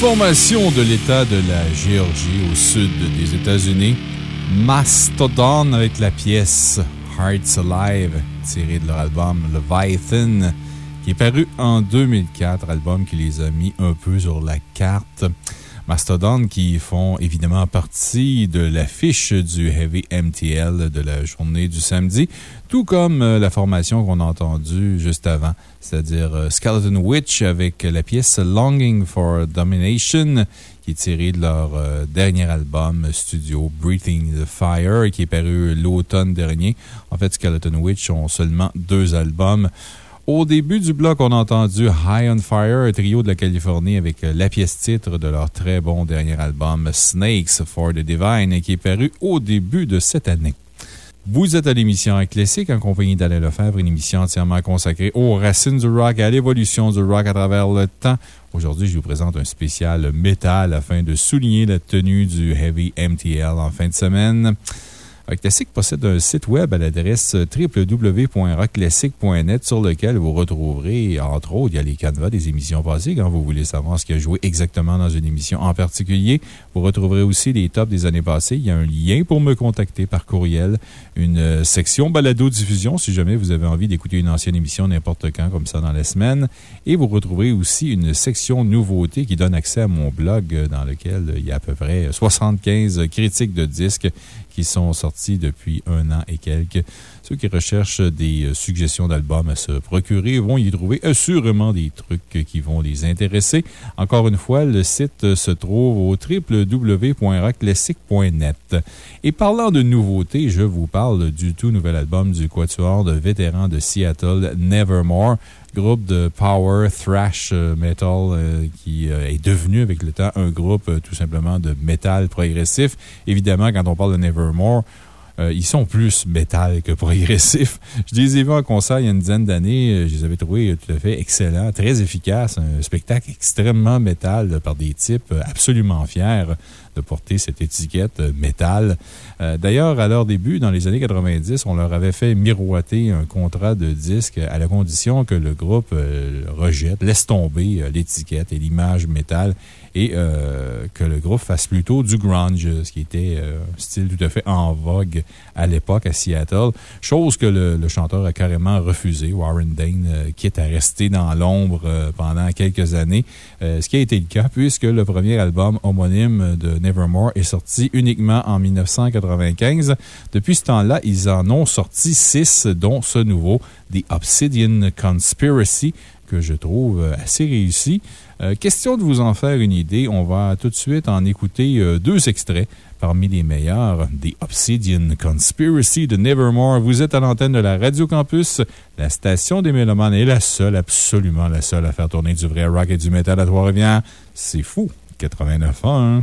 Formation de l'État de la Géorgie au sud des États-Unis, Mastodon avec la pièce Hearts Alive, tirée de leur album Leviathan, qui est paru en 2004, album qui les a mis un peu sur la carte. Mastodon qui font évidemment partie de l'affiche du Heavy MTL de la journée du samedi, tout comme euh, la formation qu'on a entendue juste avant, c'est-à-dire euh, Skeleton Witch avec la pièce Longing for Domination, qui est tirée de leur euh, dernier album studio Breathing the Fire, qui est paru l'automne dernier. En fait, Skeleton Witch ont seulement deux albums. Au début du bloc, on a entendu High on Fire, un trio de la Californie avec euh, la pièce titre de leur très bon dernier album Snakes for the Divine, qui est paru au début de cette année. Vous êtes à l'émission Classique en compagnie d'Alain Lefebvre, une émission entièrement consacrée aux racines du rock et à l'évolution du rock à travers le temps. Aujourd'hui, je vous présente un spécial métal afin de souligner la tenue du Heavy MTL en fin de semaine. Classic possède un site web à l'adresse www.rockclassic.net sur lequel vous retrouverez, entre autres, il y a les canevas des émissions passées quand vous voulez savoir ce qui a joué exactement dans une émission en particulier? Vous retrouverez aussi les tops des années passées. Il y a un lien pour me contacter par courriel, une euh, section balado-diffusion si jamais vous avez envie d'écouter une ancienne émission n'importe quand, comme ça dans la semaine. Et vous retrouverez aussi une section nouveautés qui donne accès à mon blog euh, dans lequel il y a à peu près 75 critiques de disques sont sortis depuis un an et quelques. Ceux qui recherchent des euh, suggestions d'albums à se procurer vont y trouver assurément des trucs qui vont les intéresser. Encore une fois, le site se trouve au www.rockclassic.net. Et parlant de nouveautés, je vous parle du tout nouvel album du quatuor de vétérans de Seattle, Nevermore groupe de power thrash euh, metal euh, qui est devenu avec le temps un groupe tout simplement de métal progressif. Évidemment, quand on parle de Nevermore, euh, ils sont plus métal que progressifs. Je les ai vus en concert il y a une dizaine d'années. Je les avais trouvés tout à fait excellents, très efficaces. Un spectacle extrêmement métal par des types absolument fiers porter cette étiquette euh, métal. Euh, d'ailleurs, à leur début, dans les années 90, on leur avait fait miroiter un contrat de disque à la condition que le groupe rejette, laisse tomber l'étiquette et l'image métal et que le groupe fasse plutôt du grunge, ce qui était un style tout à fait en vogue à l'époque à Seattle. Chose que le, chanteur a carrément refusé, Warren Dane, quitte à rester dans l'ombre pendant quelques années. ce qui a été le cas puisque le premier album homonyme de Nevermore est sorti uniquement en 1995. Depuis ce temps-là, ils en ont sorti six, dont ce nouveau, The Obsidian Conspiracy, que je trouve assez réussi. question de vous en faire une idée, on va tout de suite en écouter deux extraits parmi les meilleurs, The Obsidian Conspiracy de Nevermore. Vous êtes à l'antenne de la Radio Campus. La station des Mélomanes est la seule, absolument la seule à faire tourner du vrai rock et du métal à Trois-Rivières. C'est fou. 89 ans,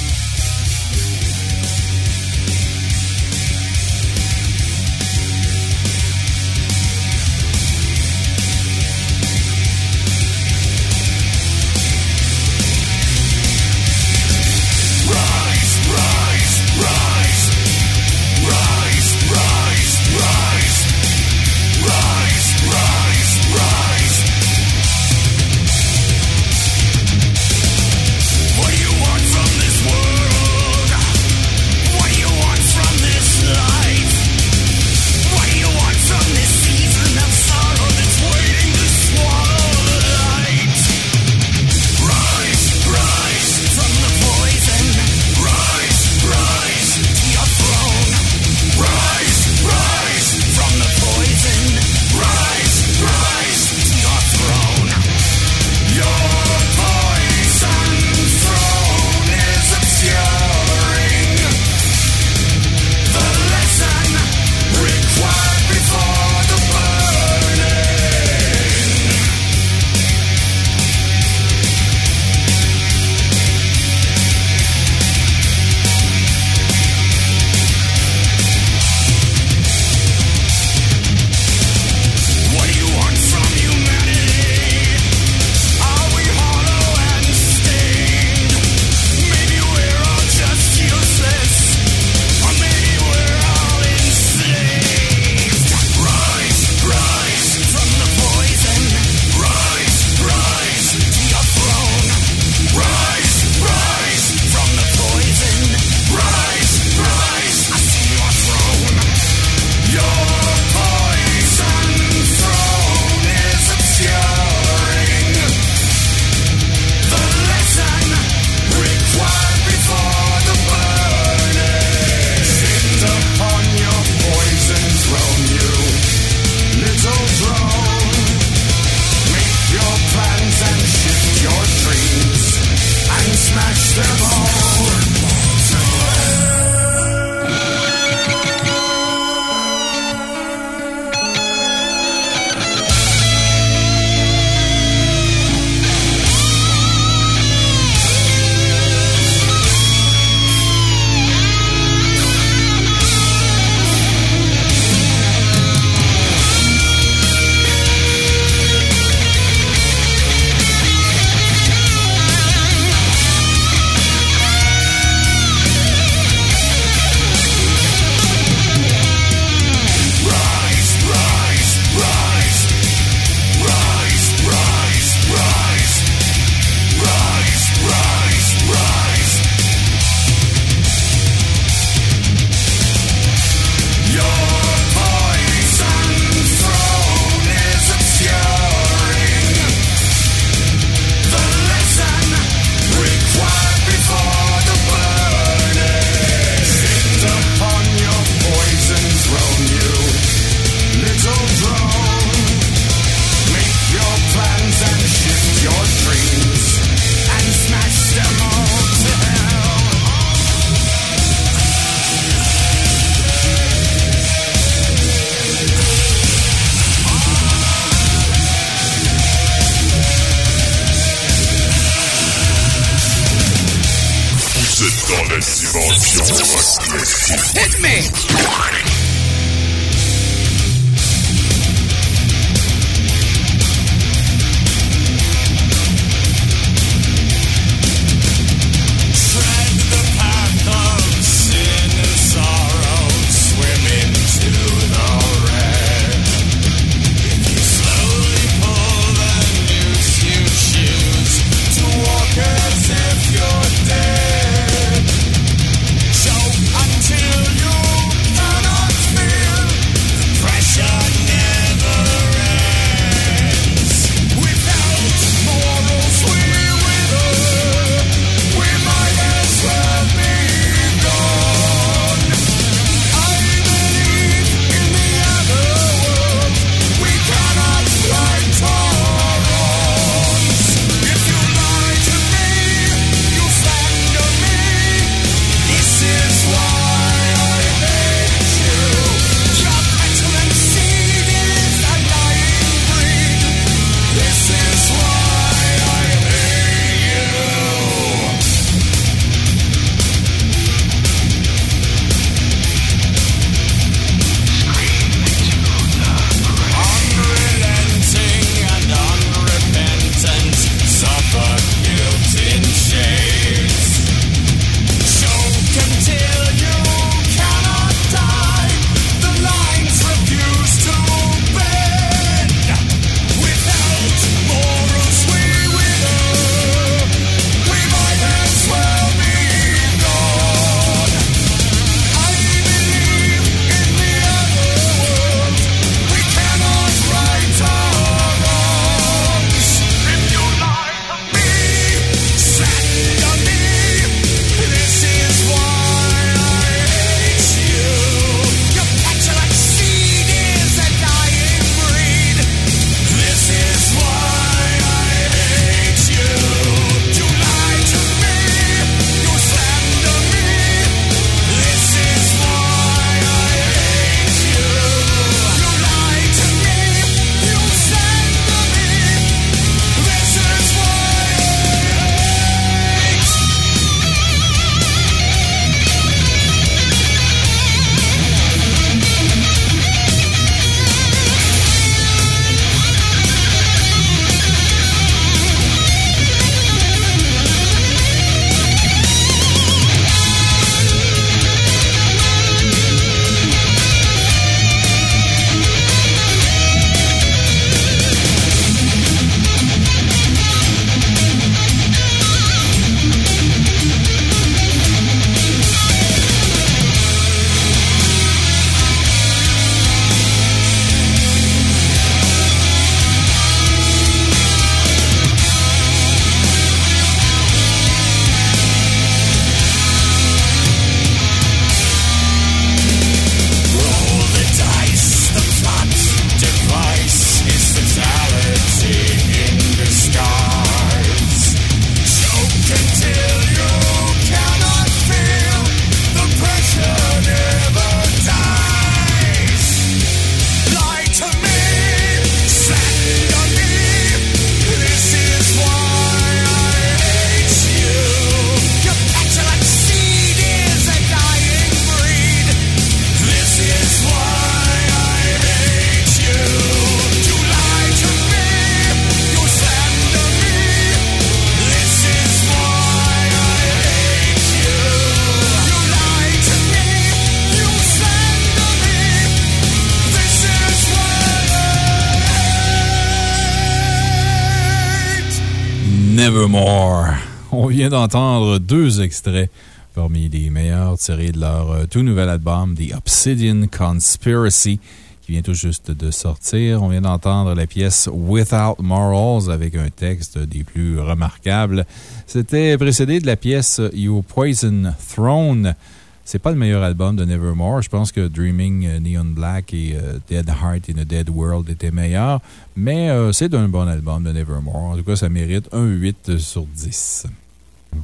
d'entendre deux extraits parmi les meilleurs tirés de leur euh, tout nouvel album, The Obsidian Conspiracy, qui vient tout juste de sortir. On vient d'entendre la pièce Without Morals avec un texte des plus remarquables. C'était précédé de la pièce You Poison Throne. C'est pas le meilleur album de Nevermore. Je pense que Dreaming Neon Black et euh, Dead Heart in a Dead World étaient meilleurs. Mais euh, c'est un bon album de Nevermore. En tout cas, ça mérite un 8 sur 10.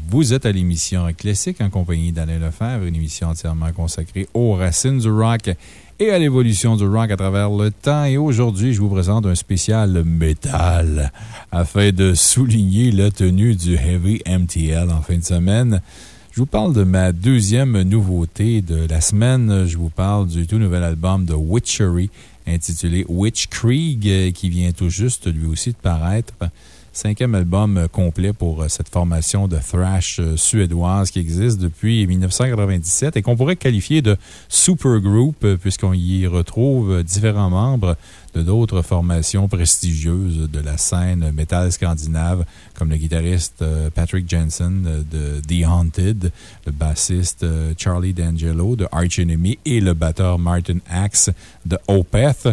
Vous êtes à l'émission Classique en compagnie d'Alain Lefebvre, une émission entièrement consacrée aux racines du rock et à l'évolution du rock à travers le temps. Et aujourd'hui, je vous présente un spécial métal afin de souligner la tenue du Heavy MTL en fin de semaine. Je vous parle de ma deuxième nouveauté de la semaine. Je vous parle du tout nouvel album de Witchery intitulé Witch Krieg qui vient tout juste lui aussi de paraître. Cinquième album euh, complet pour euh, cette formation de thrash euh, suédoise qui existe depuis 1997 et qu'on pourrait qualifier de supergroup euh, puisqu'on y retrouve différents membres de d'autres formations prestigieuses de la scène métal scandinave, comme le guitariste Patrick Jensen de The Haunted, le bassiste Charlie D'Angelo de Arch Enemy et le batteur Martin Axe de Opeth.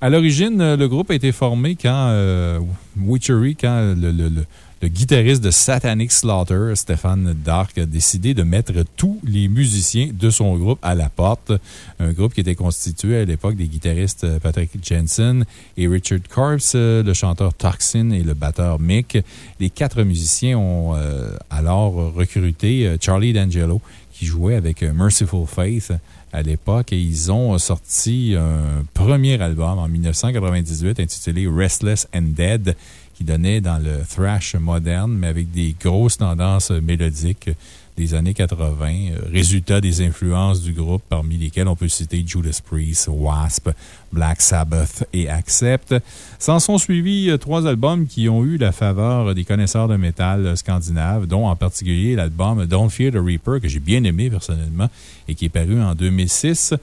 À l'origine, euh, le groupe a été formé quand euh, Witchery, quand le, le- le- le guitariste de Satanic Slaughter, Stéphane Dark, a décidé de mettre tous les musiciens de son groupe à la porte. Un groupe qui était constitué à l'époque des guitaristes euh, Patrick Jensen et Richard Corpse, le chanteur Toxin et le batteur Mick. Les quatre musiciens ont alors recruté Charlie D'Angelo, qui jouait avec Merciful Faith à l'époque et ils ont sorti un premier album en 1998 intitulé Restless and Dead qui donnait dans le thrash moderne, mais avec des grosses tendances mélodiques des années 80, euh, résultat des influences du groupe, parmi lesquelles on peut citer Judas Priest, Wasp, Black Sabbath et Accept. S'en sont suivis euh, trois albums qui ont eu la faveur des connaisseurs de métal euh, scandinaves, dont en particulier l'album Don't Fear the Reaper, que j'ai bien aimé personnellement et qui est paru en 2006.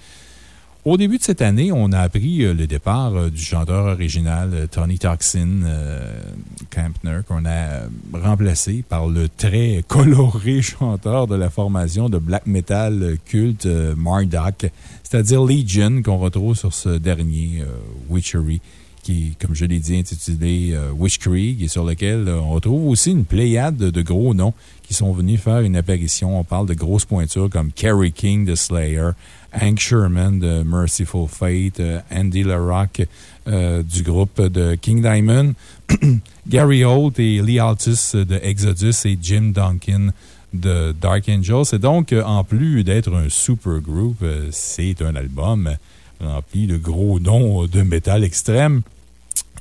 Au début de cette année, on a appris euh, le départ euh, du chanteur original euh, Tony Toxin Campner, qu'on a remplacé par le très coloré chanteur de la formation de black metal culte Marduk, c'est-à-dire Legion, qu'on retrouve sur ce dernier Witchery qui comme je l'ai dit, intitulé euh, Witch et sur lequel on retrouve aussi une pléiade de, de gros noms qui sont venus faire une apparition. On parle de grosses pointures comme Kerry King de Slayer, Hank Sherman de Merciful Fate, euh, Andy LaRock euh, du groupe de King Diamond, Gary Holt et Lee Altus de Exodus et Jim Duncan de Dark Angels. Et donc, euh, en plus d'être un super group, c'est un album rempli de gros noms de métal extrême.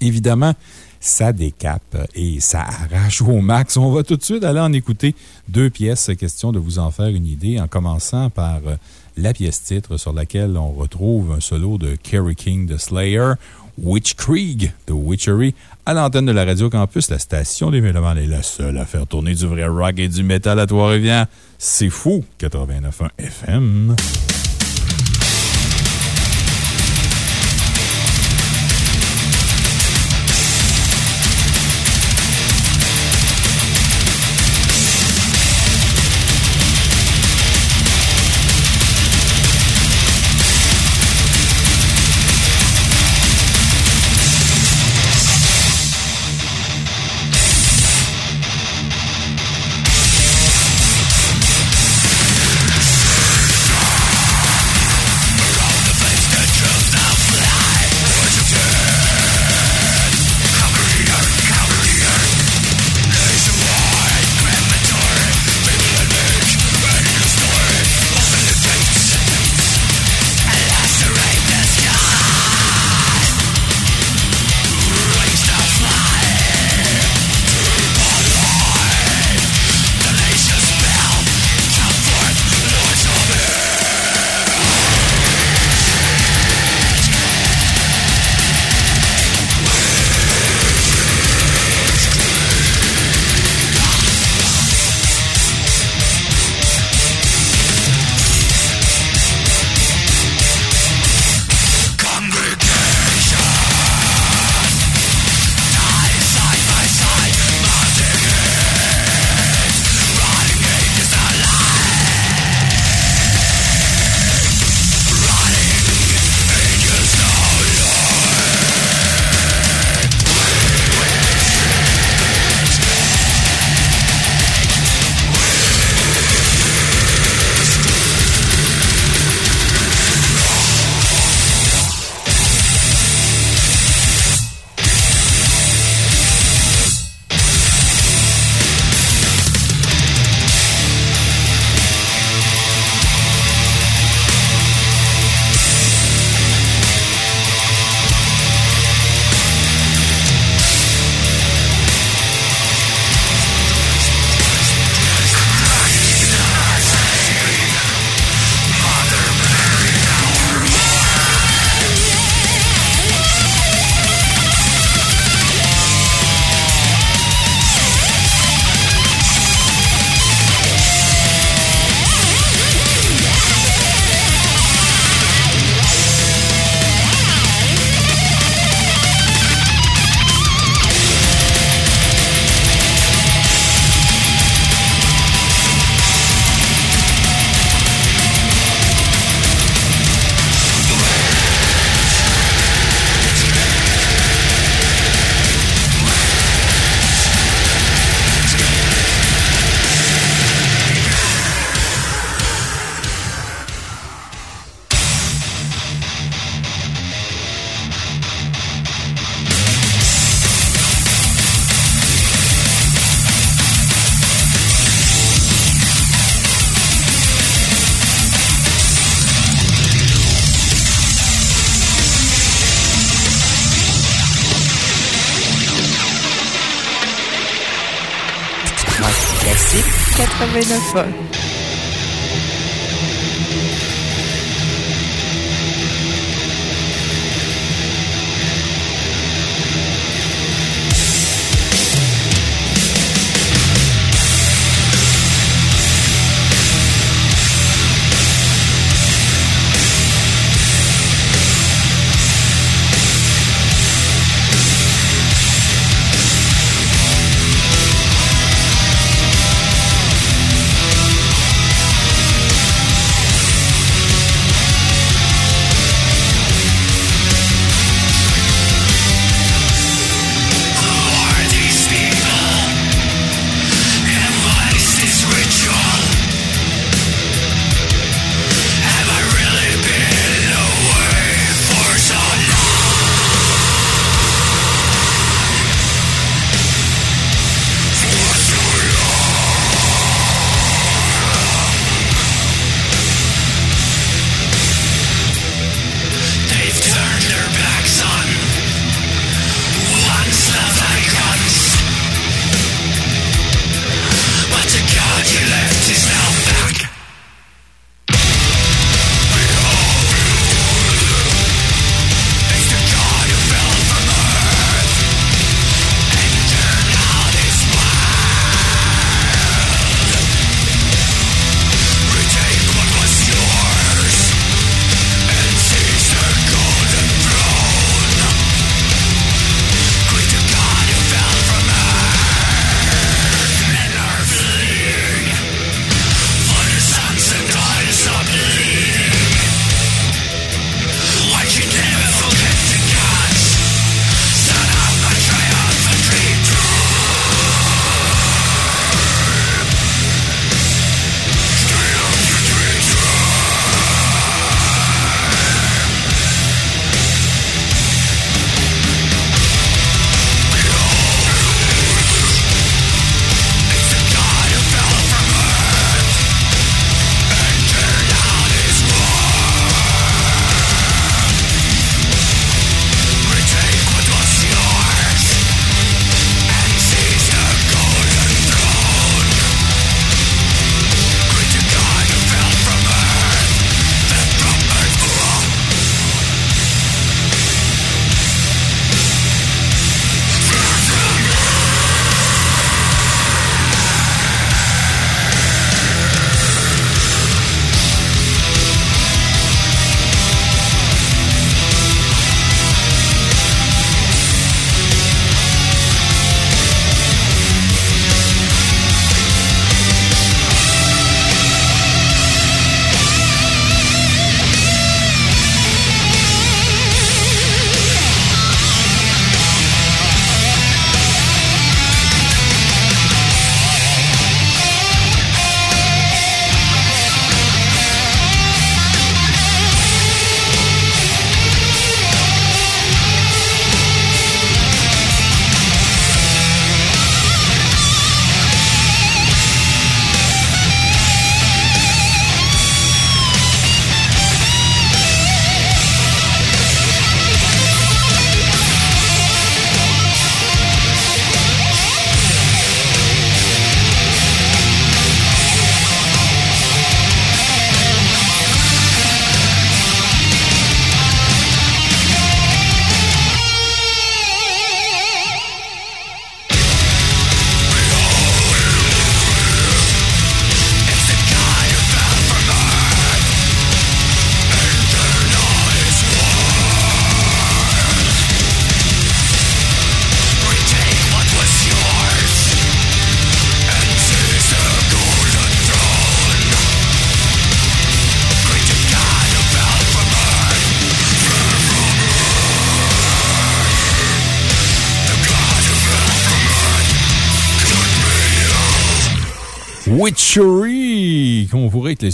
Évidemment, ça décape et ça arrache au max. On va tout de suite aller en écouter deux pièces, question de vous en faire une idée, en commençant par la pièce titre sur laquelle on retrouve un solo de Kerry King de Slayer, Witch Krieg de Witchery, à l'antenne de la Radio Campus, la station des Mélomanes est la seule à faire tourner du vrai rock et du métal à Trois-Rivières. C'est fou, 89.1 FM. 89 ans. They've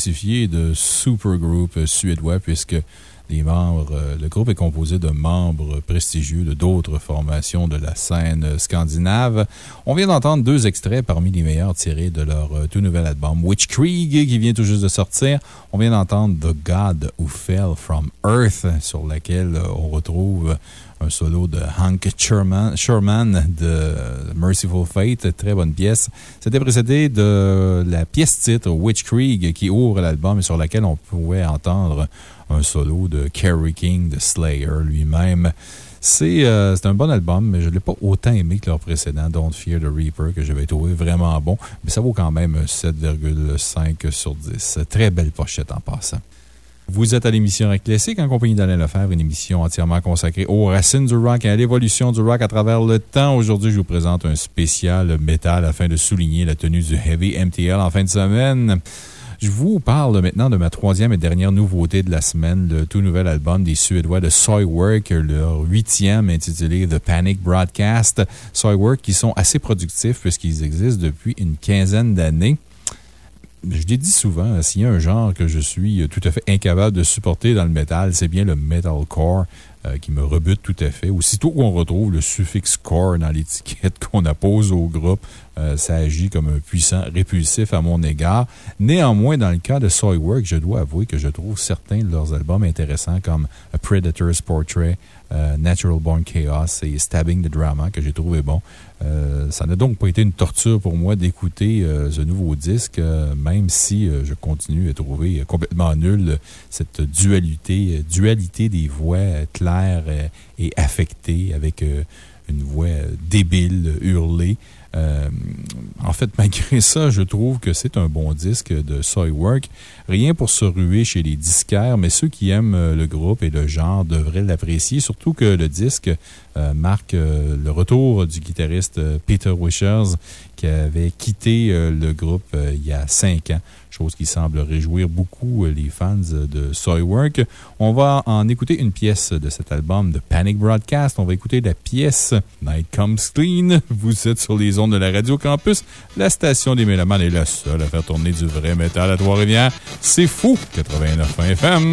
classifier de supergroupe suédois, puisque les euh, le groupe est composé de membres prestigieux de d'autres formations de la scène scandinave. On vient d'entendre deux extraits parmi les meilleurs tirés de leur euh, tout nouvel album Witchkrieg, qui vient tout juste de sortir. On vient d'entendre The God Who Fell from Earth, sur laquelle euh, on retrouve un solo de Hank Sherman, de Merciful Fate. Très bonne pièce. C'était précédé de la pièce titre Witch Creek qui ouvre l'album et sur laquelle on pouvait entendre un solo de Kerry King, de Slayer lui-même. C'est euh, un bon album, mais je ne l'ai pas autant aimé que leur précédent, Don't Fear the Reaper, que j'avais trouvé vraiment bon. Mais ça vaut quand même un 7,5 sur 10. Très belle pochette en passant. Vous êtes à l'émission Rock en compagnie d'Alain Lefebvre, une émission entièrement consacrée aux racines du rock et à l'évolution du rock à travers le temps. Aujourd'hui, je vous présente un spécial métal afin de souligner la tenue du Heavy MTL en fin de semaine. Je vous parle maintenant de ma troisième et dernière nouveauté de la semaine, le tout nouvel album des Suédois de Soilwork, leur huitième intitulé The Panic Broadcast. Soilwork qui sont assez productifs puisqu'ils existent depuis une quinzaine d'années je l'ai dit souvent, s'il y a un genre que je suis tout à fait incapable de supporter dans le métal, c'est bien le metalcore. Euh, qui me rebute tout à fait. Aussitôt qu'on retrouve le suffixe core dans l'étiquette qu'on appose au groupe, euh, ça agit comme un puissant répulsif à mon égard. Néanmoins, dans le cas de Soilwork, je dois avouer que je trouve certains de leurs albums intéressants comme A Predator's Portrait, euh, Natural Born Chaos et Stabbing the Drama que j'ai trouvé bon. Euh, ça n'a donc pas été une torture pour moi d'écouter euh, ce nouveau disque, euh, même si je continue à trouver complètement nul cette dualité, dualité des voix claires et affectées avec une voix débile, hurlée. En fait, malgré ça, je trouve que c'est un bon disque de Soilwork. Rien pour se ruer chez les disquaires, mais ceux qui aiment le groupe et le genre devraient l'apprécier, surtout que le disque marque le retour du guitariste Peter Wishers qui avait quitté le groupe il y a cinq ans chose qui semble réjouir beaucoup les fans de Soilwork. On va en écouter une pièce de cet album de Panic Broadcast. On va écouter la pièce Night Comes Clean. Vous êtes sur les ondes de la Radio Campus. La station des Mélomanes est la seule à faire tourner du vrai métal à Trois-Rivières. C'est fou! 89 FM.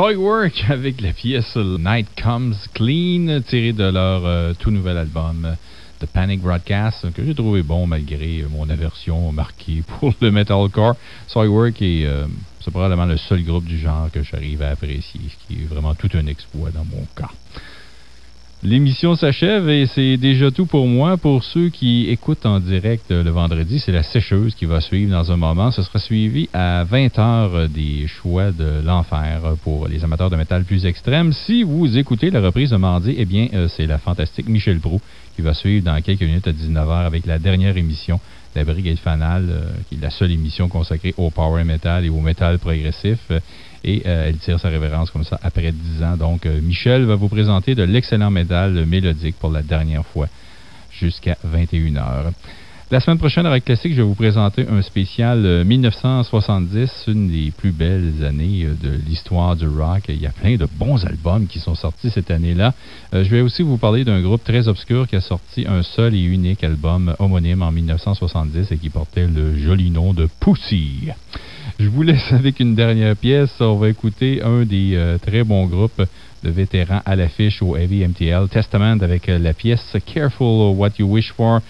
Soilwork avec la pièce Night Comes Clean, tirée de leur euh, tout nouvel album The Panic Broadcast, que j'ai trouvé bon malgré euh, mon aversion marquée pour le metalcore. Soilwork est, euh, c'est probablement le seul groupe du genre que j'arrive à apprécier, ce qui est vraiment tout un exploit dans mon cas. L'émission s'achève et c'est déjà tout pour moi. Pour ceux qui écoutent en direct euh, le vendredi, c'est la sécheuse qui va suivre dans un moment. Ce sera suivi à 20h des choix de l'enfer pour les amateurs de métal plus extrêmes. Si vous écoutez la reprise de mardi, eh bien, euh, c'est la fantastique Michel Brou qui va suivre dans quelques minutes à 19h avec la dernière émission, la Brigade Fanale, euh, qui est la seule émission consacrée au power metal et au métal progressif. Euh, et euh, elle tire sa révérence comme ça après 10 ans. Donc, Michel va vous présenter de l'excellent métal mélodique pour la dernière fois jusqu'à 21h. La semaine prochaine, Rock Classique, je vais vous présenter un spécial euh, 1970, une des plus belles années euh, de l'histoire du rock. Il y a plein de bons albums qui sont sortis cette année-là. Euh, je vais aussi vous parler d'un groupe très obscur qui a sorti un seul et unique album homonyme en 1970 et qui portait le joli nom de Pussy. Je vous laisse avec une dernière pièce. On va écouter un des euh, très bons groupes de vétérans à l'affiche au Heavy MTL, Testament, avec euh, la pièce Careful What You Wish For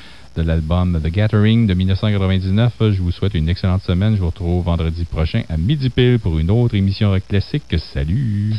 de l'album The Gathering de 1999. Je vous souhaite une excellente semaine. Je vous retrouve vendredi prochain à midi pile pour une autre émission classique. Salut!